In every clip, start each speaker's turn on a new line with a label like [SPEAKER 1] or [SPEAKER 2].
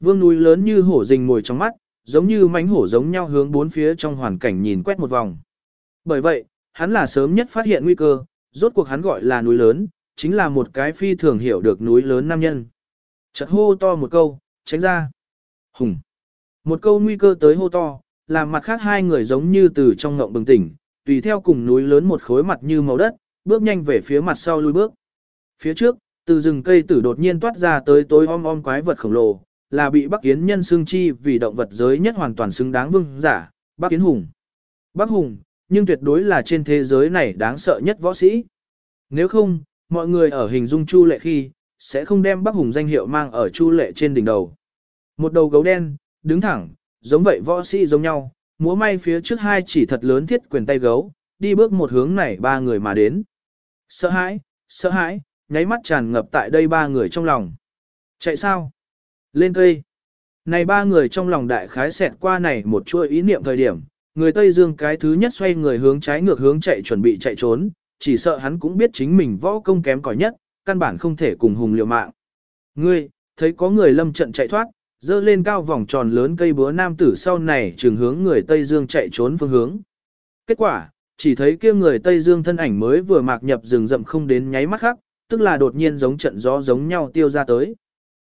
[SPEAKER 1] Vương núi lớn như hổ rình ngồi trong mắt, giống như mánh hổ giống nhau hướng bốn phía trong hoàn cảnh nhìn quét một vòng. Bởi vậy, hắn là sớm nhất phát hiện nguy cơ, rốt cuộc hắn gọi là núi lớn, chính là một cái phi thường hiểu được núi lớn nam nhân. Chợt hô to một câu, tránh ra. Hùng. Một câu nguy cơ tới hô to, làm mặt khác hai người giống như từ trong ngộng bừng tỉnh, tùy theo cùng núi lớn một khối mặt như màu đất, bước nhanh về phía mặt sau lui bước. Phía trước, từ rừng cây tử đột nhiên toát ra tới tối om om quái vật khổng lồ, là bị Bắc Kiến nhân xương chi vì động vật giới nhất hoàn toàn xứng đáng vương giả, Bắc Kiến Hùng. Bắc Hùng, nhưng tuyệt đối là trên thế giới này đáng sợ nhất võ sĩ. Nếu không, mọi người ở hình dung Chu Lệ khi, sẽ không đem Bắc Hùng danh hiệu mang ở Chu Lệ trên đỉnh đầu. Một đầu gấu đen, đứng thẳng, giống vậy võ sĩ giống nhau, múa may phía trước hai chỉ thật lớn thiết quyền tay gấu, đi bước một hướng này ba người mà đến. Sợ hãi, sợ hãi, nháy mắt tràn ngập tại đây ba người trong lòng. Chạy sao? Lên cây. Này ba người trong lòng đại khái xẹt qua này một chuỗi ý niệm thời điểm, người Tây Dương cái thứ nhất xoay người hướng trái ngược hướng chạy chuẩn bị chạy trốn, chỉ sợ hắn cũng biết chính mình võ công kém cỏi nhất, căn bản không thể cùng hùng liều mạng. Ngươi, thấy có người lâm trận chạy thoát, dơ lên cao vòng tròn lớn cây búa nam tử sau này trường hướng người Tây Dương chạy trốn phương hướng. Kết quả, chỉ thấy kia người Tây Dương thân ảnh mới vừa mạc nhập rừng rậm không đến nháy mắt khác, tức là đột nhiên giống trận gió giống nhau tiêu ra tới.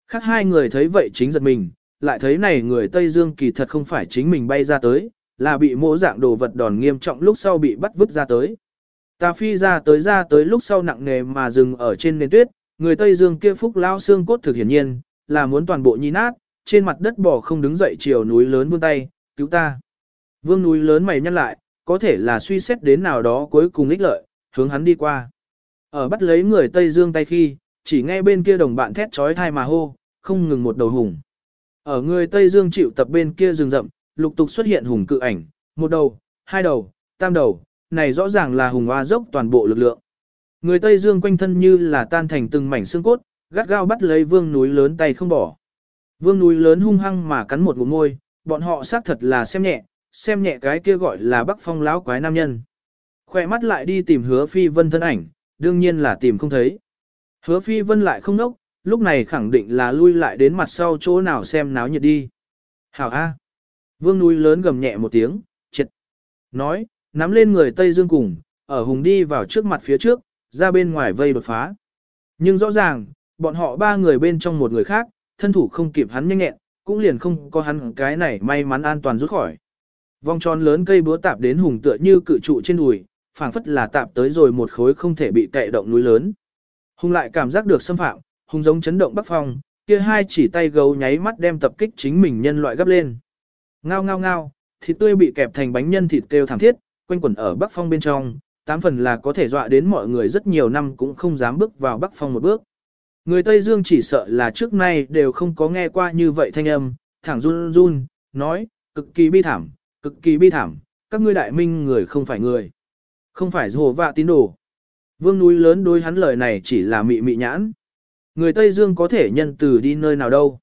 [SPEAKER 1] Khác hai người thấy vậy chính giật mình, lại thấy này người Tây Dương kỳ thật không phải chính mình bay ra tới, là bị mỗ dạng đồ vật đòn nghiêm trọng lúc sau bị bắt vứt ra tới. ta phi ra tới ra tới lúc sau nặng nề mà dừng ở trên nền tuyết, người Tây Dương kia phúc lao xương cốt thực hiển nhiên, là muốn toàn bộ nhi nát, trên mặt đất bò không đứng dậy chiều núi lớn vươn tay, cứu ta. Vương núi lớn mày nhăn lại, có thể là suy xét đến nào đó cuối cùng ích lợi, hướng hắn đi qua. Ở bắt lấy người Tây Dương tay khi, chỉ nghe bên kia đồng bạn thét trói thai mà hô, không ngừng một đầu hùng. Ở người Tây Dương chịu tập bên kia rừng rậm, lục tục xuất hiện hùng cự ảnh, một đầu, hai đầu, tam đầu, này rõ ràng là hùng hoa dốc toàn bộ lực lượng. Người Tây Dương quanh thân như là tan thành từng mảnh xương cốt, gắt gao bắt lấy vương núi lớn tay không bỏ. Vương núi lớn hung hăng mà cắn một ngụm môi, bọn họ xác thật là xem nhẹ, xem nhẹ cái kia gọi là bắc phong lão quái nam nhân. Khoe mắt lại đi tìm hứa phi vân thân ảnh, đương nhiên là tìm không thấy. Hứa phi vân lại không nốc, lúc này khẳng định là lui lại đến mặt sau chỗ nào xem náo nhiệt đi. Hảo A. Vương núi lớn gầm nhẹ một tiếng, triệt. Nói, nắm lên người Tây Dương cùng, ở hùng đi vào trước mặt phía trước, ra bên ngoài vây đột phá. Nhưng rõ ràng, bọn họ ba người bên trong một người khác, thân thủ không kịp hắn nhanh nhẹn, cũng liền không có hắn cái này may mắn an toàn rút khỏi. Vòng tròn lớn cây búa tạp đến hùng tựa như cự trụ trên đùi, phảng phất là tạp tới rồi một khối không thể bị cậy động núi lớn. Hùng lại cảm giác được xâm phạm, hùng giống chấn động bắc phong, kia hai chỉ tay gấu nháy mắt đem tập kích chính mình nhân loại gấp lên. Ngao ngao ngao, thịt tươi bị kẹp thành bánh nhân thịt kêu thảm thiết, quanh quẩn ở bắc phong bên trong, tám phần là có thể dọa đến mọi người rất nhiều năm cũng không dám bước vào bắc phong một bước. Người Tây Dương chỉ sợ là trước nay đều không có nghe qua như vậy thanh âm, thẳng run run, nói, cực kỳ bi thảm, cực kỳ bi thảm, các ngươi đại minh người không phải người. Không phải hồ vạ tín đồ. Vương núi lớn đối hắn lời này chỉ là mị mị nhãn. Người Tây Dương có thể nhân từ đi nơi nào đâu.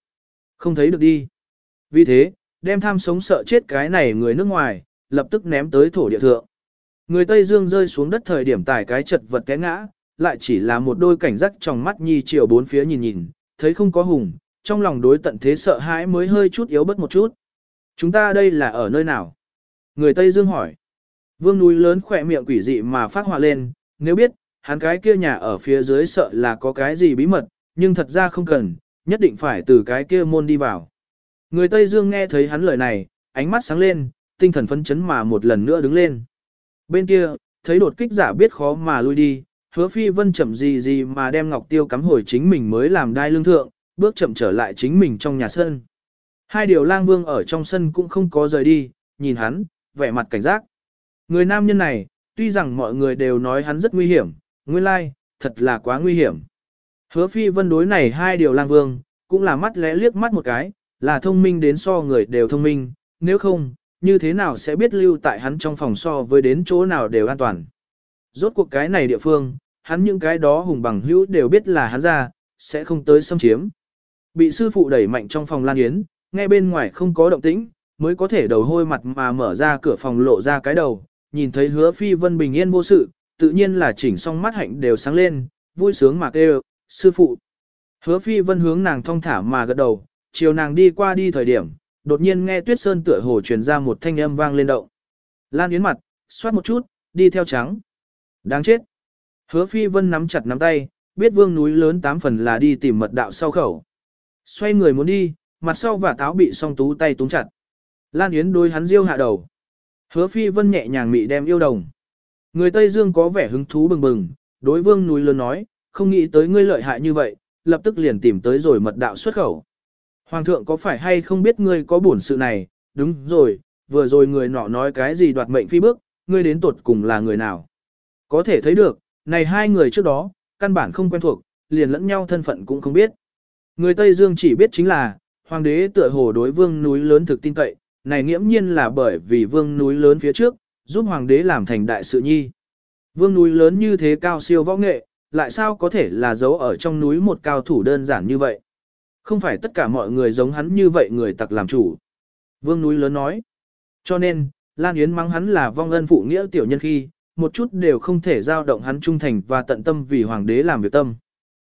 [SPEAKER 1] Không thấy được đi. Vì thế, đem tham sống sợ chết cái này người nước ngoài, lập tức ném tới thổ địa thượng. Người Tây Dương rơi xuống đất thời điểm tải cái chật vật té ngã, lại chỉ là một đôi cảnh giác trong mắt nhi chiều bốn phía nhìn nhìn, thấy không có hùng, trong lòng đối tận thế sợ hãi mới hơi chút yếu bớt một chút. Chúng ta đây là ở nơi nào? Người Tây Dương hỏi. Vương núi lớn khỏe miệng quỷ dị mà phát họa lên, nếu biết, hắn cái kia nhà ở phía dưới sợ là có cái gì bí mật, nhưng thật ra không cần, nhất định phải từ cái kia môn đi vào. Người Tây Dương nghe thấy hắn lời này, ánh mắt sáng lên, tinh thần phấn chấn mà một lần nữa đứng lên. Bên kia, thấy đột kích giả biết khó mà lui đi, hứa phi vân chậm gì gì mà đem ngọc tiêu cắm hồi chính mình mới làm đai lương thượng, bước chậm trở lại chính mình trong nhà sân. Hai điều lang vương ở trong sân cũng không có rời đi, nhìn hắn, vẻ mặt cảnh giác. Người nam nhân này, tuy rằng mọi người đều nói hắn rất nguy hiểm, nguyên lai, thật là quá nguy hiểm. Hứa phi vân đối này hai điều lang vương, cũng là mắt lẽ liếc mắt một cái, là thông minh đến so người đều thông minh, nếu không, như thế nào sẽ biết lưu tại hắn trong phòng so với đến chỗ nào đều an toàn. Rốt cuộc cái này địa phương, hắn những cái đó hùng bằng hữu đều biết là hắn ra, sẽ không tới xâm chiếm. Bị sư phụ đẩy mạnh trong phòng lan yến, nghe bên ngoài không có động tĩnh, mới có thể đầu hôi mặt mà mở ra cửa phòng lộ ra cái đầu, nhìn thấy hứa phi vân bình yên vô sự, tự nhiên là chỉnh xong mắt hạnh đều sáng lên, vui sướng mà kêu, sư phụ. Hứa phi vân hướng nàng thong thả mà gật đầu, chiều nàng đi qua đi thời điểm, đột nhiên nghe Tuyết Sơn tựa hồ truyền ra một thanh âm vang lên động. Lan Yến mặt, xoát một chút, đi theo trắng. Đáng chết. Hứa Phi Vân nắm chặt nắm tay, biết vương núi lớn tám phần là đi tìm mật đạo sau khẩu. Xoay người muốn đi, mặt sau và táo bị song tú tay túng chặt. Lan Yến đôi hắn riêu hạ đầu. Hứa Phi Vân nhẹ nhàng mị đem yêu đồng. Người Tây Dương có vẻ hứng thú bừng bừng, đối vương núi lớn nói, không nghĩ tới ngươi lợi hại như vậy, lập tức liền tìm tới rồi mật đạo xuất khẩu. Hoàng thượng có phải hay không biết ngươi có bổn sự này, đúng rồi, vừa rồi người nọ nói cái gì đoạt mệnh phi bước, ngươi đến tuột cùng là người nào. Có thể thấy được, này hai người trước đó, căn bản không quen thuộc, liền lẫn nhau thân phận cũng không biết. Người Tây Dương chỉ biết chính là, hoàng đế tựa hồ đối vương núi lớn thực tin cậy, này nghiễm nhiên là bởi vì vương núi lớn phía trước, giúp hoàng đế làm thành đại sự nhi. Vương núi lớn như thế cao siêu võ nghệ, lại sao có thể là giấu ở trong núi một cao thủ đơn giản như vậy. Không phải tất cả mọi người giống hắn như vậy người tặc làm chủ. Vương núi lớn nói. Cho nên, Lan Yến mắng hắn là vong ân phụ nghĩa tiểu nhân khi, một chút đều không thể giao động hắn trung thành và tận tâm vì hoàng đế làm việc tâm.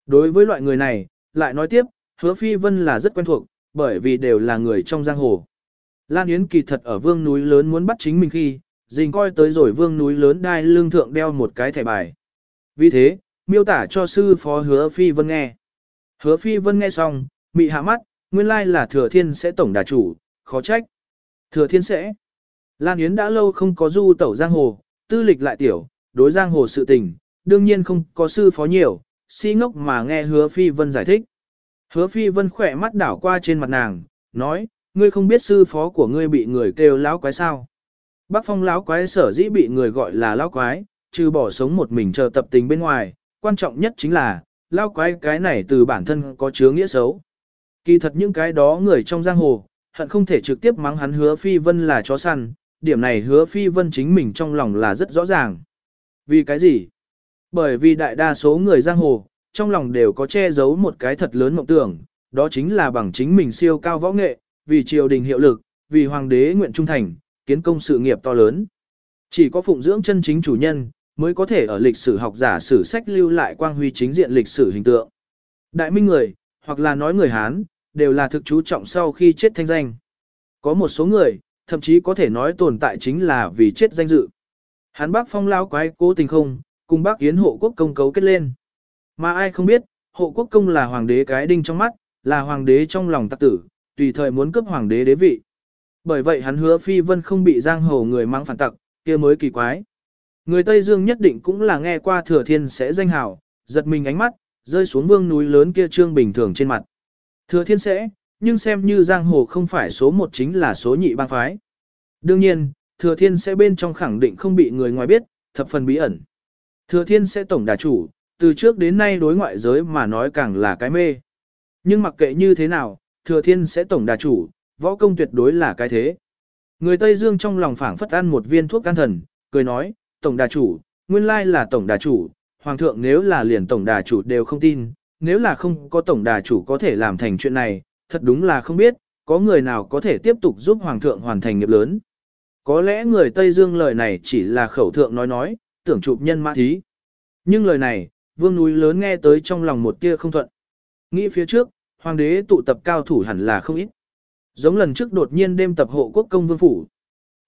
[SPEAKER 1] Đối với loại người này, lại nói tiếp, hứa phi vân là rất quen thuộc, bởi vì đều là người trong giang hồ. Lan Yến kỳ thật ở vương núi lớn muốn bắt chính mình khi, dình coi tới rồi vương núi lớn đai lương thượng đeo một cái thẻ bài. Vì thế, miêu tả cho sư phó hứa phi vân nghe. Hứa phi vân nghe xong, mị hạ mắt, nguyên lai là thừa thiên sẽ tổng đà chủ, khó trách. Thừa thiên sẽ. Lan Yến đã lâu không có du tẩu giang hồ, tư lịch lại tiểu, đối giang hồ sự tình, đương nhiên không có sư phó nhiều, si ngốc mà nghe hứa phi vân giải thích. Hứa phi vân khỏe mắt đảo qua trên mặt nàng, nói, ngươi không biết sư phó của ngươi bị người kêu láo quái sao. Bác phong lão quái sở dĩ bị người gọi là lão quái, trừ bỏ sống một mình chờ tập tình bên ngoài, quan trọng nhất chính là, lão quái cái này từ bản thân có chứa nghĩa xấu. Kỳ thật những cái đó người trong giang hồ, hận không thể trực tiếp mắng hắn hứa phi vân là chó săn, điểm này hứa phi vân chính mình trong lòng là rất rõ ràng. Vì cái gì? Bởi vì đại đa số người giang hồ, trong lòng đều có che giấu một cái thật lớn mộng tưởng, đó chính là bằng chính mình siêu cao võ nghệ, vì triều đình hiệu lực, vì hoàng đế nguyện trung thành, kiến công sự nghiệp to lớn. Chỉ có phụng dưỡng chân chính chủ nhân, mới có thể ở lịch sử học giả sử sách lưu lại quang huy chính diện lịch sử hình tượng. Đại minh người, hoặc là nói người Hán, đều là thực chú trọng sau khi chết thanh danh. Có một số người, thậm chí có thể nói tồn tại chính là vì chết danh dự. Hán bác phong lao quái cố tình không, cùng bác yến hộ quốc công cấu kết lên. Mà ai không biết, hộ quốc công là hoàng đế cái đinh trong mắt, là hoàng đế trong lòng tắc tử, tùy thời muốn cướp hoàng đế đế vị. Bởi vậy hắn hứa phi vân không bị giang hồ người mang phản tặc, kia mới kỳ quái. Người Tây Dương nhất định cũng là nghe qua thừa thiên sẽ danh hào, giật mình ánh mắt, rơi xuống vương núi lớn kia trương bình thường trên mặt. Thừa thiên sẽ, nhưng xem như giang hồ không phải số một chính là số nhị bang phái. Đương nhiên, thừa thiên sẽ bên trong khẳng định không bị người ngoài biết, thập phần bí ẩn. Thừa thiên sẽ tổng đà chủ, từ trước đến nay đối ngoại giới mà nói càng là cái mê. Nhưng mặc kệ như thế nào, thừa thiên sẽ tổng đà chủ, võ công tuyệt đối là cái thế. Người Tây Dương trong lòng phảng phất ăn một viên thuốc can thần, cười nói, tổng đà chủ, nguyên lai là tổng đà chủ, hoàng thượng nếu là liền tổng đà chủ đều không tin, nếu là không có tổng đà chủ có thể làm thành chuyện này, thật đúng là không biết, có người nào có thể tiếp tục giúp hoàng thượng hoàn thành nghiệp lớn. Có lẽ người Tây Dương lời này chỉ là khẩu thượng nói nói, tưởng chụp nhân mã thí. Nhưng lời này, vương núi lớn nghe tới trong lòng một tia không thuận. Nghĩ phía trước, hoàng đế tụ tập cao thủ hẳn là không ít. Giống lần trước đột nhiên đêm tập hộ quốc công vương phủ.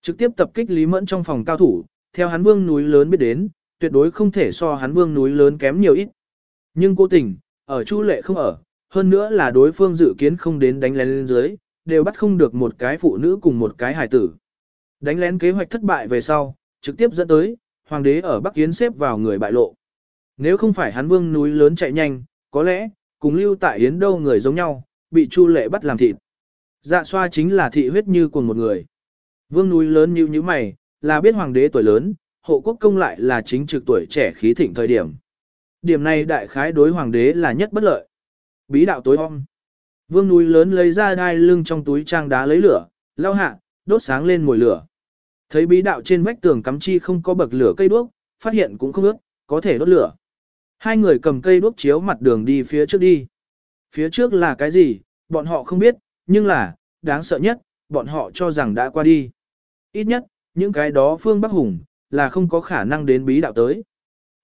[SPEAKER 1] Trực tiếp tập kích Lý Mẫn trong phòng cao thủ, theo hắn vương núi lớn biết đến, tuyệt đối không thể so hắn vương núi lớn kém nhiều ít. Nhưng cố tình, ở Chu Lệ không ở, hơn nữa là đối phương dự kiến không đến đánh lén lên dưới, đều bắt không được một cái phụ nữ cùng một cái hài tử. Đánh lén kế hoạch thất bại về sau, trực tiếp dẫn tới, hoàng đế ở Bắc Yến xếp vào người bại lộ. Nếu không phải hắn vương núi lớn chạy nhanh, có lẽ, cùng lưu tại Yến đâu người giống nhau, bị Chu Lệ bắt làm thịt. Dạ xoa chính là thị huyết như cùng một người. Vương núi lớn như như mày, là biết hoàng đế tuổi lớn, hộ quốc công lại là chính trực tuổi trẻ khí thịnh thời điểm. Điểm này đại khái đối hoàng đế là nhất bất lợi. Bí đạo tối om. Vương núi lớn lấy ra đai lưng trong túi trang đá lấy lửa, lao hạ, đốt sáng lên mồi lửa. Thấy bí đạo trên vách tường cắm chi không có bậc lửa cây đuốc, phát hiện cũng không ướt, có thể đốt lửa. Hai người cầm cây đuốc chiếu mặt đường đi phía trước đi. Phía trước là cái gì, bọn họ không biết, nhưng là, đáng sợ nhất, bọn họ cho rằng đã qua đi. Ít nhất, những cái đó Phương Bắc Hùng, là không có khả năng đến bí đạo tới.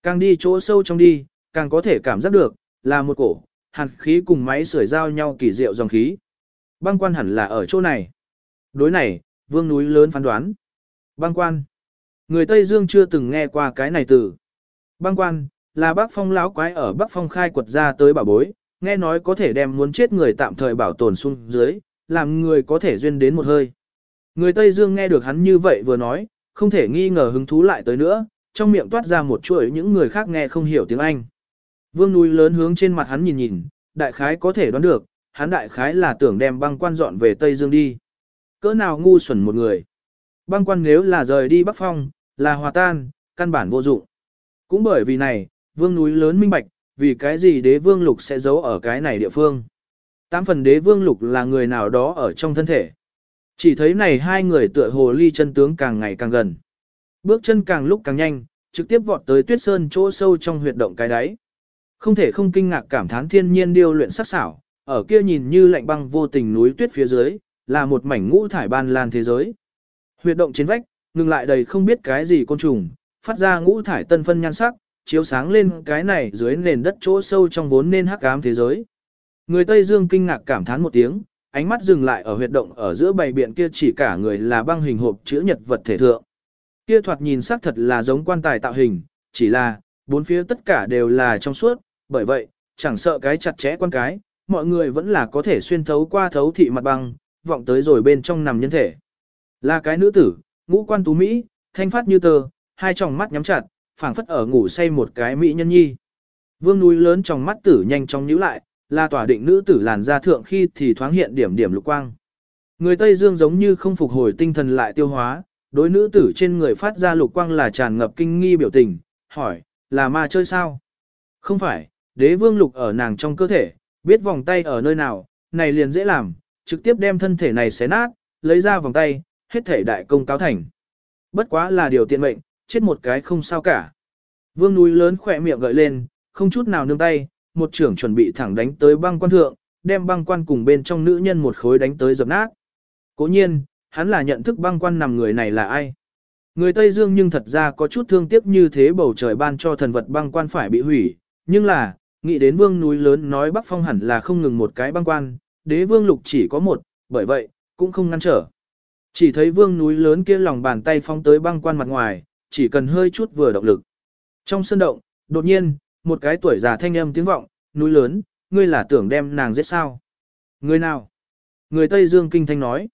[SPEAKER 1] Càng đi chỗ sâu trong đi, càng có thể cảm giác được, là một cổ, hàn khí cùng máy sưởi giao nhau kỳ diệu dòng khí. băng quan hẳn là ở chỗ này. Đối này, vương núi lớn phán đoán. Băng quan. Người Tây Dương chưa từng nghe qua cái này từ. Băng quan, là bác phong lão quái ở bắc phong khai quật ra tới bảo bối, nghe nói có thể đem muốn chết người tạm thời bảo tồn xuống dưới, làm người có thể duyên đến một hơi. Người Tây Dương nghe được hắn như vậy vừa nói, không thể nghi ngờ hứng thú lại tới nữa, trong miệng toát ra một chuỗi những người khác nghe không hiểu tiếng Anh. Vương núi lớn hướng trên mặt hắn nhìn nhìn, đại khái có thể đoán được, hắn đại khái là tưởng đem băng quan dọn về Tây Dương đi. Cỡ nào ngu xuẩn một người. Băng quan nếu là rời đi Bắc Phong, là hòa tan, căn bản vô dụng. Cũng bởi vì này, vương núi lớn minh bạch, vì cái gì đế vương lục sẽ giấu ở cái này địa phương. Tám phần đế vương lục là người nào đó ở trong thân thể. Chỉ thấy này hai người tựa hồ ly chân tướng càng ngày càng gần. Bước chân càng lúc càng nhanh, trực tiếp vọt tới tuyết sơn chỗ sâu trong huyệt động cái đáy. Không thể không kinh ngạc cảm thán thiên nhiên điêu luyện sắc xảo, ở kia nhìn như lạnh băng vô tình núi tuyết phía dưới, là một mảnh ngũ thải ban lan thế giới. Huyệt động trên vách, ngừng lại đầy không biết cái gì côn trùng, phát ra ngũ thải tân phân nhan sắc, chiếu sáng lên cái này dưới nền đất chỗ sâu trong vốn nên hắc ám thế giới. Người Tây Dương kinh ngạc cảm thán một tiếng, ánh mắt dừng lại ở huyệt động ở giữa bầy biện kia chỉ cả người là băng hình hộp chữ nhật vật thể thượng. Kia thoạt nhìn sắc thật là giống quan tài tạo hình, chỉ là, bốn phía tất cả đều là trong suốt, bởi vậy, chẳng sợ cái chặt chẽ quan cái, mọi người vẫn là có thể xuyên thấu qua thấu thị mặt băng, vọng tới rồi bên trong nằm nhân thể. Là cái nữ tử, ngũ quan tú Mỹ, thanh phát như tơ, hai tròng mắt nhắm chặt, phảng phất ở ngủ say một cái Mỹ nhân nhi. Vương núi lớn trong mắt tử nhanh chóng nhíu lại, là tỏa định nữ tử làn da thượng khi thì thoáng hiện điểm điểm lục quang. Người Tây Dương giống như không phục hồi tinh thần lại tiêu hóa, đối nữ tử trên người phát ra lục quang là tràn ngập kinh nghi biểu tình, hỏi, là ma chơi sao? Không phải, đế vương lục ở nàng trong cơ thể, biết vòng tay ở nơi nào, này liền dễ làm, trực tiếp đem thân thể này xé nát, lấy ra vòng tay, hết thể đại công cáo thành. Bất quá là điều tiện mệnh, chết một cái không sao cả. Vương núi lớn khỏe miệng gợi lên, không chút nào nương tay, một trưởng chuẩn bị thẳng đánh tới băng quan thượng, đem băng quan cùng bên trong nữ nhân một khối đánh tới dập nát. Cố nhiên, hắn là nhận thức băng quan nằm người này là ai. Người Tây Dương nhưng thật ra có chút thương tiếc như thế bầu trời ban cho thần vật băng quan phải bị hủy, nhưng là, nghĩ đến vương núi lớn nói Bắc Phong hẳn là không ngừng một cái băng quan, đế vương lục chỉ có một, bởi vậy, cũng không ngăn trở. Chỉ thấy vương núi lớn kia lòng bàn tay phong tới băng quan mặt ngoài, chỉ cần hơi chút vừa động lực. Trong sân động, đột nhiên, một cái tuổi già thanh âm tiếng vọng, núi lớn, ngươi là tưởng đem nàng giết sao? Người nào? Người Tây Dương kinh thanh nói.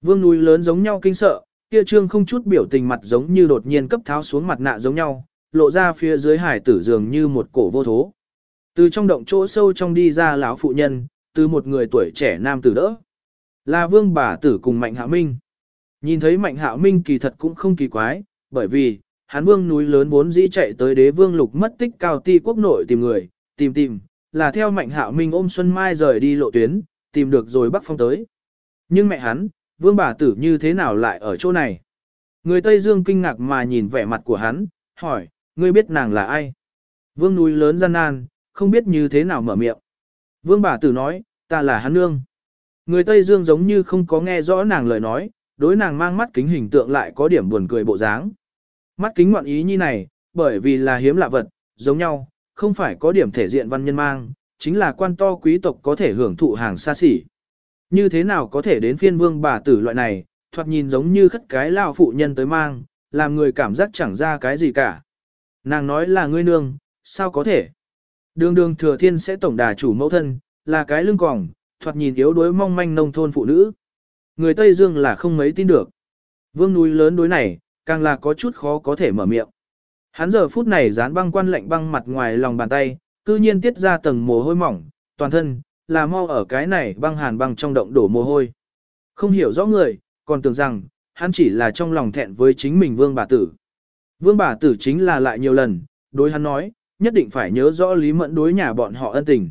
[SPEAKER 1] Vương núi lớn giống nhau kinh sợ, kia trương không chút biểu tình mặt giống như đột nhiên cấp tháo xuống mặt nạ giống nhau, lộ ra phía dưới hải tử dường như một cổ vô thố. Từ trong động chỗ sâu trong đi ra lão phụ nhân, từ một người tuổi trẻ nam tử đỡ. Là vương bà tử cùng Mạnh Hạ Minh. Nhìn thấy Mạnh Hạ Minh kỳ thật cũng không kỳ quái, bởi vì, hắn vương núi lớn vốn dĩ chạy tới đế vương lục mất tích cao ti quốc nội tìm người, tìm tìm, là theo Mạnh hạo Minh ôm Xuân Mai rời đi lộ tuyến, tìm được rồi Bắc Phong tới. Nhưng mẹ hắn, vương bà tử như thế nào lại ở chỗ này? Người Tây Dương kinh ngạc mà nhìn vẻ mặt của hắn, hỏi, ngươi biết nàng là ai? Vương núi lớn gian nan, không biết như thế nào mở miệng. Vương bà tử nói, ta là hắn nương. Người Tây Dương giống như không có nghe rõ nàng lời nói, đối nàng mang mắt kính hình tượng lại có điểm buồn cười bộ dáng. Mắt kính ngoạn ý như này, bởi vì là hiếm lạ vật, giống nhau, không phải có điểm thể diện văn nhân mang, chính là quan to quý tộc có thể hưởng thụ hàng xa xỉ. Như thế nào có thể đến phiên vương bà tử loại này, thoạt nhìn giống như khất cái lao phụ nhân tới mang, làm người cảm giác chẳng ra cái gì cả. Nàng nói là ngươi nương, sao có thể? Đường đường thừa thiên sẽ tổng đà chủ mẫu thân, là cái lưng còng, thoạt nhìn yếu đuối mong manh nông thôn phụ nữ. Người Tây Dương là không mấy tin được. Vương núi lớn đối này, càng là có chút khó có thể mở miệng. Hắn giờ phút này dán băng quan lạnh băng mặt ngoài lòng bàn tay, cư nhiên tiết ra tầng mồ hôi mỏng, toàn thân, là mau ở cái này băng hàn băng trong động đổ mồ hôi. Không hiểu rõ người, còn tưởng rằng, hắn chỉ là trong lòng thẹn với chính mình vương bà tử. Vương bà tử chính là lại nhiều lần, đối hắn nói, nhất định phải nhớ rõ Lý Mẫn đối nhà bọn họ ân tình.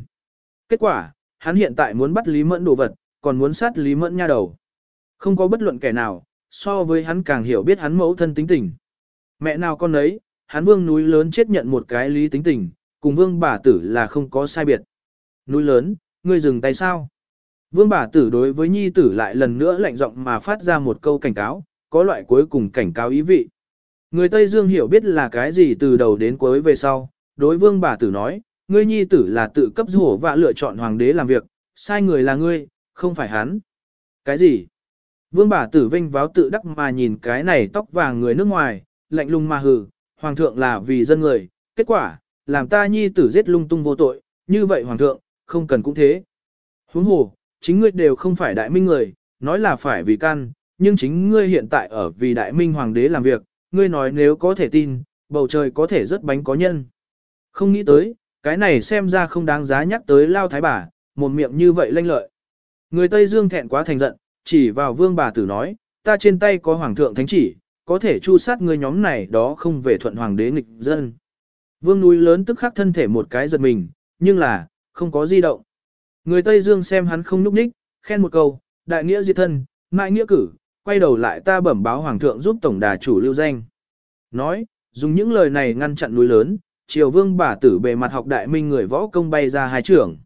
[SPEAKER 1] Kết quả, hắn hiện tại muốn bắt Lý Mẫn đồ vật, còn muốn sát Lý Mẫn nha đầu. Không có bất luận kẻ nào, so với hắn càng hiểu biết hắn mẫu thân tính tình. Mẹ nào con ấy, hắn vương núi lớn chết nhận một cái lý tính tình, cùng vương bà tử là không có sai biệt. Núi lớn, ngươi dừng tay sao? Vương bà tử đối với nhi tử lại lần nữa lạnh giọng mà phát ra một câu cảnh cáo, có loại cuối cùng cảnh cáo ý vị. Người Tây Dương hiểu biết là cái gì từ đầu đến cuối về sau, đối vương bà tử nói, ngươi nhi tử là tự cấp rổ và lựa chọn hoàng đế làm việc, sai người là ngươi, không phải hắn. Cái gì? Vương bà tử vinh váo tự đắc mà nhìn cái này tóc vàng người nước ngoài, lạnh lùng mà hừ, hoàng thượng là vì dân người, kết quả, làm ta nhi tử giết lung tung vô tội, như vậy hoàng thượng, không cần cũng thế. Huống hồ, chính ngươi đều không phải đại minh người, nói là phải vì căn, nhưng chính ngươi hiện tại ở vì đại minh hoàng đế làm việc, ngươi nói nếu có thể tin, bầu trời có thể rất bánh có nhân. Không nghĩ tới, cái này xem ra không đáng giá nhắc tới lao thái bà, một miệng như vậy lanh lợi. Người Tây Dương thẹn quá thành giận, chỉ vào vương bà tử nói, ta trên tay có hoàng thượng thánh chỉ, có thể chu sát người nhóm này đó không về thuận hoàng đế nghịch dân. Vương núi lớn tức khắc thân thể một cái giật mình, nhưng là, không có di động. Người Tây Dương xem hắn không núp ních, khen một câu, đại nghĩa diệt thân, mại nghĩa cử, quay đầu lại ta bẩm báo hoàng thượng giúp tổng đà chủ lưu danh. Nói, dùng những lời này ngăn chặn núi lớn, triều vương bà tử bề mặt học đại minh người võ công bay ra hai trưởng.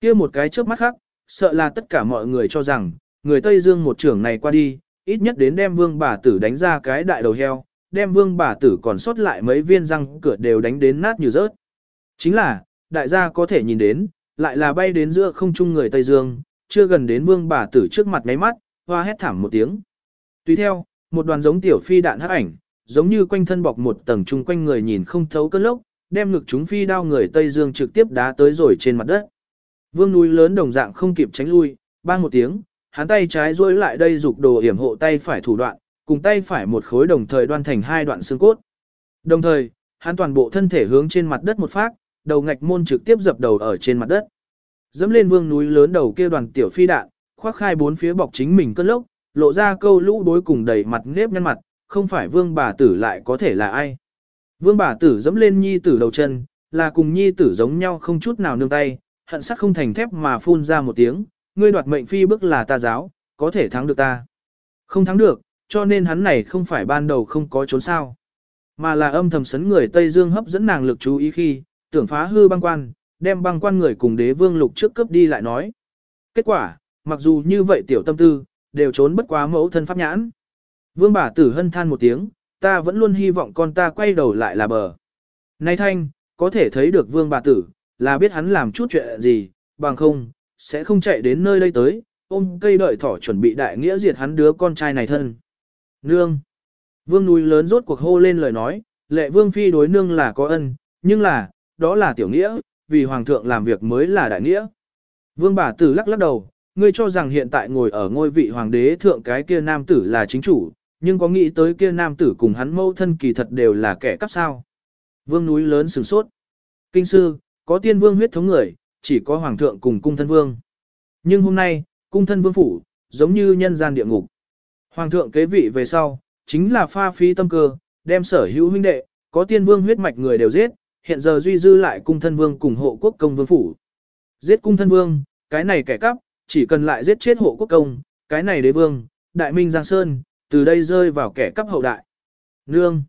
[SPEAKER 1] kia một cái trước mắt khác, sợ là tất cả mọi người cho rằng, người Tây Dương một trưởng này qua đi, ít nhất đến đem vương bà tử đánh ra cái đại đầu heo, đem vương bà tử còn sót lại mấy viên răng cửa đều đánh đến nát như rớt. Chính là, đại gia có thể nhìn đến, lại là bay đến giữa không trung người Tây Dương, chưa gần đến vương bà tử trước mặt ngáy mắt, hoa hét thảm một tiếng. Tùy theo, một đoàn giống tiểu phi đạn hắc ảnh, giống như quanh thân bọc một tầng chung quanh người nhìn không thấu cơn lốc, đem ngực chúng phi đao người Tây Dương trực tiếp đá tới rồi trên mặt đất. Vương núi lớn đồng dạng không kịp tránh lui, bang một tiếng, hắn tay trái duỗi lại đây dục đồ hiểm hộ tay phải thủ đoạn, cùng tay phải một khối đồng thời đoan thành hai đoạn xương cốt. Đồng thời, hắn toàn bộ thân thể hướng trên mặt đất một phát, đầu ngạch môn trực tiếp dập đầu ở trên mặt đất. Dẫm lên vương núi lớn đầu kia đoàn tiểu phi đạn, khoác khai bốn phía bọc chính mình cơn lốc, lộ ra câu lũ đối cùng đầy mặt nếp nhăn mặt, không phải vương bà tử lại có thể là ai. Vương bà tử dẫm lên nhi tử đầu chân, là cùng nhi tử giống nhau không chút nào nương tay, hận sắc không thành thép mà phun ra một tiếng, ngươi đoạt mệnh phi bức là ta giáo, có thể thắng được ta. Không thắng được, cho nên hắn này không phải ban đầu không có trốn sao. Mà là âm thầm sấn người Tây Dương hấp dẫn nàng lực chú ý khi, tưởng phá hư băng quan, đem băng quan người cùng đế vương lục trước cấp đi lại nói. Kết quả, mặc dù như vậy tiểu tâm tư, đều trốn bất quá mẫu thân pháp nhãn. Vương bà tử hân than một tiếng, ta vẫn luôn hy vọng con ta quay đầu lại là bờ. Nay thanh, có thể thấy được vương bà tử, là biết hắn làm chút chuyện gì, bằng không, sẽ không chạy đến nơi đây tới, ôm cây đợi thỏ chuẩn bị đại nghĩa diệt hắn đứa con trai này thân. Nương! Vương núi lớn rốt cuộc hô lên lời nói, lệ vương phi đối nương là có ân, nhưng là, đó là tiểu nghĩa, vì hoàng thượng làm việc mới là đại nghĩa. Vương bà tử lắc lắc đầu, ngươi cho rằng hiện tại ngồi ở ngôi vị hoàng đế thượng cái kia nam tử là chính chủ, nhưng có nghĩ tới kia nam tử cùng hắn mâu thân kỳ thật đều là kẻ cắp sao. Vương núi lớn sửng sốt. Kinh sư, có tiên vương huyết thống người, chỉ có hoàng thượng cùng cung thân vương. Nhưng hôm nay, cung thân vương phủ, giống như nhân gian địa ngục. Hoàng thượng kế vị về sau, chính là pha phí tâm cơ, đem sở hữu huynh đệ, có tiên vương huyết mạch người đều giết, hiện giờ duy dư lại cung thân vương cùng hộ quốc công vương phủ. Giết cung thân vương, cái này kẻ cắp, chỉ cần lại giết chết hộ quốc công, cái này đế vương, đại minh Giang Sơn, từ đây rơi vào kẻ cắp hậu đại. Nương.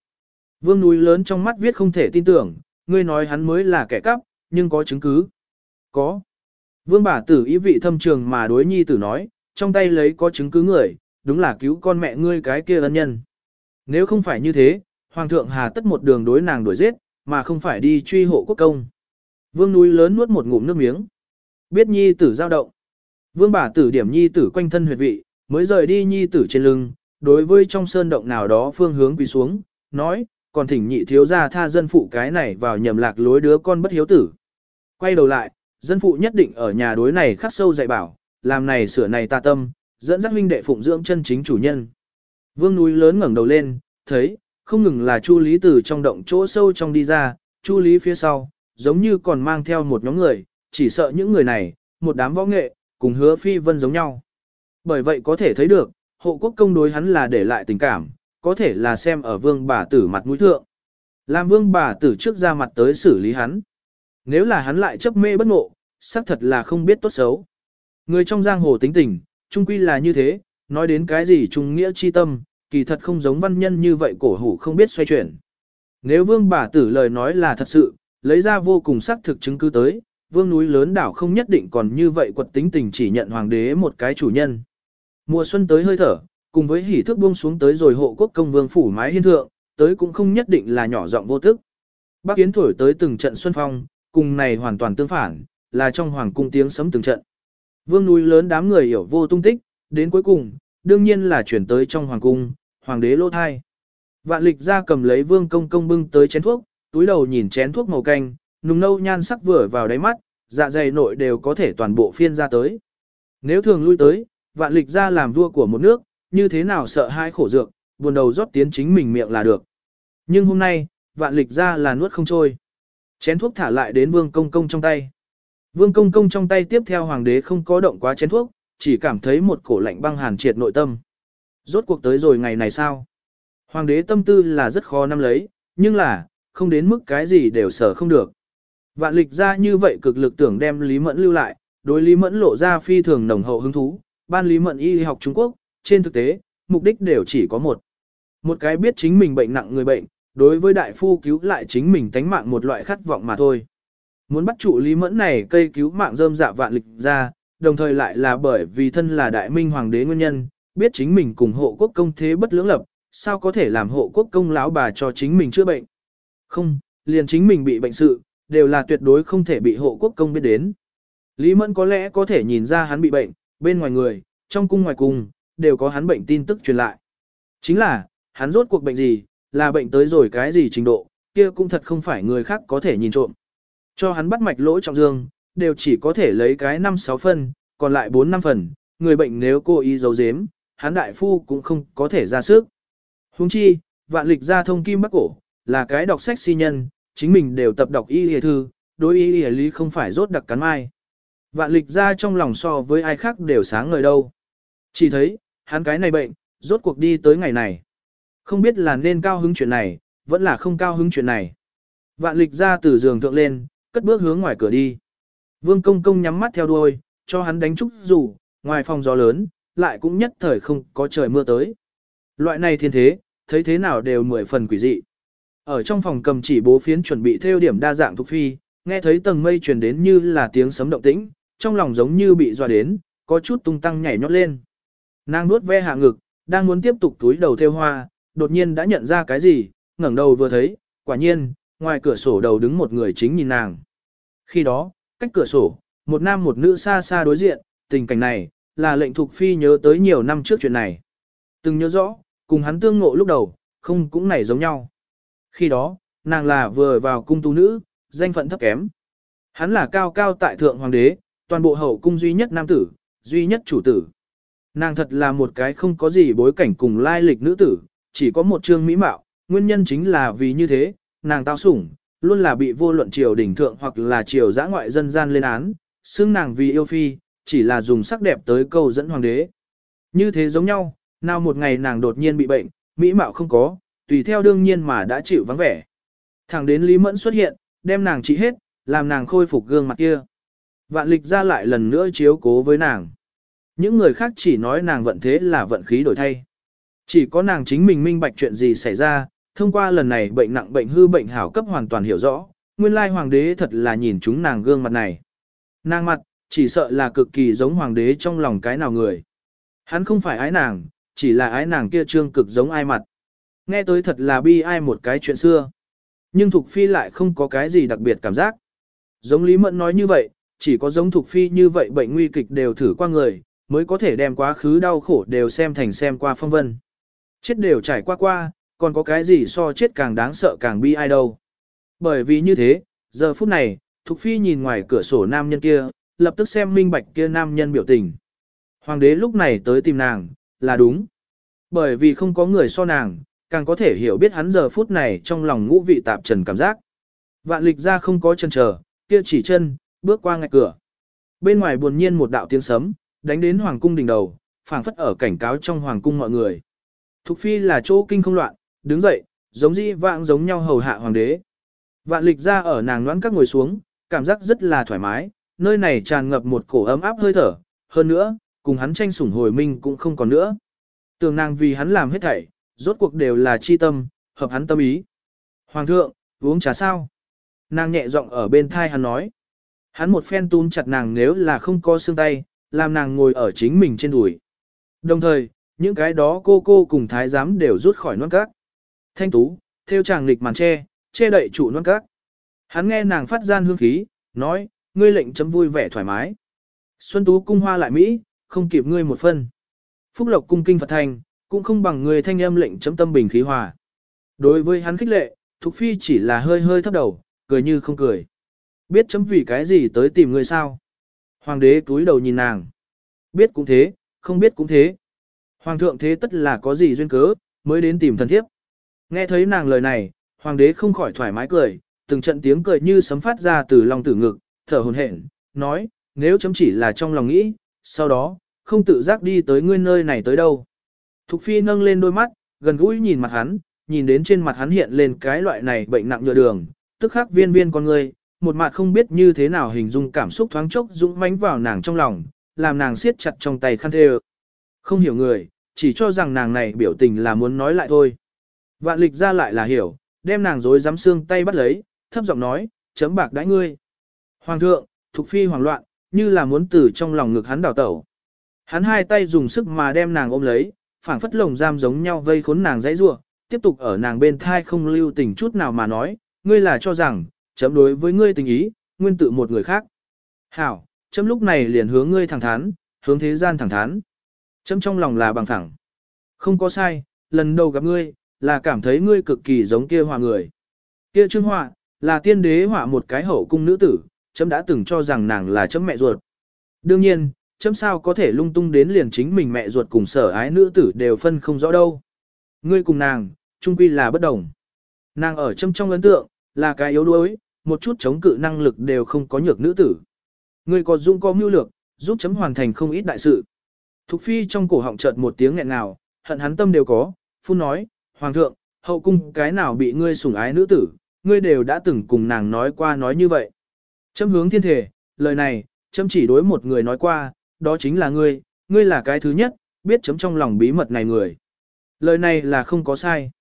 [SPEAKER 1] Vương núi lớn trong mắt viết không thể tin tưởng, ngươi nói hắn mới là kẻ cắp, nhưng có chứng cứ. Có. Vương bà tử ý vị thâm trường mà đối nhi tử nói, trong tay lấy có chứng cứ người, đúng là cứu con mẹ ngươi cái kia ân nhân. Nếu không phải như thế, Hoàng thượng hà tất một đường đối nàng đuổi giết, mà không phải đi truy hộ quốc công. Vương núi lớn nuốt một ngụm nước miếng. Biết nhi tử giao động. Vương bà tử điểm nhi tử quanh thân huyệt vị, mới rời đi nhi tử trên lưng, đối với trong sơn động nào đó phương hướng quỳ xuống, nói, còn thỉnh nhị thiếu gia tha dân phụ cái này vào nhầm lạc lối đứa con bất hiếu tử. Quay đầu lại, dân phụ nhất định ở nhà đối này khắc sâu dạy bảo, làm này sửa này ta tâm, dẫn dắt huynh đệ phụng dưỡng chân chính chủ nhân. Vương núi lớn ngẩng đầu lên, thấy, không ngừng là Chu Lý từ trong động chỗ sâu trong đi ra, Chu Lý phía sau, giống như còn mang theo một nhóm người, chỉ sợ những người này, một đám võ nghệ, cùng hứa phi vân giống nhau. Bởi vậy có thể thấy được, hộ quốc công đối hắn là để lại tình cảm, có thể là xem ở vương bà tử mặt mũi thượng. Làm vương bà tử trước ra mặt tới xử lý hắn. Nếu là hắn lại chấp mê bất ngộ, xác thật là không biết tốt xấu. Người trong giang hồ tính tình, trung quy là như thế, nói đến cái gì trung nghĩa chi tâm, kỳ thật không giống văn nhân như vậy cổ hủ không biết xoay chuyển. Nếu vương bà tử lời nói là thật sự, lấy ra vô cùng xác thực chứng cứ tới, vương núi lớn đảo không nhất định còn như vậy quật tính tình chỉ nhận hoàng đế một cái chủ nhân. Mùa xuân tới hơi thở, cùng với hỉ thức buông xuống tới rồi hộ quốc công vương phủ mái hiên thượng, tới cũng không nhất định là nhỏ giọng vô thức. Bác Yến thổi tới từng trận xuân phong, cùng này hoàn toàn tương phản, là trong hoàng cung tiếng sấm từng trận. Vương núi lớn đám người hiểu vô tung tích, Đến cuối cùng, đương nhiên là chuyển tới trong hoàng cung, hoàng đế lô thai. Vạn lịch ra cầm lấy vương công công bưng tới chén thuốc, túi đầu nhìn chén thuốc màu canh, nùng nâu nhan sắc vừa vào đáy mắt, dạ dày nội đều có thể toàn bộ phiên ra tới. Nếu thường lui tới, vạn lịch ra làm vua của một nước, như thế nào sợ hai khổ dược, buồn đầu rót tiến chính mình miệng là được. Nhưng hôm nay, vạn lịch ra là nuốt không trôi. Chén thuốc thả lại đến vương công công trong tay. Vương công công trong tay tiếp theo hoàng đế không có động quá chén thuốc, chỉ cảm thấy một cổ lạnh băng hàn triệt nội tâm. Rốt cuộc tới rồi ngày này sao? Hoàng đế tâm tư là rất khó nắm lấy, nhưng là, không đến mức cái gì đều sở không được. Vạn lịch ra như vậy cực lực tưởng đem Lý Mẫn lưu lại, đối Lý Mẫn lộ ra phi thường nồng hậu hứng thú, ban Lý Mẫn y học Trung Quốc, trên thực tế, mục đích đều chỉ có một. Một cái biết chính mình bệnh nặng người bệnh, đối với đại phu cứu lại chính mình tánh mạng một loại khát vọng mà thôi. Muốn bắt trụ Lý Mẫn này cây cứu mạng rơm dạ vạn lịch ra, đồng thời lại là bởi vì thân là đại minh hoàng đế nguyên nhân, biết chính mình cùng hộ quốc công thế bất lưỡng lập, sao có thể làm hộ quốc công lão bà cho chính mình chữa bệnh. Không, liền chính mình bị bệnh sự, đều là tuyệt đối không thể bị hộ quốc công biết đến. Lý Mẫn có lẽ có thể nhìn ra hắn bị bệnh, bên ngoài người, trong cung ngoài cung, đều có hắn bệnh tin tức truyền lại. Chính là, hắn rốt cuộc bệnh gì, là bệnh tới rồi cái gì trình độ, kia cũng thật không phải người khác có thể nhìn trộm. Cho hắn bắt mạch lỗ trọng dương, đều chỉ có thể lấy cái 5-6 phân, còn lại 4-5 phần, người bệnh nếu cô ý giấu giếm, hắn đại phu cũng không có thể ra sức. Huống chi, vạn lịch ra thông kim bắc cổ, là cái đọc sách si nhân, chính mình đều tập đọc y hề thư, đối y hề lý không phải rốt đặc cắn mai. Vạn lịch ra trong lòng so với ai khác đều sáng ngời đâu. Chỉ thấy, hắn cái này bệnh, rốt cuộc đi tới ngày này. Không biết là nên cao hứng chuyện này, vẫn là không cao hứng chuyện này. Vạn lịch ra từ giường thượng lên, cất bước hướng ngoài cửa đi. Vương công công nhắm mắt theo đuôi, cho hắn đánh trúc rủ, ngoài phòng gió lớn, lại cũng nhất thời không có trời mưa tới. Loại này thiên thế, thấy thế nào đều mười phần quỷ dị. Ở trong phòng cầm chỉ bố phiến chuẩn bị theo điểm đa dạng thuộc phi, nghe thấy tầng mây truyền đến như là tiếng sấm động tĩnh, trong lòng giống như bị dọa đến, có chút tung tăng nhảy nhót lên. Nàng nuốt ve hạ ngực, đang muốn tiếp tục túi đầu theo hoa, đột nhiên đã nhận ra cái gì, ngẩng đầu vừa thấy, quả nhiên, ngoài cửa sổ đầu đứng một người chính nhìn nàng. Khi đó, cách cửa sổ, một nam một nữ xa xa đối diện, tình cảnh này, là lệnh thuộc phi nhớ tới nhiều năm trước chuyện này. Từng nhớ rõ, cùng hắn tương ngộ lúc đầu, không cũng này giống nhau. Khi đó, nàng là vừa vào cung tu nữ, danh phận thấp kém. Hắn là cao cao tại thượng hoàng đế, toàn bộ hậu cung duy nhất nam tử, duy nhất chủ tử. Nàng thật là một cái không có gì bối cảnh cùng lai lịch nữ tử, chỉ có một trương mỹ mạo, nguyên nhân chính là vì như thế, nàng tao sủng, luôn là bị vô luận triều đỉnh thượng hoặc là triều giã ngoại dân gian lên án, xưng nàng vì yêu phi, chỉ là dùng sắc đẹp tới câu dẫn hoàng đế. Như thế giống nhau, nào một ngày nàng đột nhiên bị bệnh, mỹ mạo không có, tùy theo đương nhiên mà đã chịu vắng vẻ. Thẳng đến Lý Mẫn xuất hiện, đem nàng trị hết, làm nàng khôi phục gương mặt kia. Vạn lịch ra lại lần nữa chiếu cố với nàng. Những người khác chỉ nói nàng vận thế là vận khí đổi thay. Chỉ có nàng chính mình minh bạch chuyện gì xảy ra, thông qua lần này bệnh nặng bệnh hư bệnh hảo cấp hoàn toàn hiểu rõ, nguyên lai hoàng đế thật là nhìn chúng nàng gương mặt này. Nàng mặt, chỉ sợ là cực kỳ giống hoàng đế trong lòng cái nào người. Hắn không phải ái nàng, chỉ là ái nàng kia trương cực giống ai mặt. Nghe tới thật là bi ai một cái chuyện xưa. Nhưng Thục Phi lại không có cái gì đặc biệt cảm giác. Giống Lý Mẫn nói như vậy, chỉ có giống Thục Phi như vậy bệnh nguy kịch đều thử qua người, mới có thể đem quá khứ đau khổ đều xem thành xem qua phong vân. Chết đều trải qua qua, còn có cái gì so chết càng đáng sợ càng bi ai đâu. Bởi vì như thế, giờ phút này, Thục Phi nhìn ngoài cửa sổ nam nhân kia, lập tức xem minh bạch kia nam nhân biểu tình. Hoàng đế lúc này tới tìm nàng, là đúng. Bởi vì không có người so nàng, càng có thể hiểu biết hắn giờ phút này trong lòng ngũ vị tạp trần cảm giác. Vạn lịch ra không có chân chờ, kia chỉ chân, bước qua ngạch cửa. Bên ngoài buồn nhiên một đạo tiếng sấm, đánh đến hoàng cung đỉnh đầu, phảng phất ở cảnh cáo trong hoàng cung mọi người. Thục phi là chỗ kinh không loạn, đứng dậy, giống di vãng giống nhau hầu hạ hoàng đế. Vạn lịch ra ở nàng đoán các ngồi xuống, cảm giác rất là thoải mái, nơi này tràn ngập một cổ ấm áp hơi thở, hơn nữa, cùng hắn tranh sủng hồi minh cũng không còn nữa. Tường nàng vì hắn làm hết thảy, rốt cuộc đều là chi tâm, hợp hắn tâm ý. Hoàng thượng, uống trà sao? Nàng nhẹ giọng ở bên thai hắn nói. Hắn một phen túm chặt nàng nếu là không có xương tay, làm nàng ngồi ở chính mình trên đùi. Đồng thời, những cái đó cô cô cùng thái giám đều rút khỏi non cát. Thanh tú, theo chàng lịch màn che, che đậy trụ non cát. Hắn nghe nàng phát gian hương khí, nói, ngươi lệnh chấm vui vẻ thoải mái. Xuân tú cung hoa lại Mỹ, không kịp ngươi một phân. Phúc Lộc cung kinh Phật thành, cũng không bằng người thanh âm lệnh chấm tâm bình khí hòa. Đối với hắn khích lệ, Thục Phi chỉ là hơi hơi thấp đầu, cười như không cười. Biết chấm vì cái gì tới tìm ngươi sao? Hoàng đế túi đầu nhìn nàng. Biết cũng thế, không biết cũng thế. Hoàng thượng thế tất là có gì duyên cớ, mới đến tìm thần thiếp. Nghe thấy nàng lời này, hoàng đế không khỏi thoải mái cười, từng trận tiếng cười như sấm phát ra từ lòng tử ngực, thở hồn hển, nói, nếu chấm chỉ là trong lòng nghĩ, sau đó, không tự giác đi tới ngươi nơi này tới đâu. Thục phi nâng lên đôi mắt, gần gũi nhìn mặt hắn, nhìn đến trên mặt hắn hiện lên cái loại này bệnh nặng nhựa đường, tức khắc viên viên con người, một mặt không biết như thế nào hình dung cảm xúc thoáng chốc dũng mãnh vào nàng trong lòng, làm nàng siết chặt trong tay khăn thê Không hiểu người, chỉ cho rằng nàng này biểu tình là muốn nói lại thôi. Vạn lịch ra lại là hiểu, đem nàng dối dám xương tay bắt lấy, thấp giọng nói, chấm bạc đãi ngươi. Hoàng thượng, thục phi hoảng loạn, như là muốn từ trong lòng ngực hắn đào tẩu. Hắn hai tay dùng sức mà đem nàng ôm lấy, phảng phất lồng giam giống nhau vây khốn nàng dãy rua, tiếp tục ở nàng bên thai không lưu tình chút nào mà nói, ngươi là cho rằng, chấm đối với ngươi tình ý, nguyên tự một người khác. Hảo, chấm lúc này liền hướng ngươi thẳng thắn, hướng thế gian thẳng thắn. Chấm trong lòng là bằng thẳng. Không có sai, lần đầu gặp ngươi, là cảm thấy ngươi cực kỳ giống kia hòa người. Kia trương họa, là tiên đế họa một cái hậu cung nữ tử, chấm đã từng cho rằng nàng là chấm mẹ ruột. Đương nhiên, chấm sao có thể lung tung đến liền chính mình mẹ ruột cùng sở ái nữ tử đều phân không rõ đâu. Ngươi cùng nàng, chung quy là bất đồng. Nàng ở chấm trong ấn tượng, là cái yếu đuối, một chút chống cự năng lực đều không có nhược nữ tử. Ngươi có dung có mưu lược, giúp chấm hoàn thành không ít đại sự. Thục phi trong cổ họng chợt một tiếng nghẹn nào, hận hắn tâm đều có, phun nói, Hoàng thượng, hậu cung cái nào bị ngươi sủng ái nữ tử, ngươi đều đã từng cùng nàng nói qua nói như vậy. Châm hướng thiên thể, lời này, châm chỉ đối một người nói qua, đó chính là ngươi, ngươi là cái thứ nhất, biết chấm trong lòng bí mật này người. Lời này là không có sai.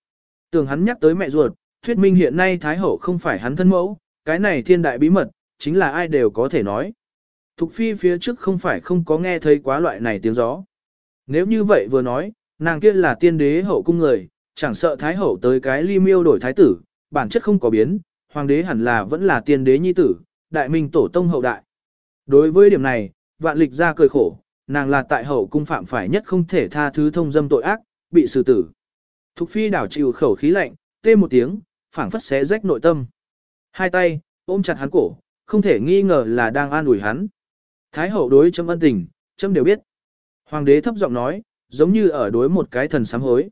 [SPEAKER 1] Tưởng hắn nhắc tới mẹ ruột, thuyết minh hiện nay Thái Hậu không phải hắn thân mẫu, cái này thiên đại bí mật, chính là ai đều có thể nói. Thục phi phía trước không phải không có nghe thấy quá loại này tiếng gió. Nếu như vậy vừa nói, nàng kia là tiên đế hậu cung người, chẳng sợ Thái Hậu tới cái ly miêu đổi thái tử, bản chất không có biến, hoàng đế hẳn là vẫn là tiên đế nhi tử, đại minh tổ tông hậu đại. Đối với điểm này, vạn lịch ra cười khổ, nàng là tại hậu cung phạm phải nhất không thể tha thứ thông dâm tội ác, bị xử tử. Thục phi đảo chịu khẩu khí lạnh, tê một tiếng, phảng phất xé rách nội tâm. Hai tay, ôm chặt hắn cổ, không thể nghi ngờ là đang an ủi hắn. Thái hậu đối châm ân tình, châm đều biết. Hoàng đế thấp giọng nói, giống như ở đối một cái thần sám hối.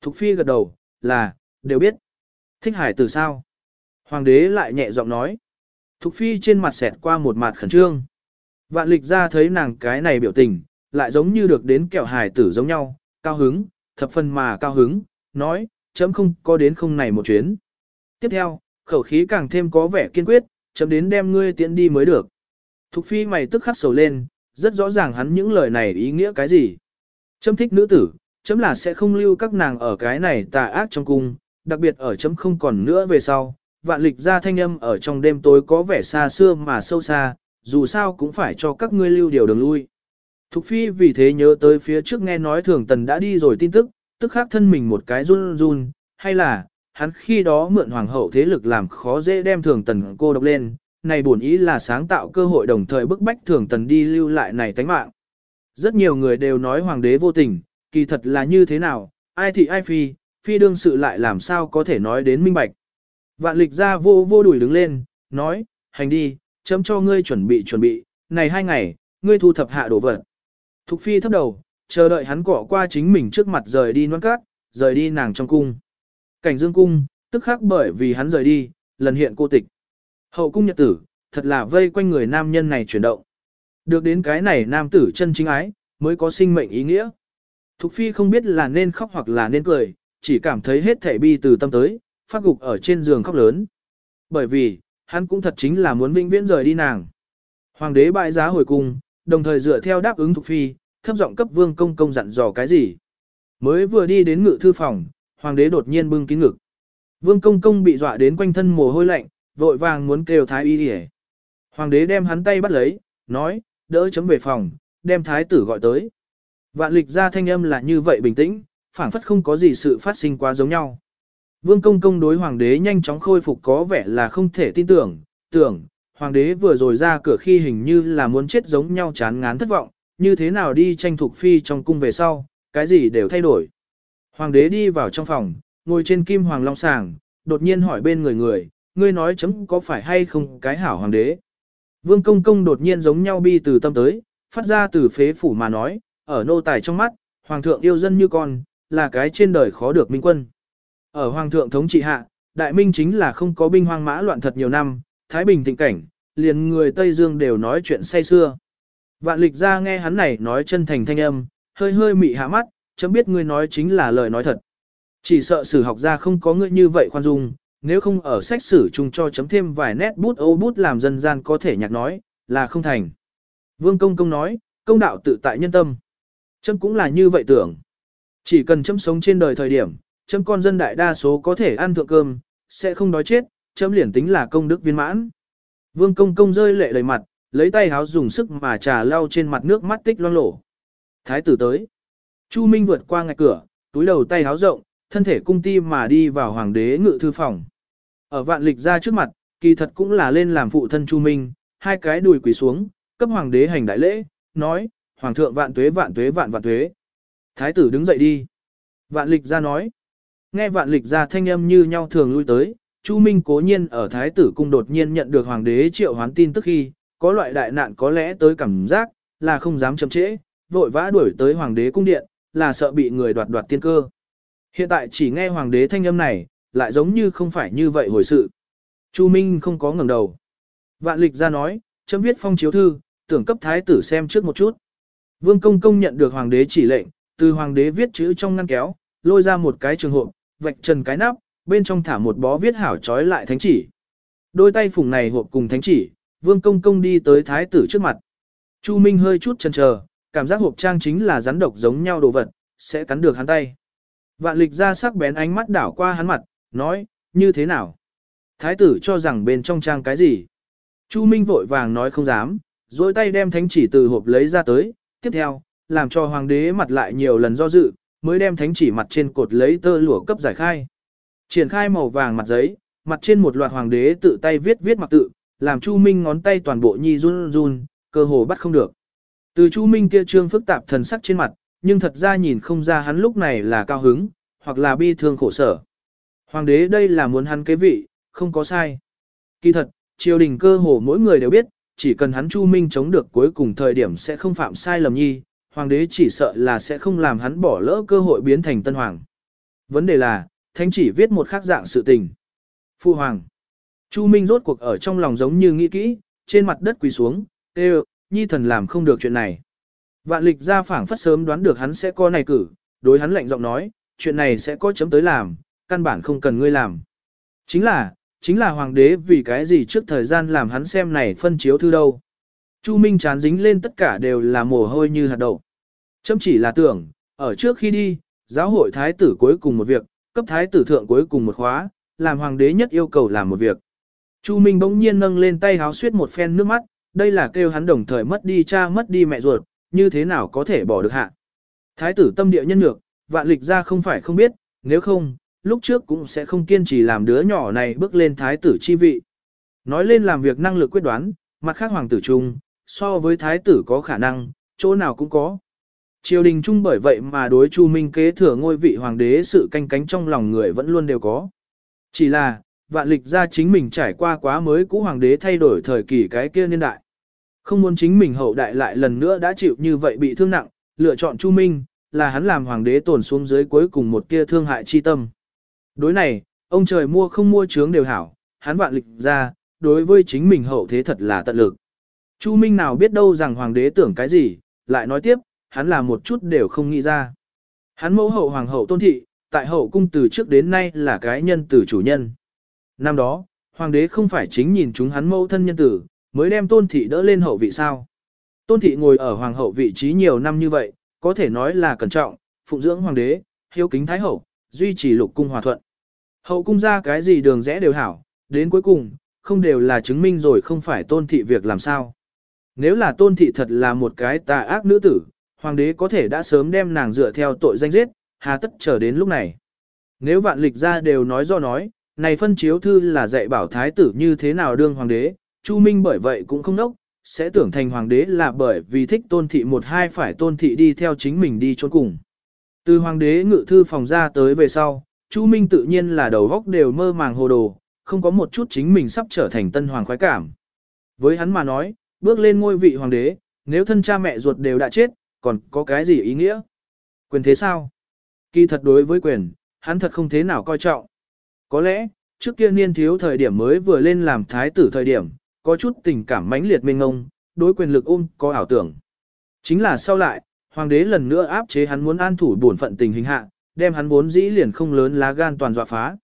[SPEAKER 1] Thục phi gật đầu, là, đều biết. Thích hải từ sao? Hoàng đế lại nhẹ giọng nói. Thục phi trên mặt xẹt qua một mặt khẩn trương. Vạn lịch ra thấy nàng cái này biểu tình, lại giống như được đến kẹo hải tử giống nhau, cao hứng, thập phần mà cao hứng, nói, chấm không có đến không này một chuyến. Tiếp theo, khẩu khí càng thêm có vẻ kiên quyết, chấm đến đem ngươi tiễn đi mới được. Thục phi mày tức khắc sầu lên, rất rõ ràng hắn những lời này ý nghĩa cái gì. Chấm thích nữ tử, chấm là sẽ không lưu các nàng ở cái này tà ác trong cung, đặc biệt ở chấm không còn nữa về sau. Vạn lịch ra thanh âm ở trong đêm tối có vẻ xa xưa mà sâu xa, dù sao cũng phải cho các ngươi lưu điều đường lui. Thục phi vì thế nhớ tới phía trước nghe nói thường tần đã đi rồi tin tức, tức khắc thân mình một cái run run, hay là, hắn khi đó mượn hoàng hậu thế lực làm khó dễ đem thường tần cô độc lên, này buồn ý là sáng tạo cơ hội đồng thời bức bách thường tần đi lưu lại này tánh mạng. Rất nhiều người đều nói hoàng đế vô tình, kỳ thật là như thế nào, ai thị ai phi, phi đương sự lại làm sao có thể nói đến minh bạch. Vạn lịch ra vô vô đuổi đứng lên, nói, hành đi, chấm cho ngươi chuẩn bị chuẩn bị, này hai ngày, ngươi thu thập hạ đồ vật. Thục phi thấp đầu, chờ đợi hắn cọ qua chính mình trước mặt rời đi noan cát, rời đi nàng trong cung. Cảnh dương cung, tức khắc bởi vì hắn rời đi, lần hiện cô tịch. Hậu cung nhật tử, thật là vây quanh người nam nhân này chuyển động. Được đến cái này nam tử chân chính ái, mới có sinh mệnh ý nghĩa. Thục phi không biết là nên khóc hoặc là nên cười, chỉ cảm thấy hết thể bi từ tâm tới, phát gục ở trên giường khóc lớn. Bởi vì, hắn cũng thật chính là muốn vĩnh viễn rời đi nàng. Hoàng đế bại giá hồi cung, đồng thời dựa theo đáp ứng Thục phi, thấp giọng cấp vương công công dặn dò cái gì. Mới vừa đi đến ngự thư phòng, hoàng đế đột nhiên bưng kín ngực. Vương công công bị dọa đến quanh thân mồ hôi lạnh, vội vàng muốn kêu thái y đi Hoàng đế đem hắn tay bắt lấy, nói, đỡ chấm về phòng, đem thái tử gọi tới. Vạn lịch ra thanh âm là như vậy bình tĩnh, phảng phất không có gì sự phát sinh quá giống nhau. Vương công công đối hoàng đế nhanh chóng khôi phục có vẻ là không thể tin tưởng, tưởng, hoàng đế vừa rồi ra cửa khi hình như là muốn chết giống nhau chán ngán thất vọng, như thế nào đi tranh thuộc phi trong cung về sau, cái gì đều thay đổi. Hoàng đế đi vào trong phòng, ngồi trên kim hoàng long sàng, đột nhiên hỏi bên người người, ngươi nói chấm có phải hay không cái hảo hoàng đế. Vương công công đột nhiên giống nhau bi từ tâm tới, phát ra từ phế phủ mà nói, ở nô tài trong mắt, hoàng thượng yêu dân như con, là cái trên đời khó được minh quân. Ở hoàng thượng thống trị hạ, đại minh chính là không có binh hoang mã loạn thật nhiều năm, thái bình thịnh cảnh, liền người Tây Dương đều nói chuyện say xưa. Vạn lịch ra nghe hắn này nói chân thành thanh âm, hơi hơi mị hạ mắt, chấm biết ngươi nói chính là lời nói thật. Chỉ sợ sử học ra không có ngươi như vậy khoan dung, nếu không ở sách sử chung cho chấm thêm vài nét bút ô bút làm dân gian có thể nhạc nói, là không thành. Vương công công nói, công đạo tự tại nhân tâm. Chấm cũng là như vậy tưởng. Chỉ cần chấm sống trên đời thời điểm, chấm con dân đại đa số có thể ăn thượng cơm, sẽ không đói chết, chấm liền tính là công đức viên mãn. Vương công công rơi lệ đầy mặt, lấy tay háo dùng sức mà trà lau trên mặt nước mắt tích loang lổ. Thái tử tới. Chu Minh vượt qua ngạch cửa, túi đầu tay háo rộng, thân thể cung ti mà đi vào hoàng đế ngự thư phòng. Ở vạn lịch ra trước mặt, kỳ thật cũng là lên làm phụ thân Chu Minh, hai cái đùi quỳ xuống, cấp hoàng đế hành đại lễ, nói, hoàng thượng vạn tuế vạn tuế vạn vạn tuế. Thái tử đứng dậy đi. Vạn lịch ra nói. Nghe vạn lịch ra thanh âm như nhau thường lui tới, Chu Minh cố nhiên ở thái tử cung đột nhiên nhận được hoàng đế triệu hoán tin tức khi, có loại đại nạn có lẽ tới cảm giác, là không dám chậm trễ, vội vã đuổi tới hoàng đế cung điện, là sợ bị người đoạt đoạt tiên cơ. Hiện tại chỉ nghe hoàng đế thanh âm này, lại giống như không phải như vậy hồi sự. Chu Minh không có ngẩng đầu. Vạn lịch ra nói, chấm viết phong chiếu thư, tưởng cấp thái tử xem trước một chút. Vương công công nhận được hoàng đế chỉ lệnh, từ hoàng đế viết chữ trong ngăn kéo, lôi ra một cái trường hộp, vạch trần cái nắp, bên trong thả một bó viết hảo trói lại thánh chỉ. Đôi tay phùng này hộp cùng thánh chỉ, vương công công đi tới thái tử trước mặt. Chu Minh hơi chút chần chờ, cảm giác hộp trang chính là rắn độc giống nhau đồ vật, sẽ cắn được hắn tay. Vạn lịch ra sắc bén ánh mắt đảo qua hắn mặt, nói, như thế nào? Thái tử cho rằng bên trong trang cái gì? Chu Minh vội vàng nói không dám, dối tay đem thánh chỉ từ hộp lấy ra tới, tiếp theo, làm cho hoàng đế mặt lại nhiều lần do dự, mới đem thánh chỉ mặt trên cột lấy tơ lụa cấp giải khai. Triển khai màu vàng mặt giấy, mặt trên một loạt hoàng đế tự tay viết viết mặc tự, làm Chu Minh ngón tay toàn bộ nhi run run, cơ hồ bắt không được. Từ Chu Minh kia trương phức tạp thần sắc trên mặt, nhưng thật ra nhìn không ra hắn lúc này là cao hứng, hoặc là bi thương khổ sở. Hoàng đế đây là muốn hắn kế vị, không có sai. Kỳ thật, triều đình cơ hồ mỗi người đều biết, chỉ cần hắn Chu Minh chống được cuối cùng thời điểm sẽ không phạm sai lầm nhi, hoàng đế chỉ sợ là sẽ không làm hắn bỏ lỡ cơ hội biến thành tân hoàng. Vấn đề là, thánh chỉ viết một khác dạng sự tình. Phu hoàng. Chu Minh rốt cuộc ở trong lòng giống như nghĩ kỹ, trên mặt đất quỳ xuống, tê nhi thần làm không được chuyện này. Vạn lịch ra phảng phất sớm đoán được hắn sẽ có này cử, đối hắn lạnh giọng nói, chuyện này sẽ có chấm tới làm, căn bản không cần ngươi làm. Chính là, chính là hoàng đế vì cái gì trước thời gian làm hắn xem này phân chiếu thư đâu. Chu Minh chán dính lên tất cả đều là mồ hôi như hạt đậu. Chấm chỉ là tưởng, ở trước khi đi, giáo hội thái tử cuối cùng một việc, cấp thái tử thượng cuối cùng một khóa, làm hoàng đế nhất yêu cầu làm một việc. Chu Minh bỗng nhiên nâng lên tay háo suyết một phen nước mắt, đây là kêu hắn đồng thời mất đi cha mất đi mẹ ruột, như thế nào có thể bỏ được hạ. Thái tử tâm địa nhân nhược, vạn lịch ra không phải không biết, nếu không, lúc trước cũng sẽ không kiên trì làm đứa nhỏ này bước lên thái tử chi vị. Nói lên làm việc năng lực quyết đoán, mặt khác hoàng tử trung so với thái tử có khả năng, chỗ nào cũng có. Triều đình trung bởi vậy mà đối Chu Minh kế thừa ngôi vị hoàng đế sự canh cánh trong lòng người vẫn luôn đều có. Chỉ là, vạn lịch ra chính mình trải qua quá mới cũ hoàng đế thay đổi thời kỳ cái kia niên đại. Không muốn chính mình hậu đại lại lần nữa đã chịu như vậy bị thương nặng, lựa chọn Chu Minh, là hắn làm hoàng đế tổn xuống dưới cuối cùng một tia thương hại chi tâm. Đối này, ông trời mua không mua chướng đều hảo, hắn vạn lịch ra, đối với chính mình hậu thế thật là tận lực. Chu Minh nào biết đâu rằng hoàng đế tưởng cái gì, lại nói tiếp, hắn là một chút đều không nghĩ ra. Hắn mẫu hậu hoàng hậu tôn thị, tại hậu cung từ trước đến nay là cái nhân tử chủ nhân. Năm đó, hoàng đế không phải chính nhìn chúng hắn mẫu thân nhân tử, mới đem tôn thị đỡ lên hậu vị sao. Tôn thị ngồi ở hoàng hậu vị trí nhiều năm như vậy, có thể nói là cẩn trọng, phụng dưỡng hoàng đế, hiếu kính thái hậu, duy trì lục cung hòa thuận. Hậu cung ra cái gì đường rẽ đều hảo, đến cuối cùng, không đều là chứng minh rồi không phải tôn thị việc làm sao. Nếu là tôn thị thật là một cái tà ác nữ tử, hoàng đế có thể đã sớm đem nàng dựa theo tội danh giết, hà tất chờ đến lúc này. Nếu vạn lịch ra đều nói do nói, này phân chiếu thư là dạy bảo thái tử như thế nào đương hoàng đế, Chu Minh bởi vậy cũng không nốc, sẽ tưởng thành hoàng đế là bởi vì thích tôn thị một hai phải tôn thị đi theo chính mình đi trốn cùng. Từ hoàng đế ngự thư phòng ra tới về sau, Chu Minh tự nhiên là đầu góc đều mơ màng hồ đồ, không có một chút chính mình sắp trở thành tân hoàng khoái cảm. Với hắn mà nói, bước lên ngôi vị hoàng đế, nếu thân cha mẹ ruột đều đã chết, còn có cái gì ý nghĩa? Quyền thế sao? Kỳ thật đối với quyền, hắn thật không thế nào coi trọng. Có lẽ, trước kia niên thiếu thời điểm mới vừa lên làm thái tử thời điểm, có chút tình cảm mãnh liệt mênh ngông, đối quyền lực ôm có ảo tưởng. Chính là sau lại, hoàng đế lần nữa áp chế hắn muốn an thủ bổn phận tình hình hạ, đem hắn vốn dĩ liền không lớn lá gan toàn dọa phá.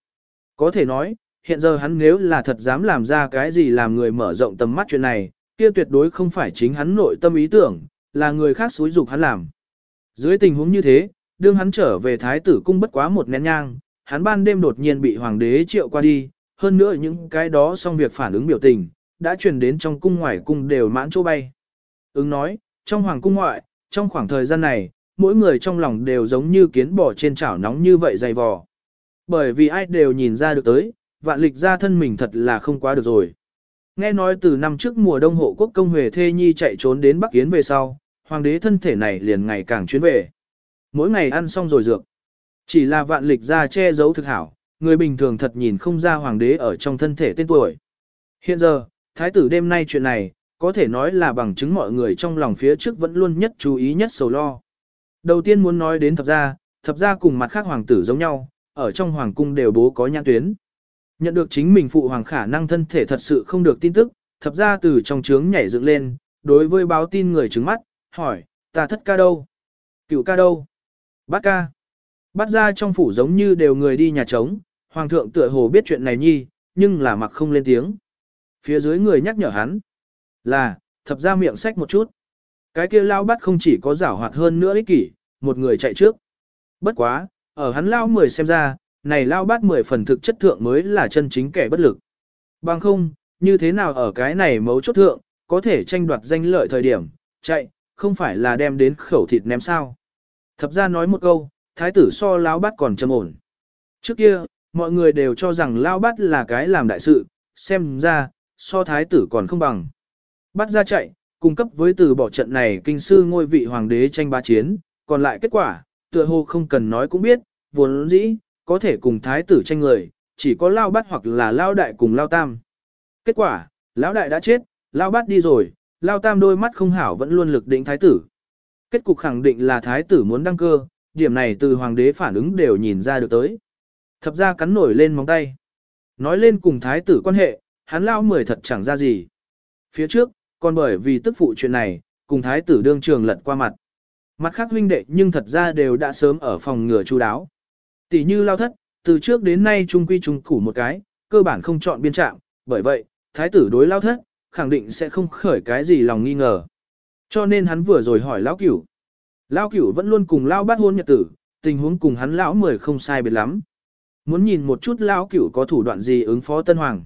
[SPEAKER 1] Có thể nói, hiện giờ hắn nếu là thật dám làm ra cái gì làm người mở rộng tầm mắt chuyện này, kia tuyệt đối không phải chính hắn nội tâm ý tưởng, là người khác xúi dục hắn làm. Dưới tình huống như thế, đương hắn trở về thái tử cung bất quá một nén nhang, hắn ban đêm đột nhiên bị hoàng đế triệu qua đi, hơn nữa những cái đó xong việc phản ứng biểu tình, đã truyền đến trong cung ngoài cung đều mãn chỗ bay. Ứng nói, trong hoàng cung ngoại, trong khoảng thời gian này, mỗi người trong lòng đều giống như kiến bò trên chảo nóng như vậy dày vò. Bởi vì ai đều nhìn ra được tới, vạn lịch ra thân mình thật là không quá được rồi. Nghe nói từ năm trước mùa đông hộ quốc công Huệ Thê Nhi chạy trốn đến Bắc Kiến về sau, hoàng đế thân thể này liền ngày càng chuyến về. Mỗi ngày ăn xong rồi dược. Chỉ là vạn lịch ra che giấu thực hảo, người bình thường thật nhìn không ra hoàng đế ở trong thân thể tên tuổi. Hiện giờ, thái tử đêm nay chuyện này, có thể nói là bằng chứng mọi người trong lòng phía trước vẫn luôn nhất chú ý nhất sầu lo. Đầu tiên muốn nói đến thập gia, thập gia cùng mặt khác hoàng tử giống nhau, ở trong hoàng cung đều bố có nhãn tuyến. Nhận được chính mình phụ hoàng khả năng thân thể thật sự không được tin tức, thập gia từ trong trướng nhảy dựng lên, đối với báo tin người trứng mắt, hỏi, ta thất ca đâu? Cựu ca đâu? Bát ca. Bát ra trong phủ giống như đều người đi nhà trống, hoàng thượng tựa hồ biết chuyện này nhi, nhưng là mặc không lên tiếng. Phía dưới người nhắc nhở hắn, là, thập ra miệng sách một chút. Cái kia lao bắt không chỉ có giảo hoạt hơn nữa ích kỷ, một người chạy trước. Bất quá, ở hắn lao mười xem ra, này lao bắt mười phần thực chất thượng mới là chân chính kẻ bất lực. Bằng không, như thế nào ở cái này mấu chốt thượng, có thể tranh đoạt danh lợi thời điểm, chạy, không phải là đem đến khẩu thịt ném sao. Thập ra nói một câu, thái tử so lao bắt còn trầm ổn. Trước kia, mọi người đều cho rằng lao bắt là cái làm đại sự, xem ra, so thái tử còn không bằng. Bắt ra chạy, cung cấp với từ bỏ trận này kinh sư ngôi vị hoàng đế tranh ba chiến, còn lại kết quả, tựa hồ không cần nói cũng biết, vốn dĩ, có thể cùng thái tử tranh người, chỉ có lao bắt hoặc là lao đại cùng lao tam. Kết quả, lão đại đã chết, lao bắt đi rồi, lao tam đôi mắt không hảo vẫn luôn lực định thái tử. Kết cục khẳng định là thái tử muốn đăng cơ, điểm này từ hoàng đế phản ứng đều nhìn ra được tới. Thập ra cắn nổi lên móng tay. Nói lên cùng thái tử quan hệ, hắn lao mười thật chẳng ra gì. Phía trước, còn bởi vì tức phụ chuyện này, cùng thái tử đương trường lật qua mặt. Mặt khác huynh đệ nhưng thật ra đều đã sớm ở phòng ngừa chú đáo. Tỷ như lao thất, từ trước đến nay trung quy trung củ một cái, cơ bản không chọn biên trạng, bởi vậy, thái tử đối lao thất, khẳng định sẽ không khởi cái gì lòng nghi ngờ. Cho nên hắn vừa rồi hỏi lão cửu. Lão cửu vẫn luôn cùng lao bát hôn nhật tử, tình huống cùng hắn lão mười không sai biệt lắm. Muốn nhìn một chút lão cửu có thủ đoạn gì ứng phó tân hoàng.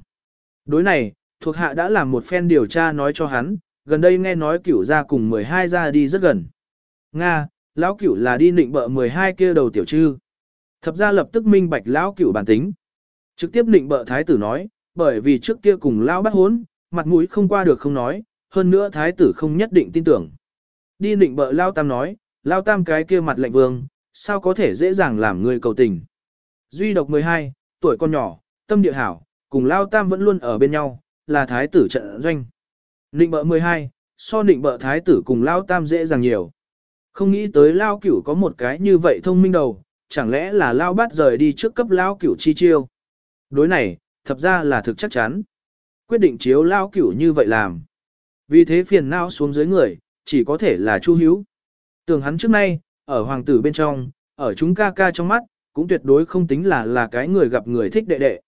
[SPEAKER 1] Đối này, thuộc hạ đã làm một phen điều tra nói cho hắn, gần đây nghe nói cửu ra cùng 12 ra đi rất gần. Nga, lão cửu là đi nịnh bợ 12 kia đầu tiểu trư. Thập ra lập tức minh bạch lão cửu bản tính. Trực tiếp nịnh bợ thái tử nói, bởi vì trước kia cùng lão bắt hốn, mặt mũi không qua được không nói, hơn nữa thái tử không nhất định tin tưởng. Đi nịnh bợ lão tam nói, lão tam cái kia mặt lạnh vương, sao có thể dễ dàng làm người cầu tình. Duy độc 12, tuổi con nhỏ, tâm địa hảo, cùng lão tam vẫn luôn ở bên nhau, là thái tử trận doanh. Nịnh bợ 12, so nịnh bợ thái tử cùng lao tam dễ dàng nhiều. Không nghĩ tới lao cửu có một cái như vậy thông minh đầu, chẳng lẽ là lao bắt rời đi trước cấp lao cửu chi chiêu. Đối này, thật ra là thực chắc chắn. Quyết định chiếu lao cửu như vậy làm. Vì thế phiền não xuống dưới người, chỉ có thể là chu hiếu. Tưởng hắn trước nay, ở hoàng tử bên trong, ở chúng ca ca trong mắt, cũng tuyệt đối không tính là là cái người gặp người thích đệ đệ.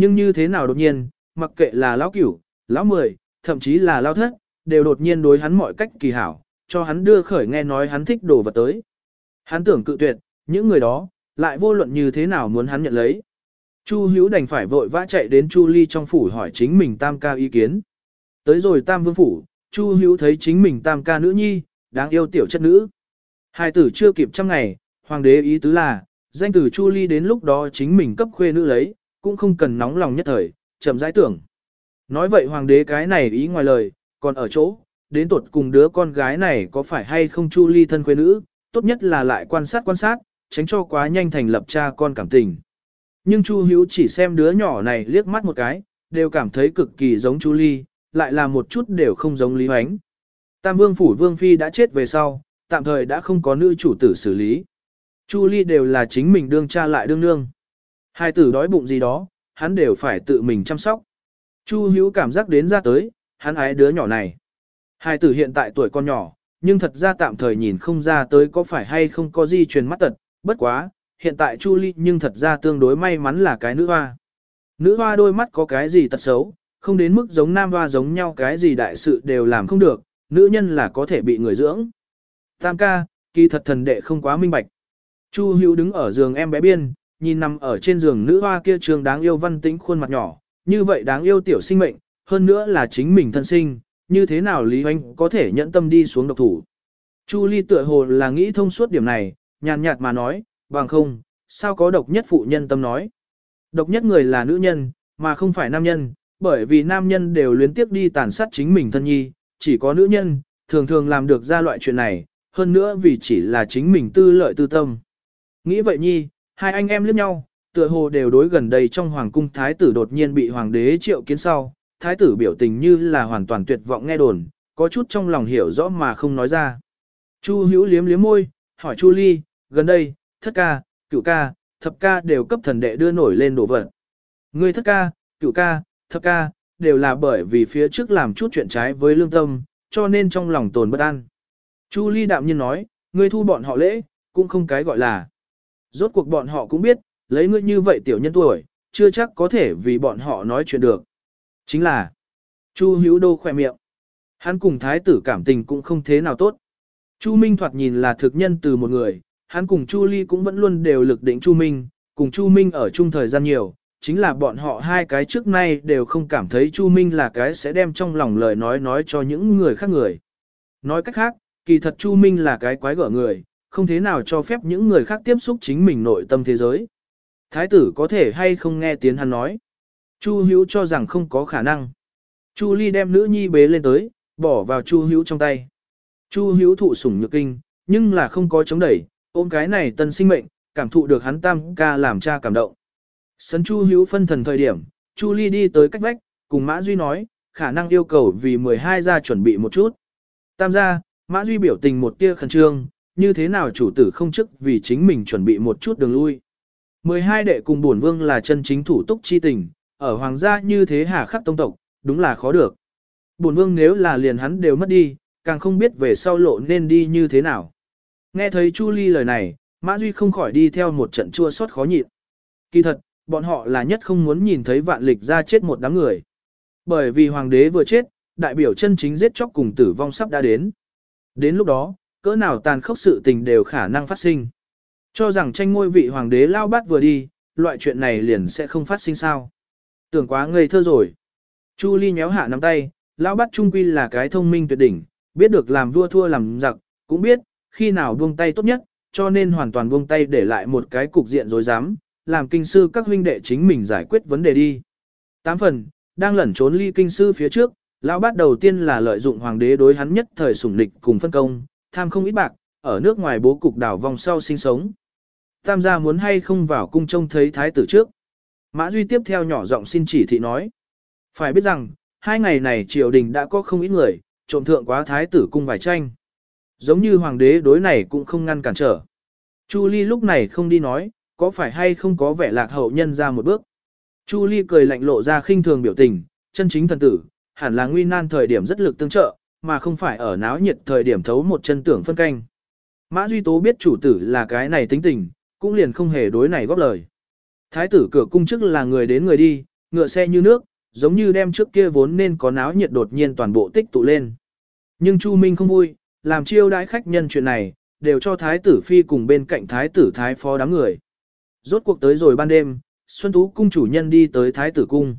[SPEAKER 1] Nhưng như thế nào đột nhiên, mặc kệ là lão cửu, lão mười, thậm chí là lão thất, đều đột nhiên đối hắn mọi cách kỳ hảo, cho hắn đưa khởi nghe nói hắn thích đồ vật tới. Hắn tưởng cự tuyệt, những người đó, lại vô luận như thế nào muốn hắn nhận lấy. Chu Hữu đành phải vội vã chạy đến Chu Ly trong phủ hỏi chính mình tam ca ý kiến. Tới rồi tam vương phủ, Chu Hữu thấy chính mình tam ca nữ nhi, đáng yêu tiểu chất nữ. Hai tử chưa kịp trăm ngày, hoàng đế ý tứ là, danh tử Chu Ly đến lúc đó chính mình cấp khuê nữ lấy, cũng không cần nóng lòng nhất thời, chậm rãi tưởng. Nói vậy hoàng đế cái này ý ngoài lời, còn ở chỗ, đến tuột cùng đứa con gái này có phải hay không Chu Ly thân quê nữ, tốt nhất là lại quan sát quan sát, tránh cho quá nhanh thành lập cha con cảm tình. Nhưng Chu Hữu chỉ xem đứa nhỏ này liếc mắt một cái, đều cảm thấy cực kỳ giống Chu Ly, lại là một chút đều không giống Lý Hoánh. Tam Vương Phủ Vương Phi đã chết về sau, tạm thời đã không có nữ chủ tử xử lý. Chu Ly đều là chính mình đương cha lại đương nương. Hai tử đói bụng gì đó, hắn đều phải tự mình chăm sóc. Chu Hữu cảm giác đến ra tới, hắn ái đứa nhỏ này. Hai tử hiện tại tuổi con nhỏ, nhưng thật ra tạm thời nhìn không ra tới có phải hay không có gì truyền mắt tật, bất quá, hiện tại Chu Ly nhưng thật ra tương đối may mắn là cái nữ hoa. Nữ hoa đôi mắt có cái gì tật xấu, không đến mức giống nam hoa giống nhau cái gì đại sự đều làm không được, nữ nhân là có thể bị người dưỡng. Tam ca, kỳ thật thần đệ không quá minh bạch. Chu Hữu đứng ở giường em bé biên, nhìn nằm ở trên giường nữ hoa kia trường đáng yêu văn tĩnh khuôn mặt nhỏ, như vậy đáng yêu tiểu sinh mệnh, hơn nữa là chính mình thân sinh, như thế nào Lý Hoành có thể nhẫn tâm đi xuống độc thủ. Chu Ly tựa hồ là nghĩ thông suốt điểm này, nhàn nhạt mà nói, bằng không, sao có độc nhất phụ nhân tâm nói. Độc nhất người là nữ nhân, mà không phải nam nhân, bởi vì nam nhân đều luyến tiếp đi tàn sát chính mình thân nhi, chỉ có nữ nhân, thường thường làm được ra loại chuyện này, hơn nữa vì chỉ là chính mình tư lợi tư tâm. Nghĩ vậy nhi, hai anh em liếc nhau, tựa hồ đều đối gần đây trong hoàng cung thái tử đột nhiên bị hoàng đế triệu kiến sau, thái tử biểu tình như là hoàn toàn tuyệt vọng nghe đồn, có chút trong lòng hiểu rõ mà không nói ra. Chu hữu liếm liếm môi, hỏi Chu ly, gần đây, thất ca, cửu ca, thập ca đều cấp thần đệ đưa nổi lên đồ vật. Ngươi thất ca, cửu ca, thập ca, đều là bởi vì phía trước làm chút chuyện trái với lương tâm, cho nên trong lòng tồn bất an. Chu ly đạm nhiên nói, ngươi thu bọn họ lễ, cũng không cái gọi là. Rốt cuộc bọn họ cũng biết, lấy ngươi như vậy tiểu nhân tuổi, chưa chắc có thể vì bọn họ nói chuyện được. Chính là, Chu Hữu Đô khỏe miệng. Hắn cùng thái tử cảm tình cũng không thế nào tốt. Chu Minh thoạt nhìn là thực nhân từ một người, hắn cùng Chu Ly cũng vẫn luôn đều lực định Chu Minh, cùng Chu Minh ở chung thời gian nhiều, chính là bọn họ hai cái trước nay đều không cảm thấy Chu Minh là cái sẽ đem trong lòng lời nói nói cho những người khác người. Nói cách khác, kỳ thật Chu Minh là cái quái gở người, không thế nào cho phép những người khác tiếp xúc chính mình nội tâm thế giới. Thái tử có thể hay không nghe tiếng hắn nói. Chu Hữu cho rằng không có khả năng. Chu Ly đem nữ nhi bế lên tới, bỏ vào Chu Hữu trong tay. Chu Hữu thụ sủng nhược kinh, nhưng là không có chống đẩy, ôm cái này tân sinh mệnh, cảm thụ được hắn tam ca làm cha cảm động. Sấn Chu Hữu phân thần thời điểm, Chu Ly đi tới cách vách, cùng Mã Duy nói, khả năng yêu cầu vì 12 gia chuẩn bị một chút. Tam gia, Mã Duy biểu tình một tia khẩn trương, như thế nào chủ tử không chức vì chính mình chuẩn bị một chút đường lui. 12 đệ cùng bổn vương là chân chính thủ túc chi tình, ở hoàng gia như thế hà khắc tông tộc, đúng là khó được. Bổn vương nếu là liền hắn đều mất đi, càng không biết về sau lộ nên đi như thế nào. Nghe thấy Chu Ly lời này, Mã Duy không khỏi đi theo một trận chua xót khó nhịn. Kỳ thật, bọn họ là nhất không muốn nhìn thấy vạn lịch ra chết một đám người. Bởi vì hoàng đế vừa chết, đại biểu chân chính giết chóc cùng tử vong sắp đã đến. Đến lúc đó, cỡ nào tàn khốc sự tình đều khả năng phát sinh. Cho rằng tranh ngôi vị hoàng đế lao bát vừa đi, loại chuyện này liền sẽ không phát sinh sao. Tưởng quá ngây thơ rồi. Chu Ly nhéo hạ nắm tay, lão bát trung quy là cái thông minh tuyệt đỉnh, biết được làm vua thua làm giặc, cũng biết, khi nào buông tay tốt nhất, cho nên hoàn toàn buông tay để lại một cái cục diện rối rắm, làm kinh sư các huynh đệ chính mình giải quyết vấn đề đi. Tám phần, đang lẩn trốn ly kinh sư phía trước, lão bát đầu tiên là lợi dụng hoàng đế đối hắn nhất thời sủng lịch cùng phân công, tham không ít bạc, ở nước ngoài bố cục đảo vòng sau sinh sống. Tam gia muốn hay không vào cung trông thấy thái tử trước. Mã Duy tiếp theo nhỏ giọng xin chỉ thị nói. Phải biết rằng, hai ngày này triều đình đã có không ít người, trộm thượng quá thái tử cung vài tranh. Giống như hoàng đế đối này cũng không ngăn cản trở. Chu Ly lúc này không đi nói, có phải hay không có vẻ lạc hậu nhân ra một bước. Chu Ly cười lạnh lộ ra khinh thường biểu tình, chân chính thần tử, hẳn là nguy nan thời điểm rất lực tương trợ, mà không phải ở náo nhiệt thời điểm thấu một chân tưởng phân canh. Mã Duy Tố biết chủ tử là cái này tính tình, cũng liền không hề đối này góp lời. Thái tử cửa cung chức là người đến người đi, ngựa xe như nước, giống như đem trước kia vốn nên có náo nhiệt đột nhiên toàn bộ tích tụ lên. Nhưng Chu Minh không vui, làm chiêu đãi khách nhân chuyện này, đều cho thái tử phi cùng bên cạnh thái tử thái phó đám người. Rốt cuộc tới rồi ban đêm, Xuân Tú cung chủ nhân đi tới thái tử cung.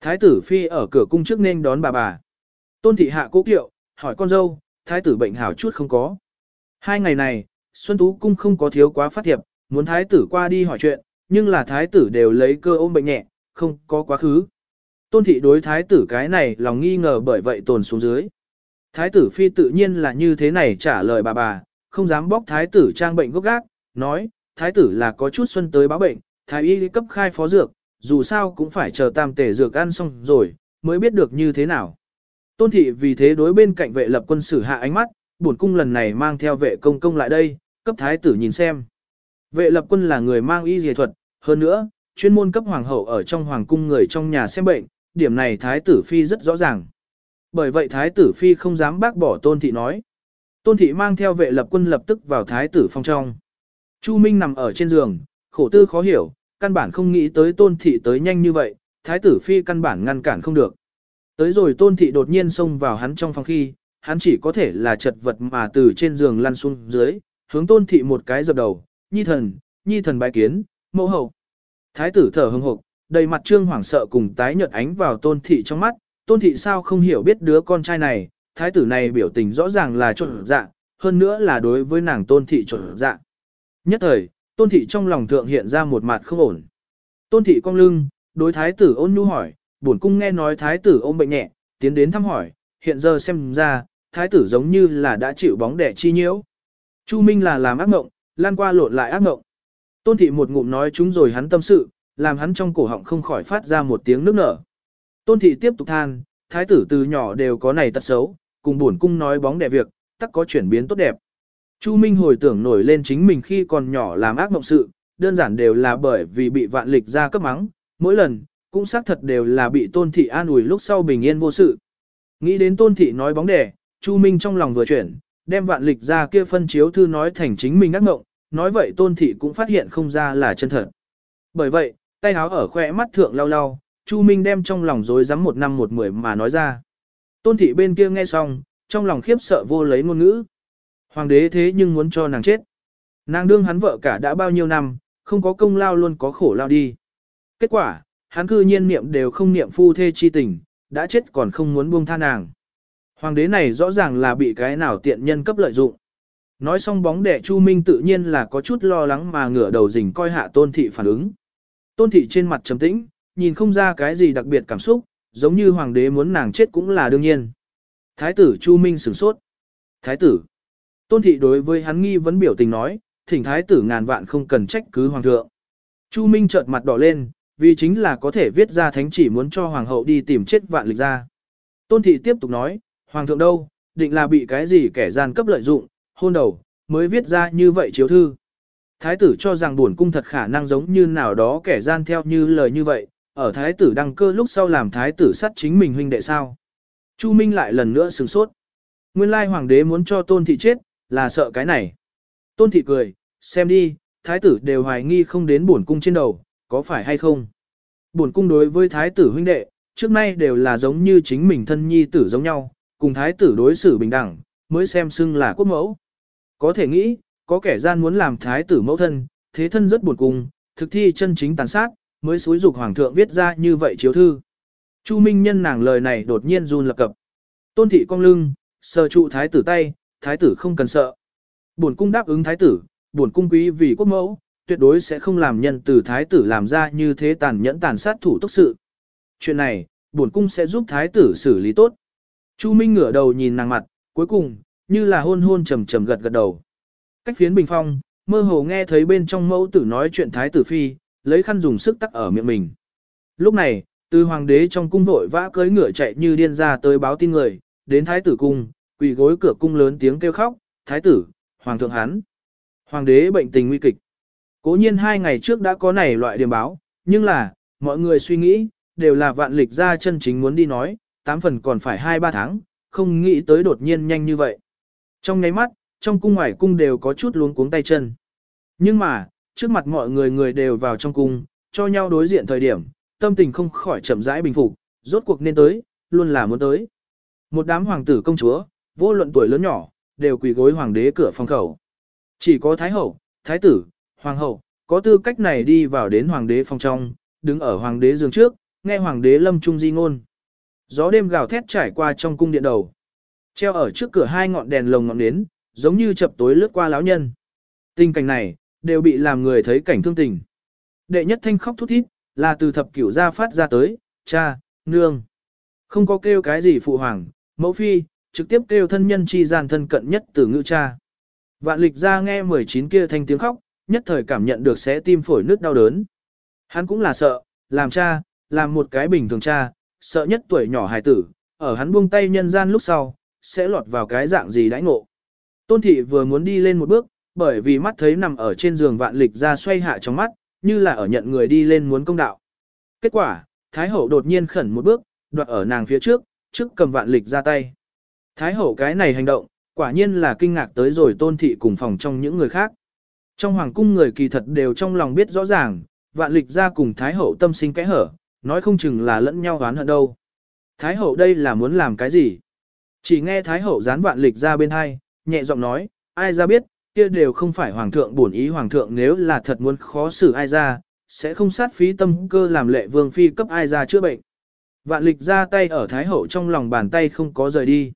[SPEAKER 1] Thái tử phi ở cửa cung trước nên đón bà bà. Tôn thị hạ cố kiệu, hỏi con dâu, thái tử bệnh hảo chút không có. Hai ngày này, Xuân Tú cung không có thiếu quá phát thiệp, muốn thái tử qua đi hỏi chuyện, nhưng là thái tử đều lấy cơ ôm bệnh nhẹ, không có quá khứ. Tôn thị đối thái tử cái này lòng nghi ngờ bởi vậy tồn xuống dưới. Thái tử phi tự nhiên là như thế này trả lời bà bà, không dám bóc thái tử trang bệnh gốc gác, nói, thái tử là có chút xuân tới báo bệnh, thái y cấp khai phó dược, dù sao cũng phải chờ tam tể dược ăn xong rồi, mới biết được như thế nào. Tôn thị vì thế đối bên cạnh vệ lập quân sử hạ ánh mắt, bổn cung lần này mang theo vệ công công lại đây, cấp thái tử nhìn xem. Vệ lập quân là người mang y dề thuật, hơn nữa, chuyên môn cấp hoàng hậu ở trong hoàng cung người trong nhà xem bệnh, điểm này thái tử phi rất rõ ràng. Bởi vậy thái tử phi không dám bác bỏ tôn thị nói. Tôn thị mang theo vệ lập quân lập tức vào thái tử phong trong. Chu Minh nằm ở trên giường, khổ tư khó hiểu, căn bản không nghĩ tới tôn thị tới nhanh như vậy, thái tử phi căn bản ngăn cản không được. Tới rồi tôn thị đột nhiên xông vào hắn trong phòng khi, hắn chỉ có thể là chật vật mà từ trên giường lăn xuống dưới, hướng tôn thị một cái dập đầu, nhi thần, nhi thần bái kiến, mẫu hậu. Thái tử thở hừng hộp, đầy mặt trương hoảng sợ cùng tái nhợt ánh vào tôn thị trong mắt, tôn thị sao không hiểu biết đứa con trai này, thái tử này biểu tình rõ ràng là trộn dạ, hơn nữa là đối với nàng tôn thị trộn dạ. Nhất thời, tôn thị trong lòng thượng hiện ra một mặt không ổn. Tôn thị cong lưng, đối thái tử ôn nhu hỏi, bổn cung nghe nói thái tử ôm bệnh nhẹ, tiến đến thăm hỏi, hiện giờ xem ra, thái tử giống như là đã chịu bóng đẻ chi nhiễu. Chu Minh là làm ác mộng, lan qua lộn lại ác mộng. Tôn thị một ngụm nói chúng rồi hắn tâm sự, làm hắn trong cổ họng không khỏi phát ra một tiếng nước nở. Tôn thị tiếp tục than, thái tử từ nhỏ đều có này tật xấu, cùng bổn cung nói bóng đẻ việc, tất có chuyển biến tốt đẹp. Chu Minh hồi tưởng nổi lên chính mình khi còn nhỏ làm ác mộng sự, đơn giản đều là bởi vì bị vạn lịch ra cấp mắng, mỗi lần, cũng xác thật đều là bị tôn thị an ủi lúc sau bình yên vô sự. Nghĩ đến tôn thị nói bóng đẻ, Chu Minh trong lòng vừa chuyển, đem vạn lịch ra kia phân chiếu thư nói thành chính mình ác ngộng, nói vậy tôn thị cũng phát hiện không ra là chân thật. Bởi vậy, tay áo ở khoe mắt thượng lau lau, Chu Minh đem trong lòng dối rắm một năm một mười mà nói ra. Tôn thị bên kia nghe xong, trong lòng khiếp sợ vô lấy ngôn ngữ. Hoàng đế thế nhưng muốn cho nàng chết. Nàng đương hắn vợ cả đã bao nhiêu năm, không có công lao luôn có khổ lao đi. Kết quả, hắn cư nhiên niệm đều không niệm phu thê chi tình, đã chết còn không muốn buông tha nàng. Hoàng đế này rõ ràng là bị cái nào tiện nhân cấp lợi dụng. Nói xong bóng đẻ Chu Minh tự nhiên là có chút lo lắng mà ngửa đầu rình coi hạ tôn thị phản ứng. Tôn thị trên mặt trầm tĩnh, nhìn không ra cái gì đặc biệt cảm xúc, giống như hoàng đế muốn nàng chết cũng là đương nhiên. Thái tử Chu Minh sửng sốt. Thái tử. Tôn thị đối với hắn nghi vấn biểu tình nói, thỉnh thái tử ngàn vạn không cần trách cứ hoàng thượng. Chu Minh trợn mặt đỏ lên, vì chính là có thể viết ra thánh chỉ muốn cho hoàng hậu đi tìm chết vạn lịch ra. Tôn thị tiếp tục nói, hoàng thượng đâu, định là bị cái gì kẻ gian cấp lợi dụng, hôn đầu, mới viết ra như vậy chiếu thư. Thái tử cho rằng buồn cung thật khả năng giống như nào đó kẻ gian theo như lời như vậy, ở thái tử đăng cơ lúc sau làm thái tử sát chính mình huynh đệ sao. Chu Minh lại lần nữa sửng sốt. Nguyên lai hoàng đế muốn cho tôn thị chết, là sợ cái này. Tôn thị cười, xem đi, thái tử đều hoài nghi không đến buồn cung trên đầu, có phải hay không? Buồn cung đối với thái tử huynh đệ, trước nay đều là giống như chính mình thân nhi tử giống nhau, cùng thái tử đối xử bình đẳng, mới xem xưng là quốc mẫu. Có thể nghĩ, có kẻ gian muốn làm thái tử mẫu thân, thế thân rất buồn cung, thực thi chân chính tàn sát, mới xúi dục hoàng thượng viết ra như vậy chiếu thư. Chu Minh nhân nàng lời này đột nhiên run lập cập. Tôn thị cong lưng, sờ trụ thái tử tay, thái tử không cần sợ. Buồn cung đáp ứng thái tử, buồn cung quý vì quốc mẫu, tuyệt đối sẽ không làm nhân từ thái tử làm ra như thế tàn nhẫn tàn sát thủ tốc sự. Chuyện này, bổn cung sẽ giúp thái tử xử lý tốt. Chu Minh ngửa đầu nhìn nàng mặt, cuối cùng, như là hôn hôn trầm trầm gật gật đầu. Cách phiến bình phong, mơ hồ nghe thấy bên trong mẫu tử nói chuyện thái tử phi, lấy khăn dùng sức tắc ở miệng mình. Lúc này, từ hoàng đế trong cung vội vã cưới ngựa chạy như điên ra tới báo tin người, đến thái tử cung, quỳ gối cửa cung lớn tiếng kêu khóc, thái tử, hoàng thượng hắn. Hoàng đế bệnh tình nguy kịch. Cố nhiên hai ngày trước đã có này loại điểm báo, nhưng là, mọi người suy nghĩ, đều là vạn lịch ra chân chính muốn đi nói, tám phần còn phải hai ba tháng, không nghĩ tới đột nhiên nhanh như vậy. Trong nháy mắt, trong cung ngoài cung đều có chút luống cuống tay chân. Nhưng mà, trước mặt mọi người người đều vào trong cung, cho nhau đối diện thời điểm, tâm tình không khỏi chậm rãi bình phục, rốt cuộc nên tới, luôn là muốn tới. Một đám hoàng tử công chúa, vô luận tuổi lớn nhỏ, đều quỳ gối hoàng đế cửa phòng khẩu. Chỉ có thái hậu, thái tử, hoàng hậu, có tư cách này đi vào đến hoàng đế phòng trong, đứng ở hoàng đế giường trước, nghe hoàng đế lâm trung di ngôn. Gió đêm gào thét trải qua trong cung điện đầu. Treo ở trước cửa hai ngọn đèn lồng ngọn nến, giống như chập tối lướt qua lão nhân. Tình cảnh này, đều bị làm người thấy cảnh thương tình. Đệ nhất thanh khóc thút thít, là từ thập cửu ra phát ra tới, cha, nương. Không có kêu cái gì phụ hoàng, mẫu phi, trực tiếp kêu thân nhân chi gian thân cận nhất từ ngữ cha. Vạn lịch ra nghe 19 kia thanh tiếng khóc, nhất thời cảm nhận được sẽ tim phổi nước đau đớn. Hắn cũng là sợ, làm cha, làm một cái bình thường cha, sợ nhất tuổi nhỏ hài tử, ở hắn buông tay nhân gian lúc sau, sẽ lọt vào cái dạng gì đãi ngộ. Tôn thị vừa muốn đi lên một bước, bởi vì mắt thấy nằm ở trên giường vạn lịch ra xoay hạ trong mắt, như là ở nhận người đi lên muốn công đạo. Kết quả, Thái hậu đột nhiên khẩn một bước, đoạt ở nàng phía trước, trước cầm vạn lịch ra tay. Thái hậu cái này hành động, quả nhiên là kinh ngạc tới rồi tôn thị cùng phòng trong những người khác. Trong hoàng cung người kỳ thật đều trong lòng biết rõ ràng, vạn lịch ra cùng Thái hậu tâm sinh cái hở, nói không chừng là lẫn nhau oán hận đâu. Thái hậu đây là muốn làm cái gì? Chỉ nghe Thái hậu dán vạn lịch ra bên hai, nhẹ giọng nói, ai ra biết, kia đều không phải hoàng thượng bổn ý hoàng thượng nếu là thật muốn khó xử ai ra, sẽ không sát phí tâm cơ làm lệ vương phi cấp ai ra chữa bệnh. Vạn lịch ra tay ở Thái hậu trong lòng bàn tay không có rời đi.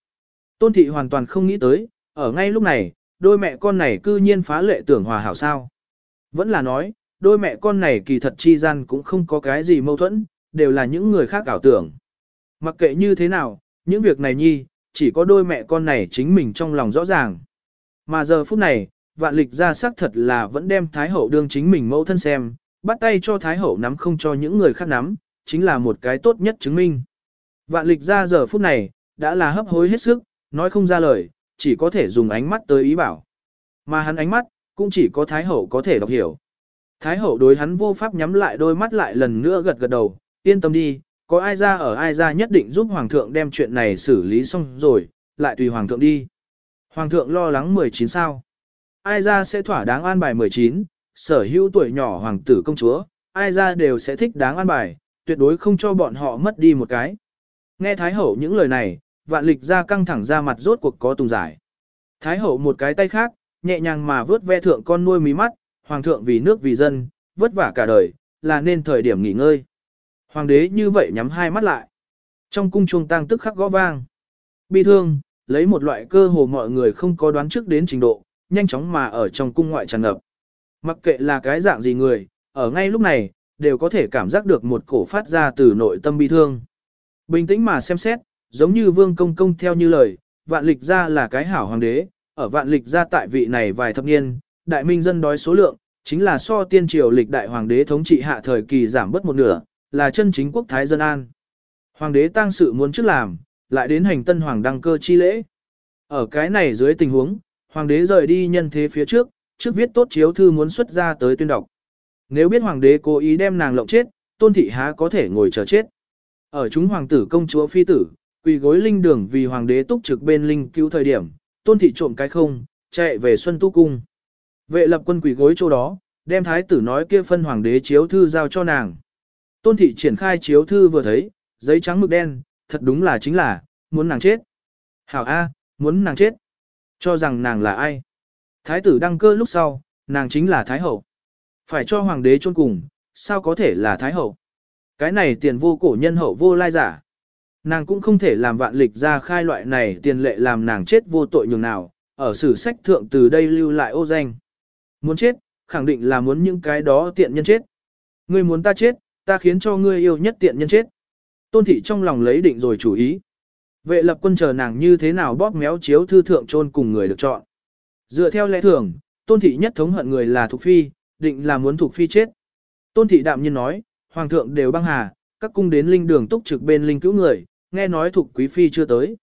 [SPEAKER 1] Tôn thị hoàn toàn không nghĩ tới, ở ngay lúc này, đôi mẹ con này cư nhiên phá lệ tưởng hòa hảo sao. Vẫn là nói, đôi mẹ con này kỳ thật chi gian cũng không có cái gì mâu thuẫn, đều là những người khác ảo tưởng. Mặc kệ như thế nào, những việc này nhi, chỉ có đôi mẹ con này chính mình trong lòng rõ ràng. Mà giờ phút này, vạn lịch ra sắc thật là vẫn đem Thái Hậu đương chính mình mẫu thân xem, bắt tay cho Thái Hậu nắm không cho những người khác nắm, chính là một cái tốt nhất chứng minh. Vạn lịch ra giờ phút này, đã là hấp hối hết sức, nói không ra lời, chỉ có thể dùng ánh mắt tới ý bảo. Mà hắn ánh mắt, cũng chỉ có Thái Hậu có thể đọc hiểu. Thái Hậu đối hắn vô pháp nhắm lại đôi mắt lại lần nữa gật gật đầu, yên tâm đi, có ai ra ở ai ra nhất định giúp Hoàng thượng đem chuyện này xử lý xong rồi, lại tùy Hoàng thượng đi. Hoàng thượng lo lắng 19 sao. Ai ra sẽ thỏa đáng an bài 19, sở hữu tuổi nhỏ hoàng tử công chúa, ai ra đều sẽ thích đáng an bài, tuyệt đối không cho bọn họ mất đi một cái. Nghe Thái Hậu những lời này, vạn lịch ra căng thẳng ra mặt rốt cuộc có tùng giải. Thái Hậu một cái tay khác, nhẹ nhàng mà vớt ve thượng con nuôi mí mắt, hoàng thượng vì nước vì dân, vất vả cả đời, là nên thời điểm nghỉ ngơi. Hoàng đế như vậy nhắm hai mắt lại. Trong cung chuông tang tức khắc gõ vang. Bi thương, lấy một loại cơ hồ mọi người không có đoán trước đến trình độ, nhanh chóng mà ở trong cung ngoại tràn ngập. Mặc kệ là cái dạng gì người, ở ngay lúc này, đều có thể cảm giác được một cổ phát ra từ nội tâm bi thương. Bình tĩnh mà xem xét, giống như vương công công theo như lời, vạn lịch ra là cái hảo hoàng đế, ở vạn lịch ra tại vị này vài thập niên, đại minh dân đói số lượng, chính là so tiên triều lịch đại hoàng đế thống trị hạ thời kỳ giảm bớt một nửa, là chân chính quốc thái dân an. Hoàng đế tăng sự muốn trước làm, lại đến hành tân hoàng đăng cơ chi lễ. Ở cái này dưới tình huống, hoàng đế rời đi nhân thế phía trước, trước viết tốt chiếu thư muốn xuất ra tới tuyên đọc. Nếu biết hoàng đế cố ý đem nàng lộng chết, tôn thị há có thể ngồi chờ chết. Ở chúng hoàng tử công chúa phi tử, quỳ gối linh đường vì hoàng đế túc trực bên linh cứu thời điểm, tôn thị trộm cái không, chạy về xuân tu cung. Vệ lập quân quỳ gối chỗ đó, đem thái tử nói kia phân hoàng đế chiếu thư giao cho nàng. Tôn thị triển khai chiếu thư vừa thấy, giấy trắng mực đen, thật đúng là chính là, muốn nàng chết. Hảo A, muốn nàng chết. Cho rằng nàng là ai? Thái tử đăng cơ lúc sau, nàng chính là Thái hậu. Phải cho hoàng đế chôn cùng, sao có thể là Thái hậu? Cái này tiền vô cổ nhân hậu vô lai giả. Nàng cũng không thể làm vạn lịch ra khai loại này tiền lệ làm nàng chết vô tội nhường nào, ở sử sách thượng từ đây lưu lại ô danh. Muốn chết, khẳng định là muốn những cái đó tiện nhân chết. Ngươi muốn ta chết, ta khiến cho ngươi yêu nhất tiện nhân chết. Tôn thị trong lòng lấy định rồi chủ ý. Vệ lập quân chờ nàng như thế nào bóp méo chiếu thư thượng chôn cùng người được chọn. Dựa theo lẽ thường, tôn thị nhất thống hận người là thuộc Phi, định là muốn thuộc Phi chết. Tôn thị đạm nhiên nói, Hoàng thượng đều băng hà, các cung đến linh đường túc trực bên linh cứu người, nghe nói thuộc Quý Phi chưa tới.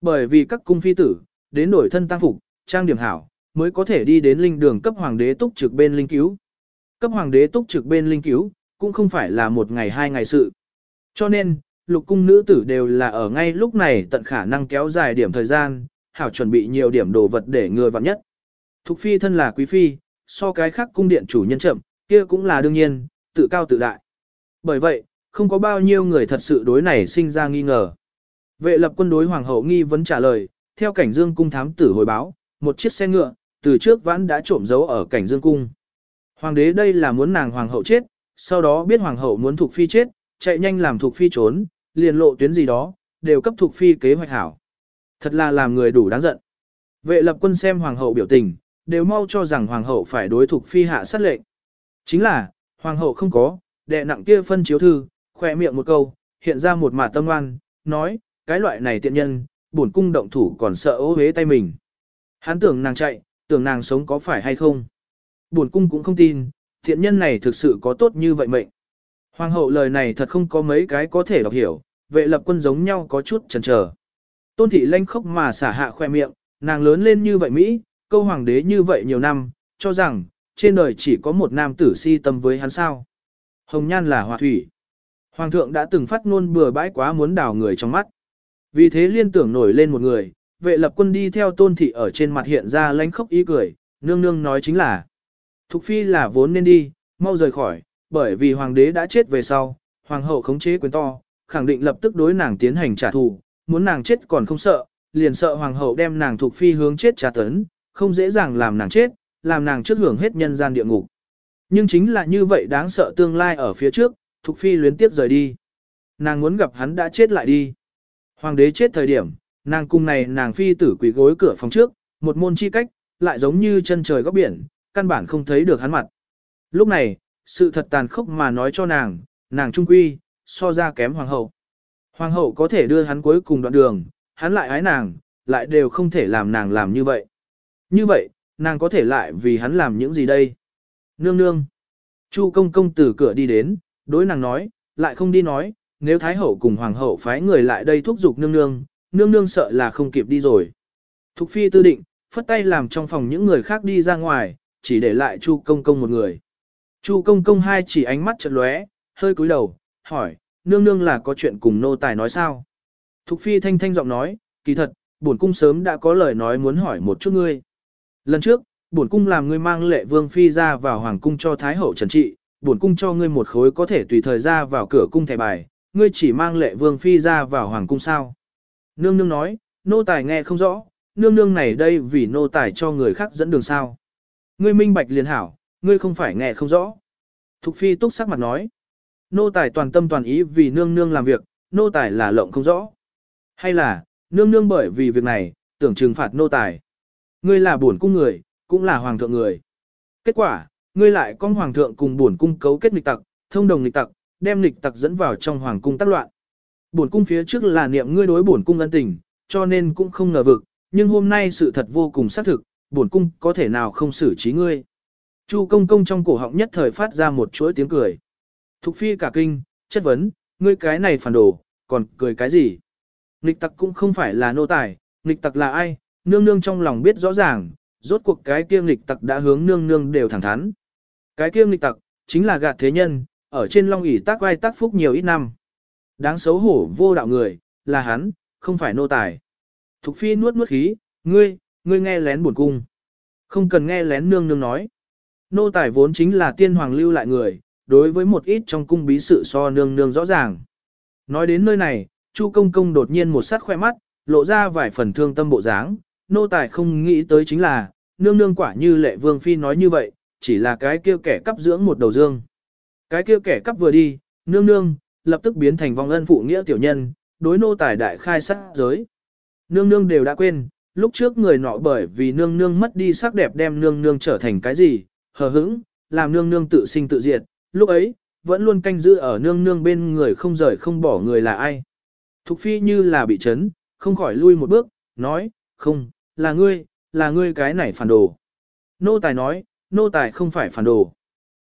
[SPEAKER 1] Bởi vì các cung phi tử, đến đổi thân tăng phục, trang điểm hảo, mới có thể đi đến linh đường cấp hoàng đế túc trực bên linh cứu. Cấp hoàng đế túc trực bên linh cứu, cũng không phải là một ngày hai ngày sự. Cho nên, lục cung nữ tử đều là ở ngay lúc này tận khả năng kéo dài điểm thời gian, hảo chuẩn bị nhiều điểm đồ vật để ngừa vặn nhất. Thục phi thân là quý phi, so cái khác cung điện chủ nhân chậm, kia cũng là đương nhiên, tự cao tự đại. Bởi vậy, không có bao nhiêu người thật sự đối này sinh ra nghi ngờ. Vệ lập quân đối hoàng hậu nghi vấn trả lời, theo cảnh dương cung thám tử hồi báo, một chiếc xe ngựa, từ trước vãn đã trộm giấu ở cảnh dương cung. Hoàng đế đây là muốn nàng hoàng hậu chết, sau đó biết hoàng hậu muốn thuộc phi chết, chạy nhanh làm thuộc phi trốn, liền lộ tuyến gì đó, đều cấp thuộc phi kế hoạch hảo. Thật là làm người đủ đáng giận. Vệ lập quân xem hoàng hậu biểu tình, đều mau cho rằng hoàng hậu phải đối thuộc phi hạ sát lệnh. Chính là, hoàng hậu không có, đệ nặng kia phân chiếu thư, khoe miệng một câu, hiện ra một mả tâm oan, nói, cái loại này tiện nhân, bổn cung động thủ còn sợ ố hế tay mình. Hắn tưởng nàng chạy, tưởng nàng sống có phải hay không. Bổn cung cũng không tin, thiện nhân này thực sự có tốt như vậy mệnh. Hoàng hậu lời này thật không có mấy cái có thể đọc hiểu, vệ lập quân giống nhau có chút chần chờ. Tôn thị lanh khóc mà xả hạ khoe miệng, nàng lớn lên như vậy Mỹ, câu hoàng đế như vậy nhiều năm, cho rằng, trên đời chỉ có một nam tử si tâm với hắn sao. Hồng nhan là hòa thủy. Hoàng thượng đã từng phát ngôn bừa bãi quá muốn đào người trong mắt. Vì thế liên tưởng nổi lên một người, vệ lập quân đi theo tôn thị ở trên mặt hiện ra lánh khóc ý cười, nương nương nói chính là. Thục phi là vốn nên đi, mau rời khỏi, bởi vì hoàng đế đã chết về sau, hoàng hậu khống chế quyền to, khẳng định lập tức đối nàng tiến hành trả thù, muốn nàng chết còn không sợ, liền sợ hoàng hậu đem nàng thuộc phi hướng chết trả tấn, không dễ dàng làm nàng chết, làm nàng trước hưởng hết nhân gian địa ngục. Nhưng chính là như vậy đáng sợ tương lai ở phía trước, Thục phi luyến tiếp rời đi. Nàng muốn gặp hắn đã chết lại đi. Hoàng đế chết thời điểm, nàng cung này nàng phi tử quỷ gối cửa phòng trước, một môn chi cách, lại giống như chân trời góc biển, căn bản không thấy được hắn mặt. Lúc này, sự thật tàn khốc mà nói cho nàng, nàng trung quy, so ra kém hoàng hậu. Hoàng hậu có thể đưa hắn cuối cùng đoạn đường, hắn lại ái nàng, lại đều không thể làm nàng làm như vậy. Như vậy, nàng có thể lại vì hắn làm những gì đây? Nương nương. Chu công công từ cửa đi đến, đối nàng nói, lại không đi nói, nếu Thái hậu cùng Hoàng hậu phái người lại đây thúc giục nương nương, nương nương sợ là không kịp đi rồi. Thục phi tư định, phất tay làm trong phòng những người khác đi ra ngoài, chỉ để lại Chu công công một người. Chu công công hai chỉ ánh mắt chợt lóe, hơi cúi đầu, hỏi, nương nương là có chuyện cùng nô tài nói sao? Thục phi thanh thanh giọng nói, kỳ thật, bổn cung sớm đã có lời nói muốn hỏi một chút ngươi. Lần trước, bổn cung làm ngươi mang lệ vương phi ra vào hoàng cung cho thái hậu trần trị, bổn cung cho ngươi một khối có thể tùy thời ra vào cửa cung thẻ bài, ngươi chỉ mang lệ vương phi ra vào hoàng cung sao? Nương nương nói, nô tài nghe không rõ, nương nương này đây vì nô tài cho người khác dẫn đường sao? Ngươi minh bạch liền hảo, ngươi không phải nghe không rõ. Thục phi túc sắc mặt nói, nô tài toàn tâm toàn ý vì nương nương làm việc, nô tài là lộng không rõ. Hay là, nương nương bởi vì việc này, tưởng trừng phạt nô tài. Ngươi là bổn cung người, cũng là hoàng thượng người. Kết quả, ngươi lại con hoàng thượng cùng bổn cung cấu kết nghịch tặc, thông đồng nghịch tặc, đem nghịch tặc dẫn vào trong hoàng cung tác loạn. Bổn cung phía trước là niệm ngươi đối bổn cung ân tình, cho nên cũng không ngờ vực, nhưng hôm nay sự thật vô cùng xác thực, bổn cung có thể nào không xử trí ngươi. Chu công công trong cổ họng nhất thời phát ra một chuỗi tiếng cười. Thục phi cả kinh, chất vấn, ngươi cái này phản đồ, còn cười cái gì? Nghịch tặc cũng không phải là nô tài, nghịch tặc là ai, nương nương trong lòng biết rõ ràng, rốt cuộc cái kia nghịch tặc đã hướng nương nương đều thẳng thắn. Cái kia nghịch tặc, chính là gạt thế nhân, ở trên long ỷ tác vai tác phúc nhiều ít năm. Đáng xấu hổ vô đạo người, là hắn, không phải nô tài. Thục phi nuốt nuốt khí, ngươi, ngươi nghe lén buồn cung. Không cần nghe lén nương nương nói. Nô tài vốn chính là tiên hoàng lưu lại người, đối với một ít trong cung bí sự so nương nương rõ ràng. Nói đến nơi này, Chu công công đột nhiên một sát khoe mắt, lộ ra vài phần thương tâm bộ dáng, nô tài không nghĩ tới chính là, nương nương quả như lệ vương phi nói như vậy, chỉ là cái kia kẻ cắp dưỡng một đầu dương. Cái kia kẻ cắp vừa đi, nương nương, lập tức biến thành vong ân phụ nghĩa tiểu nhân, đối nô tài đại khai sát giới. Nương nương đều đã quên, lúc trước người nọ bởi vì nương nương mất đi sắc đẹp đem nương nương trở thành cái gì, hờ hững, làm nương nương tự sinh tự diệt, lúc ấy, vẫn luôn canh giữ ở nương nương bên người không rời không bỏ người là ai. Thục phi như là bị chấn, không khỏi lui một bước, nói, không, là ngươi, là ngươi cái này phản đồ. Nô tài nói, nô tài không phải phản đồ.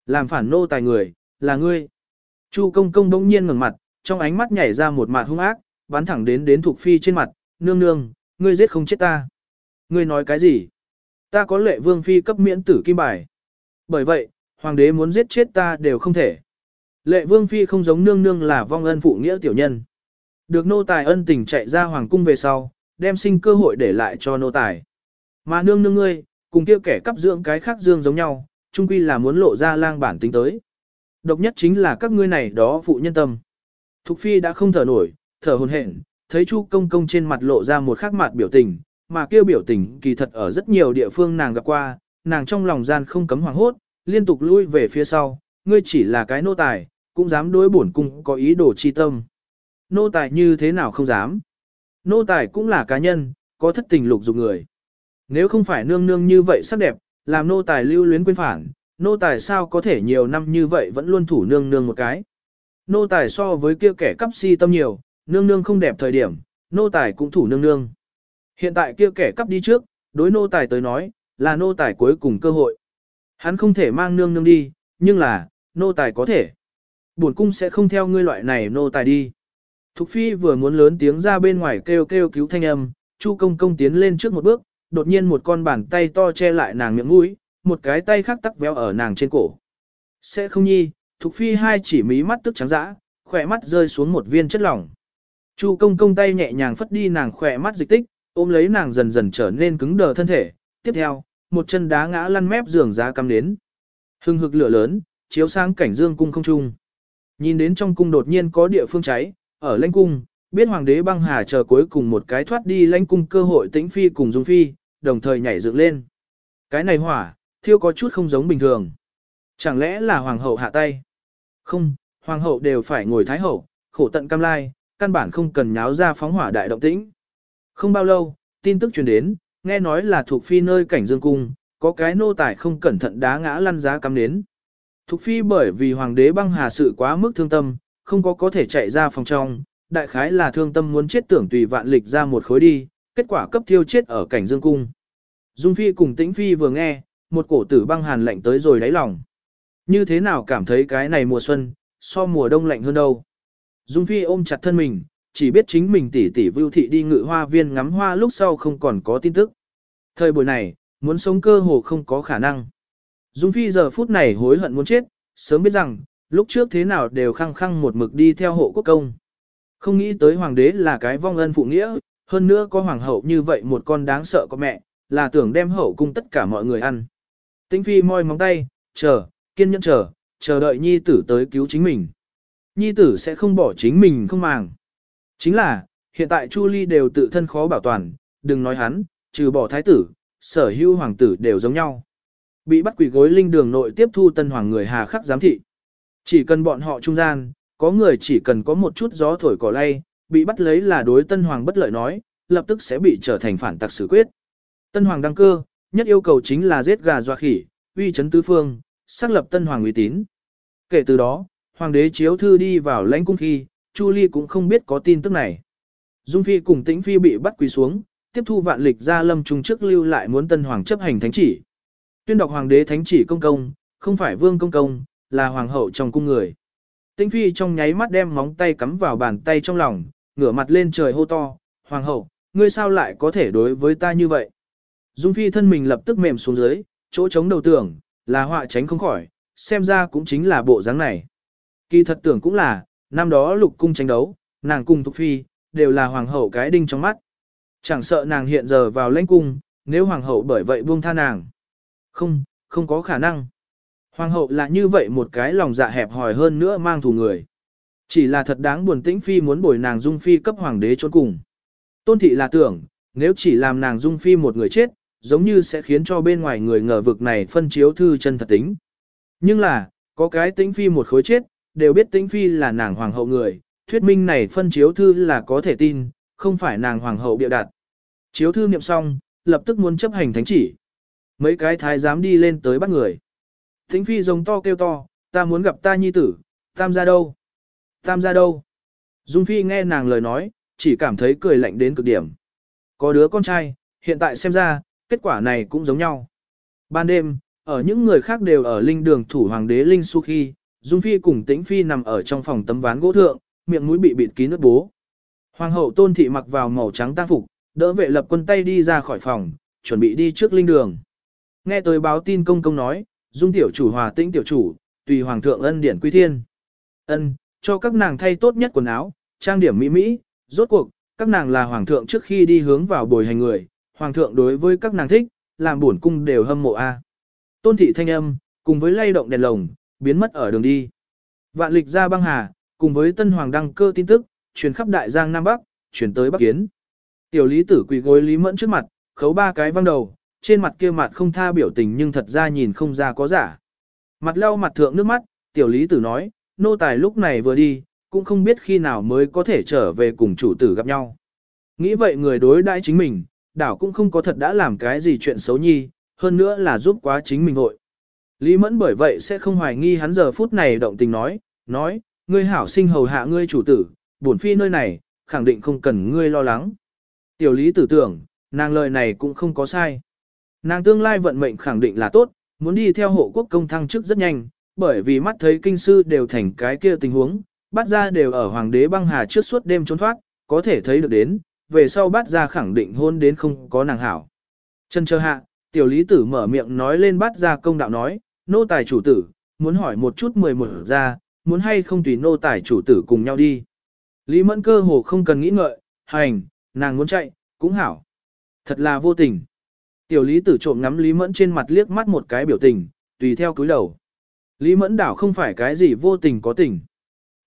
[SPEAKER 1] Làm phản nô tài người, là ngươi. Chu công công bỗng nhiên ngẩng mặt, trong ánh mắt nhảy ra một mạt hung ác, bắn thẳng đến đến thuộc Phi trên mặt, nương nương, ngươi giết không chết ta. Ngươi nói cái gì? Ta có lệ vương phi cấp miễn tử kim bài. Bởi vậy, hoàng đế muốn giết chết ta đều không thể. Lệ vương phi không giống nương nương là vong ân phụ nghĩa tiểu nhân. Được nô tài ân tình chạy ra hoàng cung về sau, đem sinh cơ hội để lại cho nô tài. Mà nương nương ngươi, cùng kia kẻ cắp dưỡng cái khác dương giống nhau, chung quy là muốn lộ ra lang bản tính tới. Độc nhất chính là các ngươi này đó phụ nhân tâm. Thục phi đã không thở nổi, thở hồn hển, thấy Chu công công trên mặt lộ ra một khắc mặt biểu tình, mà kêu biểu tình kỳ thật ở rất nhiều địa phương nàng gặp qua, nàng trong lòng gian không cấm hoàng hốt, liên tục lui về phía sau, ngươi chỉ là cái nô tài, cũng dám đối bổn cung có ý đồ chi tâm. Nô tài như thế nào không dám. Nô tài cũng là cá nhân, có thất tình lục dục người. Nếu không phải nương nương như vậy sắc đẹp, làm nô tài lưu luyến quên phản, nô tài sao có thể nhiều năm như vậy vẫn luôn thủ nương nương một cái. Nô tài so với kia kẻ cắp si tâm nhiều, nương nương không đẹp thời điểm, nô tài cũng thủ nương nương. Hiện tại kia kẻ cắp đi trước, đối nô tài tới nói, là nô tài cuối cùng cơ hội. Hắn không thể mang nương nương đi, nhưng là, nô tài có thể. Bổn cung sẽ không theo ngươi loại này nô tài đi. Thục phi vừa muốn lớn tiếng ra bên ngoài kêu kêu cứu thanh âm, Chu công công tiến lên trước một bước, đột nhiên một con bàn tay to che lại nàng miệng mũi, một cái tay khác tắc véo ở nàng trên cổ. Sẽ không nhi, Thục phi hai chỉ mí mắt tức trắng dã, khỏe mắt rơi xuống một viên chất lỏng. Chu công công tay nhẹ nhàng phất đi nàng khỏe mắt dịch tích, ôm lấy nàng dần dần trở nên cứng đờ thân thể. Tiếp theo, một chân đá ngã lăn mép giường giá cắm đến. Hưng hực lửa lớn, chiếu sang cảnh dương cung không trung. Nhìn đến trong cung đột nhiên có địa phương cháy, ở lãnh cung, biết hoàng đế băng hà chờ cuối cùng một cái thoát đi lãnh cung cơ hội tĩnh phi cùng dung phi, đồng thời nhảy dựng lên. Cái này hỏa, thiêu có chút không giống bình thường. Chẳng lẽ là hoàng hậu hạ tay? Không, hoàng hậu đều phải ngồi thái hậu, khổ tận cam lai, căn bản không cần nháo ra phóng hỏa đại động tĩnh. Không bao lâu, tin tức truyền đến, nghe nói là thuộc phi nơi cảnh dương cung, có cái nô tài không cẩn thận đá ngã lăn giá cắm đến. Thục phi bởi vì hoàng đế băng hà sự quá mức thương tâm, không có có thể chạy ra phòng trong, đại khái là thương tâm muốn chết tưởng tùy vạn lịch ra một khối đi, kết quả cấp thiêu chết ở cảnh dương cung. Dung phi cùng tĩnh phi vừa nghe, một cổ tử băng hàn lạnh tới rồi đáy lòng. Như thế nào cảm thấy cái này mùa xuân, so mùa đông lạnh hơn đâu. Dung phi ôm chặt thân mình, chỉ biết chính mình tỉ tỉ vưu thị đi ngự hoa viên ngắm hoa lúc sau không còn có tin tức. Thời buổi này, muốn sống cơ hồ không có khả năng. Dung Phi giờ phút này hối hận muốn chết, sớm biết rằng, lúc trước thế nào đều khăng khăng một mực đi theo hộ quốc công. Không nghĩ tới hoàng đế là cái vong ân phụ nghĩa, hơn nữa có hoàng hậu như vậy một con đáng sợ có mẹ, là tưởng đem hậu cung tất cả mọi người ăn. Tĩnh Phi moi móng tay, chờ, kiên nhẫn chờ, chờ đợi nhi tử tới cứu chính mình. Nhi tử sẽ không bỏ chính mình không màng. Chính là, hiện tại Chu Ly đều tự thân khó bảo toàn, đừng nói hắn, trừ bỏ thái tử, sở hữu hoàng tử đều giống nhau. Bị bắt quỷ gối linh đường nội tiếp thu tân hoàng người hà khắc giám thị. Chỉ cần bọn họ trung gian, có người chỉ cần có một chút gió thổi cỏ lay, bị bắt lấy là đối tân hoàng bất lợi nói, lập tức sẽ bị trở thành phản tặc xử quyết. Tân hoàng đăng cơ, nhất yêu cầu chính là giết gà doa khỉ, uy chấn tứ phương, xác lập tân hoàng uy tín. Kể từ đó, hoàng đế chiếu thư đi vào lãnh cung khi, Chu Ly cũng không biết có tin tức này. Dung Phi cùng Tĩnh Phi bị bắt quỳ xuống, tiếp thu vạn lịch ra lâm trung trước lưu lại muốn tân hoàng chấp hành thánh chỉ. Tuyên đọc hoàng đế thánh chỉ công công, không phải vương công công, là hoàng hậu trong cung người. Tĩnh phi trong nháy mắt đem móng tay cắm vào bàn tay trong lòng, ngửa mặt lên trời hô to, hoàng hậu, ngươi sao lại có thể đối với ta như vậy? Dung phi thân mình lập tức mềm xuống dưới, chỗ chống đầu tưởng, là họa tránh không khỏi, xem ra cũng chính là bộ dáng này. Kỳ thật tưởng cũng là, năm đó lục cung tranh đấu, nàng cùng thục phi, đều là hoàng hậu cái đinh trong mắt. Chẳng sợ nàng hiện giờ vào lãnh cung, nếu hoàng hậu bởi vậy buông tha nàng. Không, không có khả năng. Hoàng hậu là như vậy một cái lòng dạ hẹp hòi hơn nữa mang thù người. Chỉ là thật đáng buồn tĩnh phi muốn bồi nàng dung phi cấp hoàng đế trốn cùng. Tôn thị là tưởng, nếu chỉ làm nàng dung phi một người chết, giống như sẽ khiến cho bên ngoài người ngờ vực này phân chiếu thư chân thật tính. Nhưng là, có cái tĩnh phi một khối chết, đều biết tĩnh phi là nàng hoàng hậu người, thuyết minh này phân chiếu thư là có thể tin, không phải nàng hoàng hậu bịa đặt. Chiếu thư niệm xong, lập tức muốn chấp hành thánh chỉ. Mấy cái thái giám đi lên tới bắt người. tĩnh phi rồng to kêu to, ta muốn gặp ta nhi tử, tam gia đâu? Tam gia đâu? Dung phi nghe nàng lời nói, chỉ cảm thấy cười lạnh đến cực điểm. Có đứa con trai, hiện tại xem ra, kết quả này cũng giống nhau. Ban đêm, ở những người khác đều ở linh đường thủ hoàng đế linh su khi, Dung phi cùng tĩnh phi nằm ở trong phòng tấm ván gỗ thượng, miệng mũi bị bịt kín nước bố. Hoàng hậu tôn thị mặc vào màu trắng tang phục, đỡ vệ lập quân tay đi ra khỏi phòng, chuẩn bị đi trước linh đường. Nghe tới báo tin công công nói, dung tiểu chủ hòa tĩnh tiểu chủ, tùy hoàng thượng ân điển quy thiên. Ân, cho các nàng thay tốt nhất quần áo, trang điểm mỹ mỹ, rốt cuộc, các nàng là hoàng thượng trước khi đi hướng vào bồi hành người, hoàng thượng đối với các nàng thích, làm buồn cung đều hâm mộ a. Tôn thị thanh âm, cùng với lay động đèn lồng, biến mất ở đường đi. Vạn lịch ra băng hà, cùng với tân hoàng đăng cơ tin tức, truyền khắp đại giang Nam Bắc, truyền tới Bắc Kiến. Tiểu lý tử quỳ gối lý mẫn trước mặt, khấu ba cái văng đầu, trên mặt kia mặt không tha biểu tình nhưng thật ra nhìn không ra có giả. Mặt lau mặt thượng nước mắt, tiểu lý tử nói, nô tài lúc này vừa đi, cũng không biết khi nào mới có thể trở về cùng chủ tử gặp nhau. Nghĩ vậy người đối đãi chính mình, đảo cũng không có thật đã làm cái gì chuyện xấu nhi, hơn nữa là giúp quá chính mình hội. Lý Mẫn bởi vậy sẽ không hoài nghi hắn giờ phút này động tình nói, nói, ngươi hảo sinh hầu hạ ngươi chủ tử, bổn phi nơi này, khẳng định không cần ngươi lo lắng. Tiểu lý tử tưởng, nàng lời này cũng không có sai. Nàng tương lai vận mệnh khẳng định là tốt, muốn đi theo hộ quốc công thăng chức rất nhanh, bởi vì mắt thấy kinh sư đều thành cái kia tình huống, bắt ra đều ở hoàng đế băng hà trước suốt đêm trốn thoát, có thể thấy được đến, về sau bắt ra khẳng định hôn đến không có nàng hảo. Chân chờ hạ, tiểu lý tử mở miệng nói lên bắt ra công đạo nói, nô tài chủ tử, muốn hỏi một chút mười một ra, muốn hay không tùy nô tài chủ tử cùng nhau đi. Lý mẫn cơ hồ không cần nghĩ ngợi, hành, nàng muốn chạy, cũng hảo. Thật là vô tình. Tiểu lý tử trộm ngắm Lý mẫn trên mặt liếc mắt một cái biểu tình, tùy theo cúi đầu. Lý mẫn đảo không phải cái gì vô tình có tình.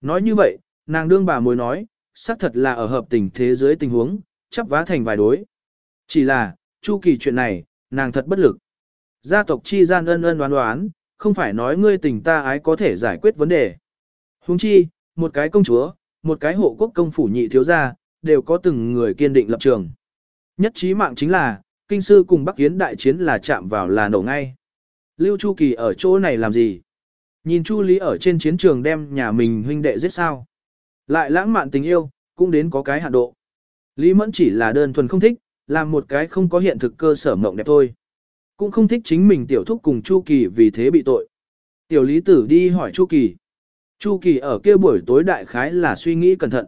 [SPEAKER 1] Nói như vậy, nàng đương bà mối nói, xác thật là ở hợp tình thế giới tình huống, chấp vá thành vài đối. Chỉ là, chu kỳ chuyện này, nàng thật bất lực. Gia tộc chi gian ân ân đoán đoán, không phải nói ngươi tình ta ái có thể giải quyết vấn đề. Huống chi, một cái công chúa, một cái hộ quốc công phủ nhị thiếu gia, đều có từng người kiên định lập trường. Nhất trí mạng chính là, kinh sư cùng Bắc Yến đại chiến là chạm vào là nổ ngay. Lưu Chu Kỳ ở chỗ này làm gì? Nhìn Chu Lý ở trên chiến trường đem nhà mình huynh đệ giết sao? Lại lãng mạn tình yêu, cũng đến có cái hạn độ. Lý Mẫn chỉ là đơn thuần không thích, làm một cái không có hiện thực cơ sở mộng đẹp thôi. Cũng không thích chính mình tiểu thúc cùng Chu Kỳ vì thế bị tội. Tiểu Lý Tử đi hỏi Chu Kỳ. Chu Kỳ ở kia buổi tối đại khái là suy nghĩ cẩn thận.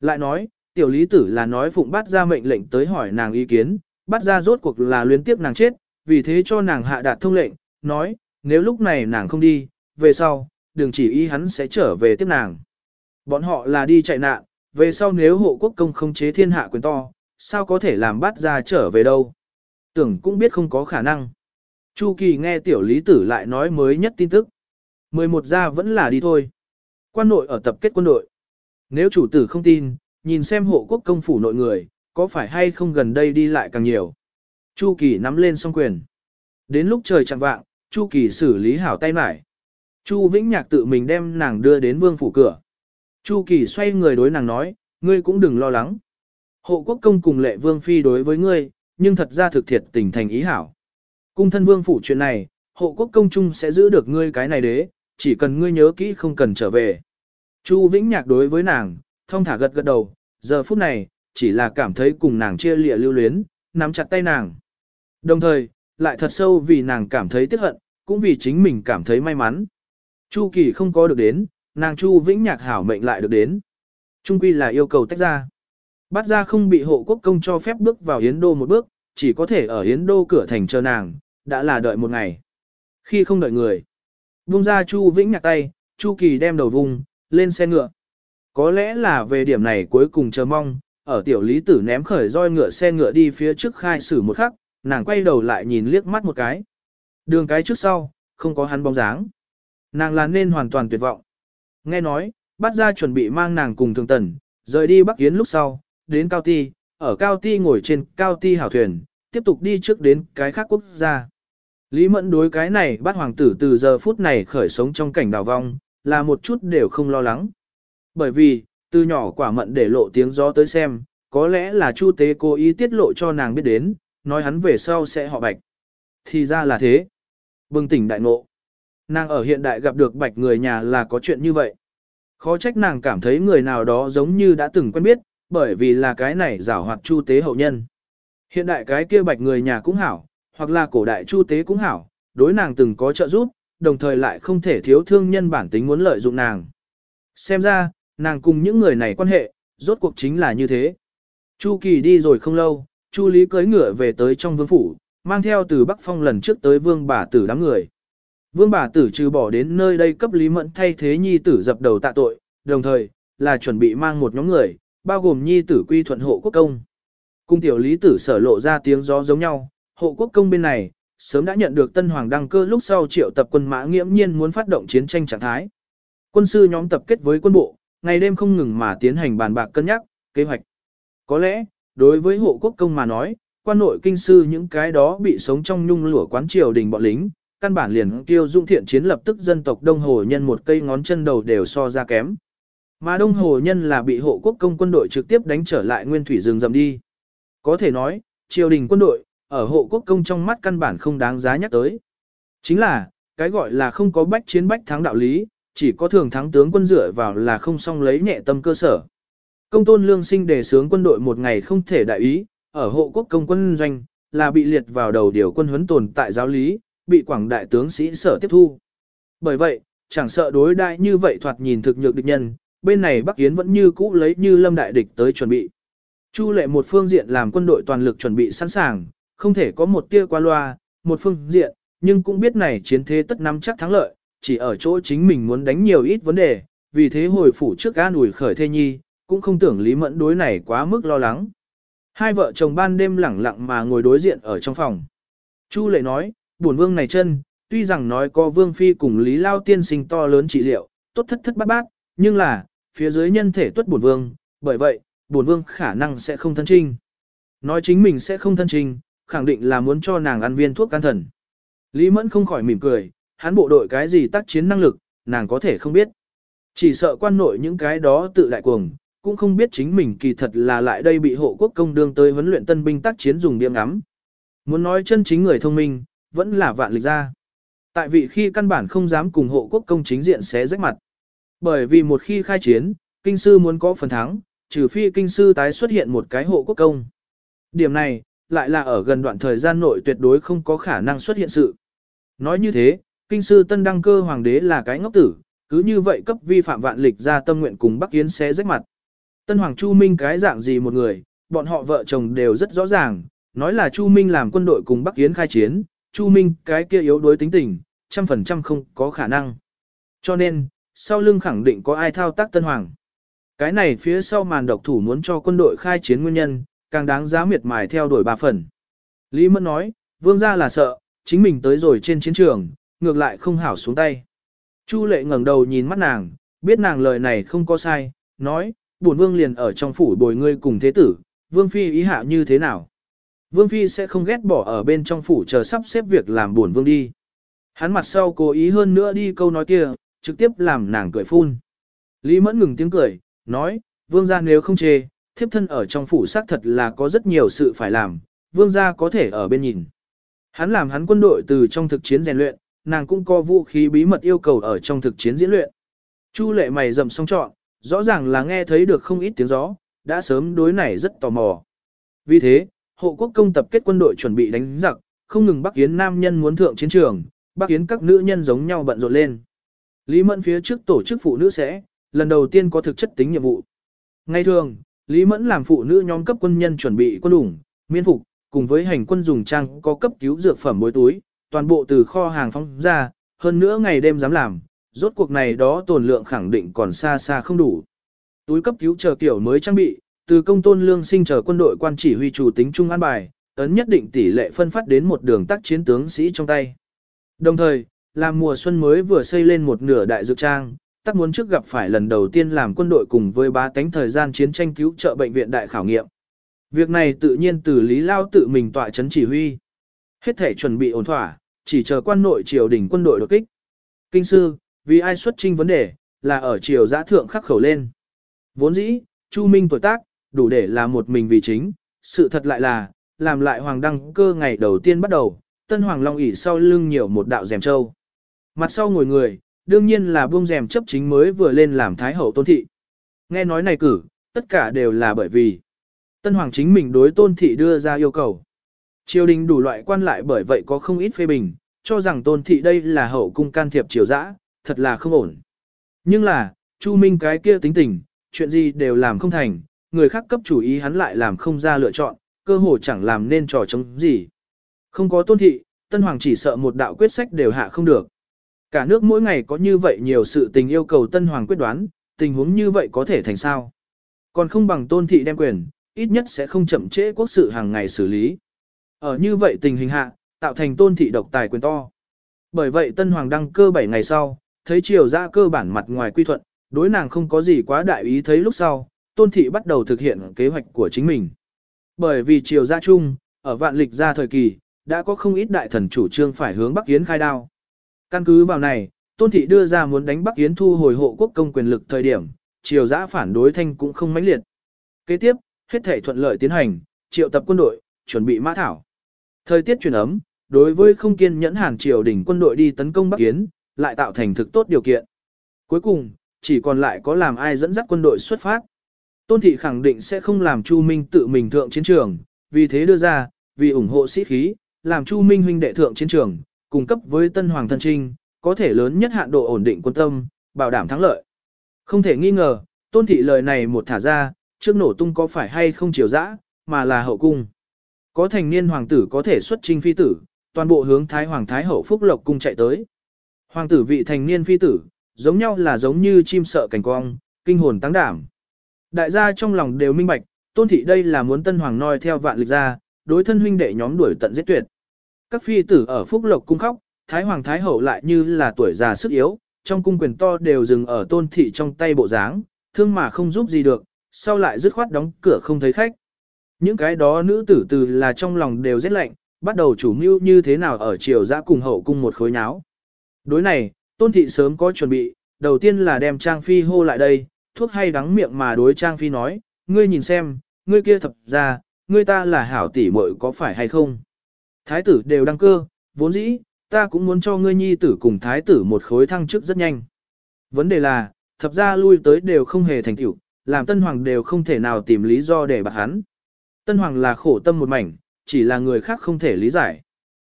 [SPEAKER 1] Lại nói, tiểu Lý Tử là nói phụng bắt ra mệnh lệnh tới hỏi nàng ý kiến, bắt ra rốt cuộc là luyến tiếp nàng chết, vì thế cho nàng hạ đạt thông lệnh, nói, nếu lúc này nàng không đi, về sau, đừng chỉ ý hắn sẽ trở về tiếp nàng. Bọn họ là đi chạy nạn, về sau nếu hộ quốc công không chế thiên hạ quyền to, sao có thể làm bắt ra trở về đâu. Tưởng cũng biết không có khả năng. Chu Kỳ nghe tiểu lý tử lại nói mới nhất tin tức. 11 gia vẫn là đi thôi. Quan nội ở tập kết quân đội. Nếu chủ tử không tin, nhìn xem hộ quốc công phủ nội người, có phải hay không gần đây đi lại càng nhiều. Chu Kỳ nắm lên song quyền. Đến lúc trời chẳng vạng, Chu Kỳ xử lý hảo tay mải. Chu Vĩnh Nhạc tự mình đem nàng đưa đến vương phủ cửa. Chu Kỳ xoay người đối nàng nói, ngươi cũng đừng lo lắng. Hộ quốc công cùng lệ vương phi đối với ngươi, nhưng thật ra thực thiệt tình thành ý hảo. Cung thân vương phủ chuyện này, hộ quốc công chung sẽ giữ được ngươi cái này đế, chỉ cần ngươi nhớ kỹ không cần trở về. Chu Vĩnh Nhạc đối với nàng, thông thả gật gật đầu, giờ phút này, chỉ là cảm thấy cùng nàng chia lịa lưu luyến, nắm chặt tay nàng. Đồng thời, lại thật sâu vì nàng cảm thấy tiếc hận, cũng vì chính mình cảm thấy may mắn. Chu Kỳ không có được đến, nàng Chu Vĩnh Nhạc hảo mệnh lại được đến. Trung quy là yêu cầu tách ra. Bát ra không bị hộ quốc công cho phép bước vào Yến Đô một bước, chỉ có thể ở Yến Đô cửa thành chờ nàng, đã là đợi một ngày. Khi không đợi người, vung ra Chu Vĩnh Nhạc tay, Chu Kỳ đem đầu vùng, lên xe ngựa. Có lẽ là về điểm này cuối cùng chờ mong, ở tiểu lý tử ném khởi roi ngựa xe ngựa đi phía trước khai xử một khắc, nàng quay đầu lại nhìn liếc mắt một cái. Đường cái trước sau, không có hắn bóng dáng. Nàng là nên hoàn toàn tuyệt vọng. Nghe nói, bắt ra chuẩn bị mang nàng cùng thường tần, rời đi Bắc Yến lúc sau, đến Cao Ti, ở Cao Ti ngồi trên Cao Ti hảo thuyền, tiếp tục đi trước đến cái khác quốc gia. Lý Mẫn đối cái này bắt hoàng tử từ giờ phút này khởi sống trong cảnh đào vong, là một chút đều không lo lắng. Bởi vì, từ nhỏ quả mận để lộ tiếng gió tới xem, có lẽ là Chu Tế cố ý tiết lộ cho nàng biết đến, nói hắn về sau sẽ họ bạch. Thì ra là thế. Bừng tỉnh đại ngộ. Nàng ở hiện đại gặp được bạch người nhà là có chuyện như vậy. Khó trách nàng cảm thấy người nào đó giống như đã từng quen biết, bởi vì là cái này giảo hoạt chu tế hậu nhân. Hiện đại cái kia bạch người nhà cũng hảo, hoặc là cổ đại chu tế cũng hảo, đối nàng từng có trợ giúp, đồng thời lại không thể thiếu thương nhân bản tính muốn lợi dụng nàng. Xem ra, nàng cùng những người này quan hệ, rốt cuộc chính là như thế. Chu Kỳ đi rồi không lâu, Chu Lý cưỡi ngựa về tới trong vương phủ, mang theo từ Bắc Phong lần trước tới vương bà tử đám người. Vương bà tử trừ bỏ đến nơi đây cấp Lý Mẫn thay thế nhi tử dập đầu tạ tội, đồng thời, là chuẩn bị mang một nhóm người, bao gồm nhi tử quy thuận hộ quốc công. Cung tiểu lý tử sở lộ ra tiếng gió giống nhau, hộ quốc công bên này, sớm đã nhận được tân hoàng đăng cơ lúc sau triệu tập quân mã nghiễm nhiên muốn phát động chiến tranh trạng thái. Quân sư nhóm tập kết với quân bộ, ngày đêm không ngừng mà tiến hành bàn bạc cân nhắc, kế hoạch. Có lẽ, đối với hộ quốc công mà nói, quan nội kinh sư những cái đó bị sống trong nhung lửa quán triều đình bọn lính, căn bản liền tiêu dung thiện chiến lập tức dân tộc Đông Hồ nhân một cây ngón chân đầu đều so ra kém. Mà Đông Hồ nhân là bị hộ quốc công quân đội trực tiếp đánh trở lại nguyên thủy rừng rầm đi. Có thể nói, triều đình quân đội, ở hộ quốc công trong mắt căn bản không đáng giá nhắc tới. Chính là, cái gọi là không có bách chiến bách thắng đạo lý, chỉ có thường thắng tướng quân dựa vào là không xong lấy nhẹ tâm cơ sở. Công tôn lương sinh đề sướng quân đội một ngày không thể đại ý, ở hộ quốc công quân doanh, là bị liệt vào đầu điều quân huấn tồn tại giáo lý, bị quảng đại tướng sĩ sở tiếp thu. Bởi vậy, chẳng sợ đối đại như vậy thoạt nhìn thực nhược địch nhân, bên này Bắc Yến vẫn như cũ lấy như lâm đại địch tới chuẩn bị. Chu lệ một phương diện làm quân đội toàn lực chuẩn bị sẵn sàng, không thể có một tia qua loa, một phương diện, nhưng cũng biết này chiến thế tất nắm chắc thắng lợi, chỉ ở chỗ chính mình muốn đánh nhiều ít vấn đề, vì thế hồi phủ trước an ủi khởi thê nhi, cũng không tưởng Lý Mẫn đối này quá mức lo lắng. Hai vợ chồng ban đêm lẳng lặng mà ngồi đối diện ở trong phòng. Chu lệ nói, Bổn vương này chân, tuy rằng nói có vương phi cùng Lý Lao tiên sinh to lớn trị liệu, tốt thất thất bát bát, nhưng là, phía dưới nhân thể tuất bổn vương, bởi vậy, bổn vương khả năng sẽ không thân trinh. Nói chính mình sẽ không thân trinh, khẳng định là muốn cho nàng ăn viên thuốc can thần. Lý Mẫn không khỏi mỉm cười, hắn bộ đội cái gì tác chiến năng lực, nàng có thể không biết. Chỉ sợ quan nội những cái đó tự đại cuồng, cũng không biết chính mình kỳ thật là lại đây bị hộ quốc công đương tới huấn luyện tân binh tác chiến dùng điểm ngắm. Muốn nói chân chính người thông minh, vẫn là vạn lịch ra. Tại vị khi căn bản không dám cùng hộ quốc công chính diện xé rách mặt. Bởi vì một khi khai chiến, kinh sư muốn có phần thắng, trừ phi kinh sư tái xuất hiện một cái hộ quốc công. Điểm này, lại là ở gần đoạn thời gian nội tuyệt đối không có khả năng xuất hiện sự. Nói như thế, kinh sư tân đăng cơ hoàng đế là cái ngốc tử, cứ như vậy cấp vi phạm vạn lịch ra tâm nguyện cùng Bắc Yến xé rách mặt. Tân Hoàng Chu Minh cái dạng gì một người, bọn họ vợ chồng đều rất rõ ràng, nói là Chu Minh làm quân đội cùng Bắc Yến khai chiến, Chu Minh cái kia yếu đối tính tình, trăm phần trăm không có khả năng. Cho nên, sau lưng khẳng định có ai thao tác Tân Hoàng. Cái này phía sau màn độc thủ muốn cho quân đội khai chiến nguyên nhân, càng đáng giá miệt mài theo đuổi ba phần. Lý Mẫn nói, vương gia là sợ, chính mình tới rồi trên chiến trường, ngược lại không hảo xuống tay. Chu lệ ngẩng đầu nhìn mắt nàng, biết nàng lời này không có sai, nói, bổn vương liền ở trong phủ bồi ngươi cùng thế tử, vương phi ý hạ như thế nào. Vương phi sẽ không ghét bỏ ở bên trong phủ chờ sắp xếp việc làm buồn vương đi. Hắn mặt sau cố ý hơn nữa đi câu nói kia, trực tiếp làm nàng cười phun. Lý mẫn ngừng tiếng cười, nói, vương gia nếu không chê, thiếp thân ở trong phủ xác thật là có rất nhiều sự phải làm, vương gia có thể ở bên nhìn. Hắn làm hắn quân đội từ trong thực chiến rèn luyện, nàng cũng có vũ khí bí mật yêu cầu ở trong thực chiến diễn luyện. Chu lệ mày rậm song trọn, rõ ràng là nghe thấy được không ít tiếng gió, đã sớm đối này rất tò mò. Vì thế, hộ quốc công tập kết quân đội chuẩn bị đánh giặc, không ngừng Bắc Yến nam nhân muốn thượng chiến trường, Bắc Yến các nữ nhân giống nhau bận rộn lên. Lý Mẫn phía trước tổ chức phụ nữ sẽ, lần đầu tiên có thực chất tính nhiệm vụ. Ngày thường, Lý Mẫn làm phụ nữ nhóm cấp quân nhân chuẩn bị quân ủng, miên phục, cùng với hành quân dùng trang có cấp cứu dược phẩm bối túi, toàn bộ từ kho hàng phóng ra, hơn nữa ngày đêm dám làm, rốt cuộc này đó tồn lượng khẳng định còn xa xa không đủ. Túi cấp cứu chờ kiểu mới trang bị, từ công tôn lương sinh chờ quân đội quan chỉ huy chủ tính trung an bài, ấn nhất định tỷ lệ phân phát đến một đường tác chiến tướng sĩ trong tay. Đồng thời, làm mùa xuân mới vừa xây lên một nửa đại dược trang, tác muốn trước gặp phải lần đầu tiên làm quân đội cùng với ba tánh thời gian chiến tranh cứu trợ bệnh viện đại khảo nghiệm. Việc này tự nhiên từ Lý Lao tự mình tọa chấn chỉ huy. Hết thể chuẩn bị ổn thỏa, chỉ chờ quan nội triều đình quân đội đột kích. Kinh sư, vì ai xuất trinh vấn đề, là ở triều giã thượng khắc khẩu lên. Vốn dĩ, Chu Minh tuổi tác, đủ để là một mình vì chính, sự thật lại là, làm lại hoàng đăng cơ ngày đầu tiên bắt đầu, tân hoàng long ỉ sau lưng nhiều một đạo rèm trâu. Mặt sau ngồi người, đương nhiên là buông rèm chấp chính mới vừa lên làm thái hậu tôn thị. Nghe nói này cử, tất cả đều là bởi vì tân hoàng chính mình đối tôn thị đưa ra yêu cầu. Triều đình đủ loại quan lại bởi vậy có không ít phê bình, cho rằng tôn thị đây là hậu cung can thiệp triều dã, thật là không ổn. Nhưng là, Chu Minh cái kia tính tình, chuyện gì đều làm không thành, người khác cấp chủ ý hắn lại làm không ra lựa chọn, cơ hồ chẳng làm nên trò chống gì. Không có tôn thị, Tân Hoàng chỉ sợ một đạo quyết sách đều hạ không được. Cả nước mỗi ngày có như vậy nhiều sự tình yêu cầu Tân Hoàng quyết đoán, tình huống như vậy có thể thành sao. Còn không bằng tôn thị đem quyền, ít nhất sẽ không chậm trễ quốc sự hàng ngày xử lý. Ở như vậy tình hình hạ, tạo thành tôn thị độc tài quyền to. Bởi vậy Tân Hoàng đăng cơ 7 ngày sau, thấy triều ra cơ bản mặt ngoài quy thuận, đối nàng không có gì quá đại ý thấy lúc sau, tôn thị bắt đầu thực hiện kế hoạch của chính mình. Bởi vì triều gia chung, ở vạn lịch gia thời kỳ, đã có không ít đại thần chủ trương phải hướng Bắc Yến khai đao. Căn cứ vào này, tôn thị đưa ra muốn đánh Bắc Yến thu hồi hộ quốc công quyền lực thời điểm, triều giã phản đối thanh cũng không mãnh liệt. Kế tiếp, hết thể thuận lợi tiến hành, triệu tập quân đội, chuẩn bị mã thảo. Thời tiết chuyển ấm, đối với không kiên nhẫn hàng triều đỉnh quân đội đi tấn công Bắc Yến, lại tạo thành thực tốt điều kiện. Cuối cùng, chỉ còn lại có làm ai dẫn dắt quân đội xuất phát. Tôn thị khẳng định sẽ không làm Chu Minh tự mình thượng chiến trường, vì thế đưa ra, vì ủng hộ sĩ khí, làm Chu Minh huynh đệ thượng chiến trường, cung cấp với Tân Hoàng thân trinh, có thể lớn nhất hạn độ ổn định quân tâm, bảo đảm thắng lợi. Không thể nghi ngờ, Tôn thị lời này một thả ra, trước nổ tung có phải hay không chiều dã, mà là hậu cung. Có thành niên hoàng tử có thể xuất trinh phi tử, toàn bộ hướng Thái Hoàng Thái Hậu Phúc Lộc cung chạy tới. Hoàng tử vị thành niên phi tử, giống nhau là giống như chim sợ cảnh quang, kinh hồn tăng đảm. Đại gia trong lòng đều minh bạch, tôn thị đây là muốn tân hoàng noi theo vạn lịch ra, đối thân huynh đệ nhóm đuổi tận giết tuyệt. Các phi tử ở Phúc Lộc cung khóc, Thái Hoàng Thái Hậu lại như là tuổi già sức yếu, trong cung quyền to đều dừng ở tôn thị trong tay bộ dáng, thương mà không giúp gì được, sau lại dứt khoát đóng cửa không thấy khách. Những cái đó nữ tử từ là trong lòng đều rét lạnh, bắt đầu chủ mưu như thế nào ở triều giã cùng hậu cung một khối nháo. Đối này, tôn thị sớm có chuẩn bị, đầu tiên là đem Trang Phi hô lại đây, thuốc hay đắng miệng mà đối Trang Phi nói, ngươi nhìn xem, ngươi kia thập ra, ngươi ta là hảo tỷ muội có phải hay không. Thái tử đều đăng cơ, vốn dĩ, ta cũng muốn cho ngươi nhi tử cùng thái tử một khối thăng chức rất nhanh. Vấn đề là, thập ra lui tới đều không hề thành tựu, làm tân hoàng đều không thể nào tìm lý do để bạc hắn. Tân hoàng là khổ tâm một mảnh, chỉ là người khác không thể lý giải.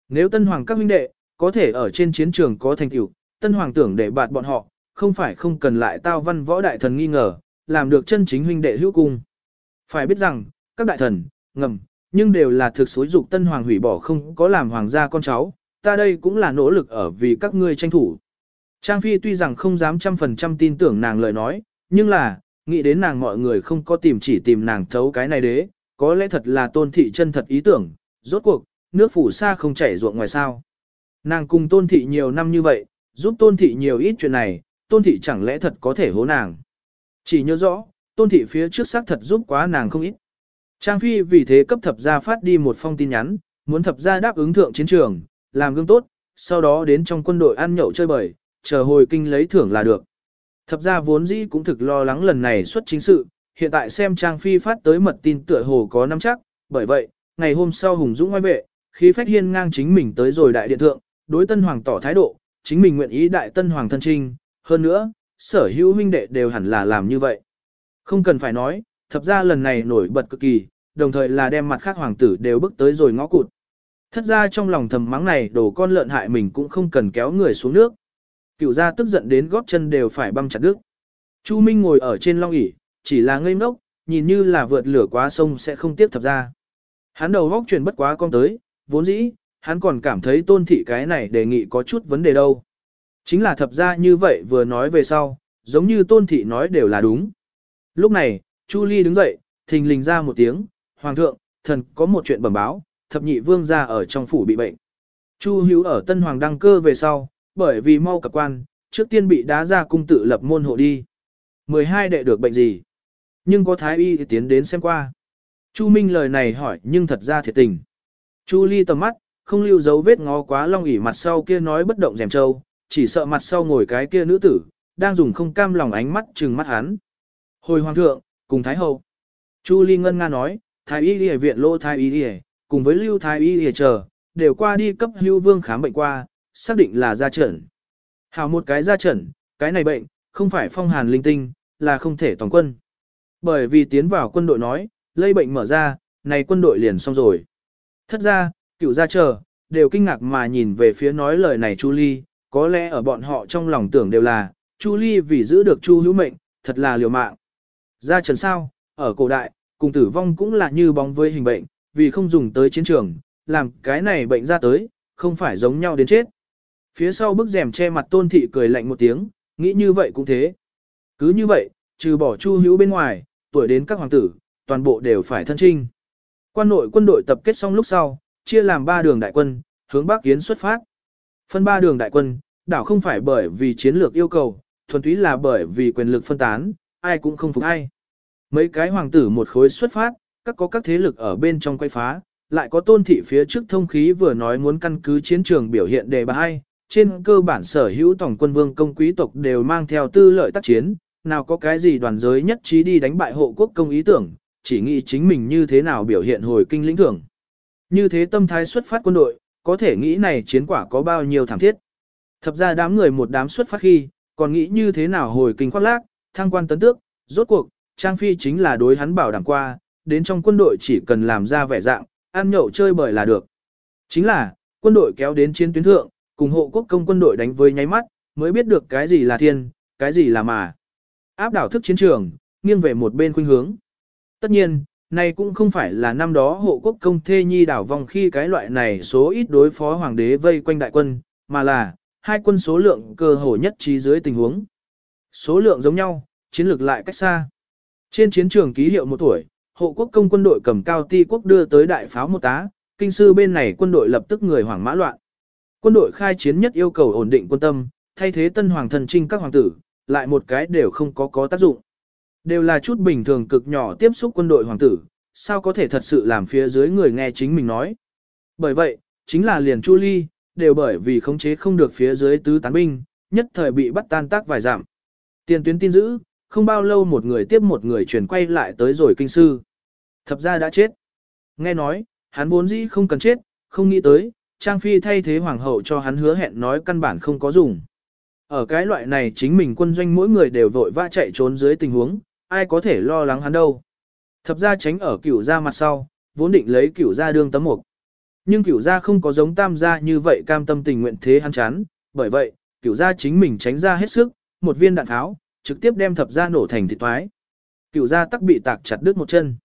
[SPEAKER 1] Nếu tân hoàng các huynh đệ, có thể ở trên chiến trường có thành tựu, tân hoàng tưởng để bạt bọn họ, không phải không cần lại tao văn võ đại thần nghi ngờ, làm được chân chính huynh đệ hữu cung. Phải biết rằng, các đại thần, ngầm, nhưng đều là thực xối dục tân hoàng hủy bỏ không có làm hoàng gia con cháu, ta đây cũng là nỗ lực ở vì các ngươi tranh thủ. Trang Phi tuy rằng không dám trăm phần trăm tin tưởng nàng lời nói, nhưng là, nghĩ đến nàng mọi người không có tìm chỉ tìm nàng thấu cái này đế, có lẽ thật là tôn thị chân thật ý tưởng, rốt cuộc, nước phủ xa không chảy ruộng ngoài sao. Nàng cùng tôn thị nhiều năm như vậy, giúp tôn thị nhiều ít chuyện này, tôn thị chẳng lẽ thật có thể hố nàng. Chỉ nhớ rõ, tôn thị phía trước xác thật giúp quá nàng không ít. Trang Phi vì thế cấp thập gia phát đi một phong tin nhắn, muốn thập gia đáp ứng thượng chiến trường, làm gương tốt, sau đó đến trong quân đội ăn nhậu chơi bời, chờ hồi kinh lấy thưởng là được. Thập gia vốn dĩ cũng thực lo lắng lần này xuất chính sự, hiện tại xem Trang Phi phát tới mật tin tựa hồ có nắm chắc, bởi vậy, ngày hôm sau Hùng Dũng ngoài vệ, khí phách hiên ngang chính mình tới rồi đại điện thượng, đối tân hoàng tỏ thái độ, chính mình nguyện ý đại tân hoàng thân trinh, hơn nữa, sở hữu huynh đệ đều hẳn là làm như vậy. Không cần phải nói, thập ra lần này nổi bật cực kỳ, đồng thời là đem mặt khác hoàng tử đều bước tới rồi ngõ cụt. Thất ra trong lòng thầm mắng này đổ con lợn hại mình cũng không cần kéo người xuống nước. Cựu gia tức giận đến góp chân đều phải băm chặt đứt. Chu Minh ngồi ở trên long ỷ chỉ là ngây ngốc, nhìn như là vượt lửa quá sông sẽ không tiếp thập ra. Hắn đầu góc chuyển bất quá con tới, vốn dĩ, hắn còn cảm thấy tôn thị cái này đề nghị có chút vấn đề đâu. Chính là thập ra như vậy vừa nói về sau, giống như tôn thị nói đều là đúng. Lúc này, Chu Ly đứng dậy, thình lình ra một tiếng, Hoàng thượng, thần có một chuyện bẩm báo, thập nhị vương gia ở trong phủ bị bệnh. Chu Hữu ở Tân Hoàng đăng cơ về sau, bởi vì mau cập quan, trước tiên bị đá ra cung tự lập môn hộ đi. 12 đệ được bệnh gì? Nhưng có thái y thì tiến đến xem qua. Chu Minh lời này hỏi nhưng thật ra thiệt tình. Chu Ly tầm mắt, không lưu dấu vết ngó quá long ỉ mặt sau kia nói bất động rèm trâu, chỉ sợ mặt sau ngồi cái kia nữ tử, đang dùng không cam lòng ánh mắt trừng mắt hắn. Hồi hoàng thượng, cùng thái hậu. Chu Ly Ngân Nga nói, thái y lìa viện lô thái y lìa cùng với lưu thái y lìa chờ, đều qua đi cấp hưu vương khám bệnh qua, xác định là gia trận. Hào một cái gia trận, cái này bệnh, không phải phong hàn linh tinh, là không thể toàn quân. Bởi vì tiến vào quân đội nói, lây bệnh mở ra, này quân đội liền xong rồi. Thất ra, cựu gia chờ, đều kinh ngạc mà nhìn về phía nói lời này Chu Ly, có lẽ ở bọn họ trong lòng tưởng đều là, Chu Ly vì giữ được Chu hữu mệnh, thật là liều mạng. Gia trần sao, ở cổ đại, cùng tử vong cũng là như bóng với hình bệnh, vì không dùng tới chiến trường, làm cái này bệnh ra tới, không phải giống nhau đến chết. Phía sau bức rèm che mặt tôn thị cười lạnh một tiếng, nghĩ như vậy cũng thế. Cứ như vậy, trừ bỏ Chu hữu bên ngoài, tuổi đến các hoàng tử, toàn bộ đều phải thân trinh. Quan nội quân đội tập kết xong lúc sau, chia làm ba đường đại quân, hướng Bắc Kiến xuất phát. Phân ba đường đại quân, đảo không phải bởi vì chiến lược yêu cầu, thuần túy là bởi vì quyền lực phân tán, ai cũng không phục ai. Mấy cái hoàng tử một khối xuất phát, các có các thế lực ở bên trong quay phá, lại có tôn thị phía trước thông khí vừa nói muốn căn cứ chiến trường biểu hiện đề bà hai, trên cơ bản sở hữu tổng quân vương công quý tộc đều mang theo tư lợi tác chiến, nào có cái gì đoàn giới nhất trí đi đánh bại hộ quốc công ý tưởng, chỉ nghĩ chính mình như thế nào biểu hiện hồi kinh lĩnh thưởng. Như thế tâm thái xuất phát quân đội, có thể nghĩ này chiến quả có bao nhiêu thảm thiết. Thập ra đám người một đám xuất phát khi, còn nghĩ như thế nào hồi kinh khoác lác, thăng quan tấn tước, rốt cuộc, Trang Phi chính là đối hắn bảo đảm qua, đến trong quân đội chỉ cần làm ra vẻ dạng, ăn nhậu chơi bời là được. Chính là, quân đội kéo đến chiến tuyến thượng, cùng hộ quốc công quân đội đánh với nháy mắt, mới biết được cái gì là thiên, cái gì là mà. Áp đảo thức chiến trường, nghiêng về một bên khuynh hướng. Tất nhiên, này cũng không phải là năm đó hộ quốc công thê nhi đảo vòng khi cái loại này số ít đối phó hoàng đế vây quanh đại quân, mà là, hai quân số lượng cơ hồ nhất trí dưới tình huống. Số lượng giống nhau, chiến lược lại cách xa. Trên chiến trường ký hiệu một tuổi, hộ quốc công quân đội cầm cao ti quốc đưa tới đại pháo một tá, kinh sư bên này quân đội lập tức người hoảng mã loạn. Quân đội khai chiến nhất yêu cầu ổn định quân tâm, thay thế tân hoàng thần trinh các hoàng tử, lại một cái đều không có có tác dụng. Đều là chút bình thường cực nhỏ tiếp xúc quân đội hoàng tử, sao có thể thật sự làm phía dưới người nghe chính mình nói. Bởi vậy, chính là liền Chu Ly, đều bởi vì khống chế không được phía dưới tứ tán binh, nhất thời bị bắt tan tác vài giảm. Tiền tuyến tin giữ, không bao lâu một người tiếp một người chuyển quay lại tới rồi kinh sư. Thập ra đã chết. Nghe nói, hắn vốn dĩ không cần chết, không nghĩ tới, Trang Phi thay thế hoàng hậu cho hắn hứa hẹn nói căn bản không có dùng. Ở cái loại này chính mình quân doanh mỗi người đều vội vã chạy trốn dưới tình huống, ai có thể lo lắng hắn đâu. Thập gia tránh ở cửu gia mặt sau, vốn định lấy cửu gia đương tấm mục. Nhưng cửu gia không có giống tam gia như vậy cam tâm tình nguyện thế hắn chán, bởi vậy, cửu gia chính mình tránh ra hết sức, một viên đạn tháo, trực tiếp đem thập gia nổ thành thịt toái. Cửu gia tắc bị tạc chặt đứt một chân.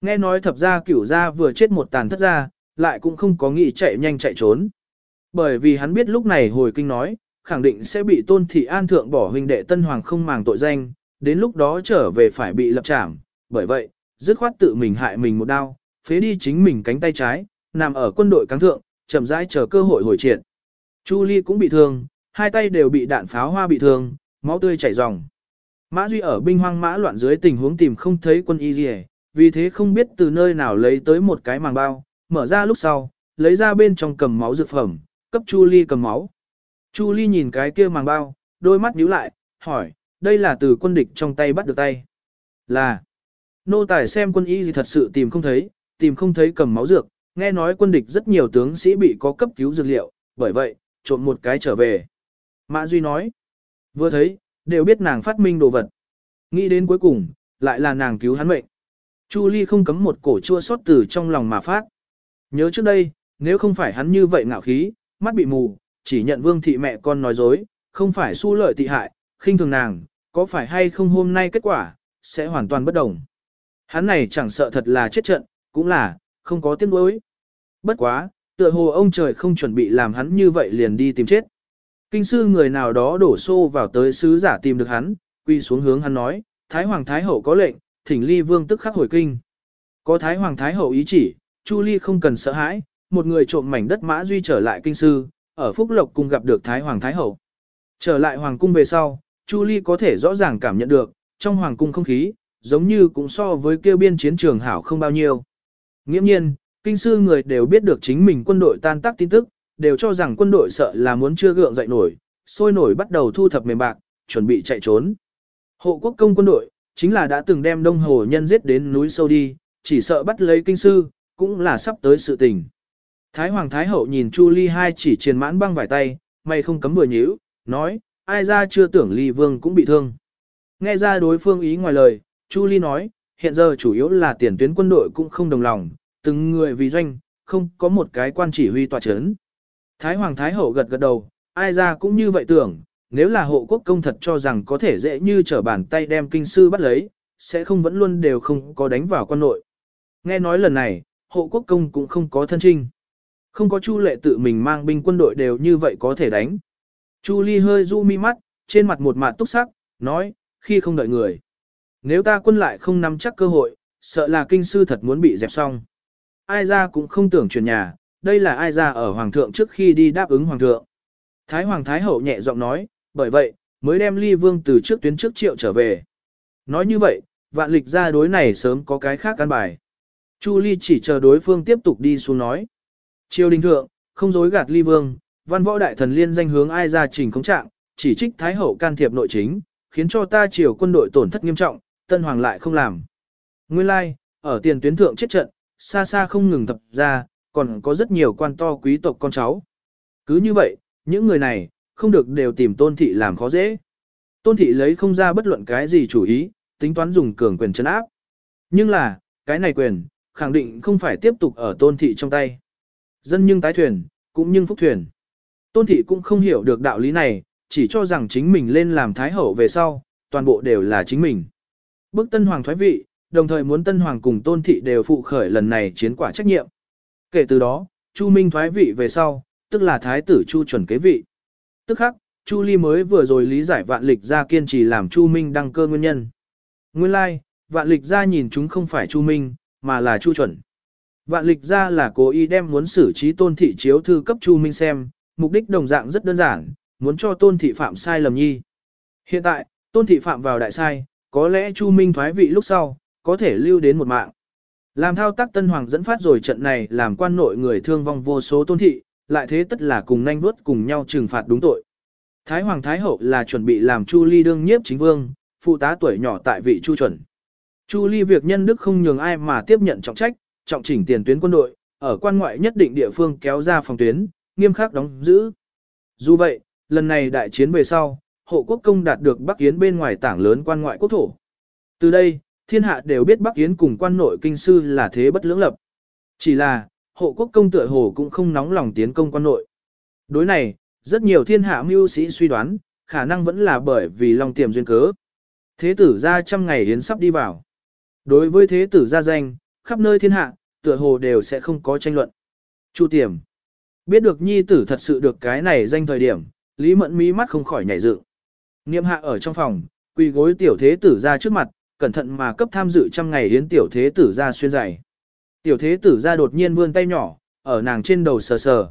[SPEAKER 1] Nghe nói thập gia cửu gia vừa chết một tàn thất gia, lại cũng không có nghĩ chạy nhanh chạy trốn. Bởi vì hắn biết lúc này hồi kinh nói, khẳng định sẽ bị tôn thị an thượng bỏ huynh đệ tân hoàng không màng tội danh, đến lúc đó trở về phải bị lập trảm. Bởi vậy, dứt khoát tự mình hại mình một đau, phế đi chính mình cánh tay trái, nằm ở quân đội cáng thượng, chậm rãi chờ cơ hội hồi triển. Chu Ly cũng bị thương, hai tay đều bị đạn pháo hoa bị thương, máu tươi chảy ròng. Mã Duy ở binh hoang mã loạn dưới tình huống tìm không thấy quân y gì, vì thế không biết từ nơi nào lấy tới một cái màng bao, mở ra lúc sau, lấy ra bên trong cầm máu dược phẩm, cấp Chu Ly cầm máu. Chu Ly nhìn cái kia màng bao, đôi mắt nhíu lại, hỏi, đây là từ quân địch trong tay bắt được tay. Là, nô tài xem quân y gì thật sự tìm không thấy, tìm không thấy cầm máu dược, nghe nói quân địch rất nhiều tướng sĩ bị có cấp cứu dược liệu, bởi vậy, trộn một cái trở về. Mã Duy nói, vừa thấy, đều biết nàng phát minh đồ vật. Nghĩ đến cuối cùng, lại là nàng cứu hắn mệnh. Chu Ly không cấm một cổ chua xót từ trong lòng mà phát. Nhớ trước đây, nếu không phải hắn như vậy ngạo khí, mắt bị mù, chỉ nhận vương thị mẹ con nói dối, không phải su lợi tị hại, khinh thường nàng, có phải hay không hôm nay kết quả, sẽ hoàn toàn bất đồng. Hắn này chẳng sợ thật là chết trận, cũng là, không có tiếc nuối. Bất quá, tựa hồ ông trời không chuẩn bị làm hắn như vậy liền đi tìm chết. Kinh sư người nào đó đổ xô vào tới sứ giả tìm được hắn, quy xuống hướng hắn nói, Thái Hoàng Thái Hậu có lệnh, thỉnh ly vương tức khắc hồi kinh. Có Thái Hoàng Thái Hậu ý chỉ, Chu Ly không cần sợ hãi, một người trộm mảnh đất mã duy trở lại kinh sư, ở Phúc Lộc cung gặp được Thái Hoàng Thái Hậu. Trở lại Hoàng cung về sau, Chu Ly có thể rõ ràng cảm nhận được, trong Hoàng cung không khí, giống như cũng so với kêu biên chiến trường hảo không bao nhiêu. Nghiễm nhiên, kinh sư người đều biết được chính mình quân đội tan tác tin tức, đều cho rằng quân đội sợ là muốn chưa gượng dậy nổi, sôi nổi bắt đầu thu thập mềm bạc, chuẩn bị chạy trốn. Hộ quốc công quân đội, chính là đã từng đem đông hồ nhân giết đến núi sâu đi, chỉ sợ bắt lấy kinh sư, cũng là sắp tới sự tình. Thái Hoàng Thái Hậu nhìn Chu Ly hai chỉ triền mãn băng vải tay, mày không cấm vừa nhíu, nói, ai ra chưa tưởng Ly Vương cũng bị thương. Nghe ra đối phương ý ngoài lời, Chu Ly nói, hiện giờ chủ yếu là tiền tuyến quân đội cũng không đồng lòng, từng người vì doanh, không có một cái quan chỉ huy tòa chấn. Thái Hoàng Thái Hậu gật gật đầu, ai ra cũng như vậy tưởng, nếu là hộ quốc công thật cho rằng có thể dễ như trở bàn tay đem kinh sư bắt lấy, sẽ không vẫn luôn đều không có đánh vào quan nội. Nghe nói lần này, hộ quốc công cũng không có thân trinh. Không có Chu lệ tự mình mang binh quân đội đều như vậy có thể đánh. Chu ly hơi du mi mắt, trên mặt một mạt túc sắc, nói, khi không đợi người. Nếu ta quân lại không nắm chắc cơ hội, sợ là kinh sư thật muốn bị dẹp xong. Ai ra cũng không tưởng chuyển nhà, đây là ai ra ở hoàng thượng trước khi đi đáp ứng hoàng thượng. Thái hoàng thái hậu nhẹ giọng nói, bởi vậy, mới đem ly vương từ trước tuyến trước triệu trở về. Nói như vậy, vạn lịch ra đối này sớm có cái khác căn bài. Chu ly chỉ chờ đối phương tiếp tục đi xuống nói. Triều đình thượng, không dối gạt ly vương, văn võ đại thần liên danh hướng ai ra trình công trạng, chỉ trích thái hậu can thiệp nội chính, khiến cho ta triều quân đội tổn thất nghiêm trọng, tân hoàng lại không làm. Nguyên lai, like, ở tiền tuyến thượng chết trận, xa xa không ngừng tập ra, còn có rất nhiều quan to quý tộc con cháu. Cứ như vậy, những người này, không được đều tìm tôn thị làm khó dễ. Tôn thị lấy không ra bất luận cái gì chủ ý, tính toán dùng cường quyền chấn áp. Nhưng là, cái này quyền, khẳng định không phải tiếp tục ở tôn thị trong tay. Dân nhưng tái thuyền, cũng nhưng phúc thuyền. Tôn thị cũng không hiểu được đạo lý này, chỉ cho rằng chính mình lên làm thái hậu về sau, toàn bộ đều là chính mình. Bức tân hoàng thoái vị, đồng thời muốn tân hoàng cùng tôn thị đều phụ khởi lần này chiến quả trách nhiệm. Kể từ đó, Chu Minh thoái vị về sau, tức là thái tử Chu chuẩn kế vị. Tức khắc, Chu Ly mới vừa rồi lý giải vạn lịch ra kiên trì làm Chu Minh đăng cơ nguyên nhân. Nguyên lai, like, vạn lịch ra nhìn chúng không phải Chu Minh, mà là Chu chuẩn. Vạn lịch ra là cố ý đem muốn xử trí tôn thị chiếu thư cấp Chu Minh xem, mục đích đồng dạng rất đơn giản, muốn cho tôn thị phạm sai lầm nhi. Hiện tại, tôn thị phạm vào đại sai, có lẽ Chu Minh thoái vị lúc sau, có thể lưu đến một mạng. Làm thao tác tân hoàng dẫn phát rồi trận này làm quan nội người thương vong vô số tôn thị, lại thế tất là cùng nhanh bước cùng nhau trừng phạt đúng tội. Thái hoàng thái hậu là chuẩn bị làm Chu Ly đương nhiếp chính vương, phụ tá tuổi nhỏ tại vị Chu chuẩn. Chu Ly việc nhân đức không nhường ai mà tiếp nhận trọng trách, trọng chỉnh tiền tuyến quân đội, ở quan ngoại nhất định địa phương kéo ra phòng tuyến, nghiêm khắc đóng giữ. Dù vậy, lần này đại chiến về sau, hộ quốc công đạt được Bắc Yến bên ngoài tảng lớn quan ngoại quốc thổ. Từ đây, thiên hạ đều biết Bắc Yến cùng quan nội kinh sư là thế bất lưỡng lập. Chỉ là, hộ quốc công tựa hồ cũng không nóng lòng tiến công quan nội. Đối này, rất nhiều thiên hạ mưu sĩ suy đoán, khả năng vẫn là bởi vì lòng tiềm duyên cớ. Thế tử ra trăm ngày yến sắp đi vào. Đối với thế tử gia danh, khắp nơi thiên hạ, tựa hồ đều sẽ không có tranh luận. Chu tiềm. Biết được nhi tử thật sự được cái này danh thời điểm, Lý Mẫn mí mắt không khỏi nhảy dựng. Niệm hạ ở trong phòng, quỳ gối tiểu thế tử ra trước mặt, cẩn thận mà cấp tham dự trăm ngày đến tiểu thế tử ra xuyên giày. Tiểu thế tử ra đột nhiên vươn tay nhỏ, ở nàng trên đầu sờ sờ.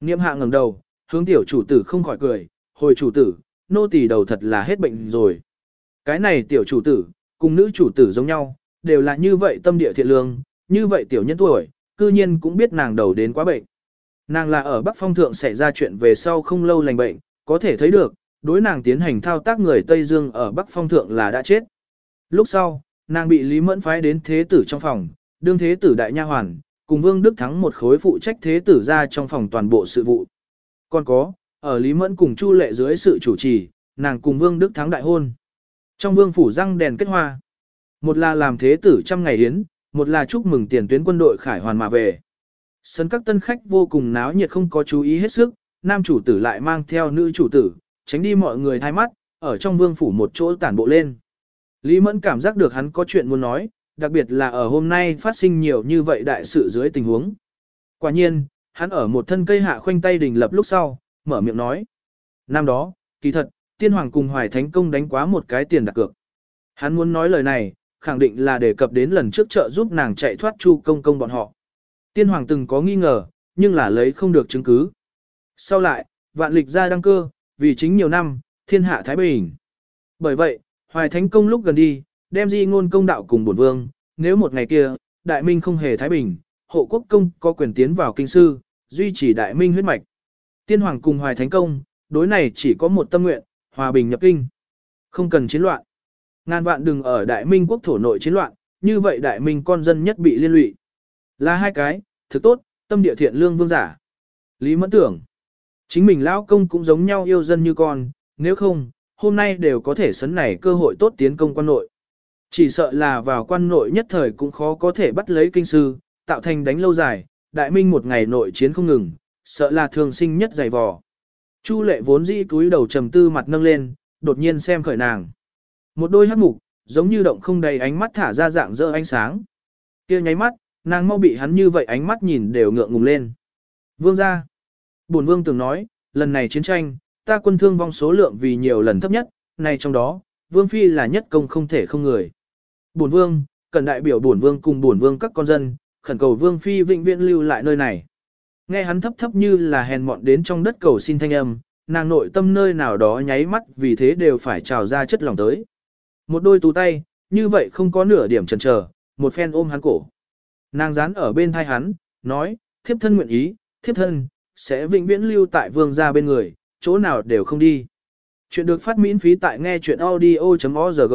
[SPEAKER 1] Niệm hạ ngẩng đầu, hướng tiểu chủ tử không khỏi cười, hồi chủ tử, nô tỳ đầu thật là hết bệnh rồi. Cái này tiểu chủ tử, cùng nữ chủ tử giống nhau, đều là như vậy tâm địa thiện lương, như vậy tiểu nhân tuổi, cư nhiên cũng biết nàng đầu đến quá bệnh. Nàng là ở Bắc Phong Thượng xảy ra chuyện về sau không lâu lành bệnh, có thể thấy được, đối nàng tiến hành thao tác người Tây Dương ở Bắc Phong Thượng là đã chết. Lúc sau, nàng bị Lý Mẫn phái đến thế tử trong phòng, đương thế tử đại nha hoàn, cùng Vương Đức Thắng một khối phụ trách thế tử ra trong phòng toàn bộ sự vụ. Còn có, ở Lý Mẫn cùng Chu Lệ dưới sự chủ trì, nàng cùng Vương Đức Thắng đại hôn. Trong vương phủ răng đèn kết hoa. Một là làm thế tử trăm ngày hiến một là chúc mừng tiền tuyến quân đội khải hoàn mà về. Sân các tân khách vô cùng náo nhiệt không có chú ý hết sức, nam chủ tử lại mang theo nữ chủ tử, tránh đi mọi người thay mắt, ở trong vương phủ một chỗ tản bộ lên. Lý Mẫn cảm giác được hắn có chuyện muốn nói, đặc biệt là ở hôm nay phát sinh nhiều như vậy đại sự dưới tình huống. Quả nhiên, hắn ở một thân cây hạ khoanh tay đình lập lúc sau, mở miệng nói. Năm đó, kỳ thật, tiên hoàng cùng hoài thánh công đánh quá một cái tiền đặt cược. Hắn muốn nói lời này, khẳng định là đề cập đến lần trước trợ giúp nàng chạy thoát chu công công bọn họ. Tiên hoàng từng có nghi ngờ, nhưng là lấy không được chứng cứ. Sau lại, vạn lịch ra đăng cơ, vì chính nhiều năm, thiên hạ Thái Bình. Bởi vậy, Hoài Thánh Công lúc gần đi, đem di ngôn công đạo cùng bổn vương, nếu một ngày kia, Đại Minh không hề Thái Bình, hộ quốc công có quyền tiến vào kinh sư, duy trì Đại Minh huyết mạch. Tiên Hoàng cùng Hoài Thánh Công, đối này chỉ có một tâm nguyện, hòa bình nhập kinh. Không cần chiến loạn. Ngàn vạn đừng ở Đại Minh quốc thổ nội chiến loạn, như vậy Đại Minh con dân nhất bị liên lụy. Là hai cái, thực tốt, tâm địa thiện lương vương giả. Lý Mẫn tưởng, chính mình lão công cũng giống nhau yêu dân như con, nếu không, hôm nay đều có thể sấn này cơ hội tốt tiến công quan nội. Chỉ sợ là vào quan nội nhất thời cũng khó có thể bắt lấy kinh sư, tạo thành đánh lâu dài, đại minh một ngày nội chiến không ngừng, sợ là thường sinh nhất dày vò. Chu lệ vốn dĩ túi đầu trầm tư mặt nâng lên, đột nhiên xem khởi nàng. Một đôi hát mục, giống như động không đầy ánh mắt thả ra dạng dỡ ánh sáng. kia nháy mắt, nàng mau bị hắn như vậy ánh mắt nhìn đều ngượng ngùng lên. Vương ra. Bổn vương từng nói, lần này chiến tranh, ta quân thương vong số lượng vì nhiều lần thấp nhất, này trong đó, vương phi là nhất công không thể không người. Bổn vương, cần đại biểu bổn vương cùng bổn vương các con dân, khẩn cầu vương phi vĩnh viễn lưu lại nơi này. Nghe hắn thấp thấp như là hèn mọn đến trong đất cầu xin thanh âm, nàng nội tâm nơi nào đó nháy mắt vì thế đều phải trào ra chất lòng tới. Một đôi tú tay, như vậy không có nửa điểm chần chờ, một phen ôm hắn cổ. Nàng dán ở bên thai hắn, nói, thiếp thân nguyện ý, thiếp thân, sẽ vĩnh viễn lưu tại vương gia bên người, chỗ nào đều không đi. Chuyện được phát miễn phí tại nghe chuyện audio.org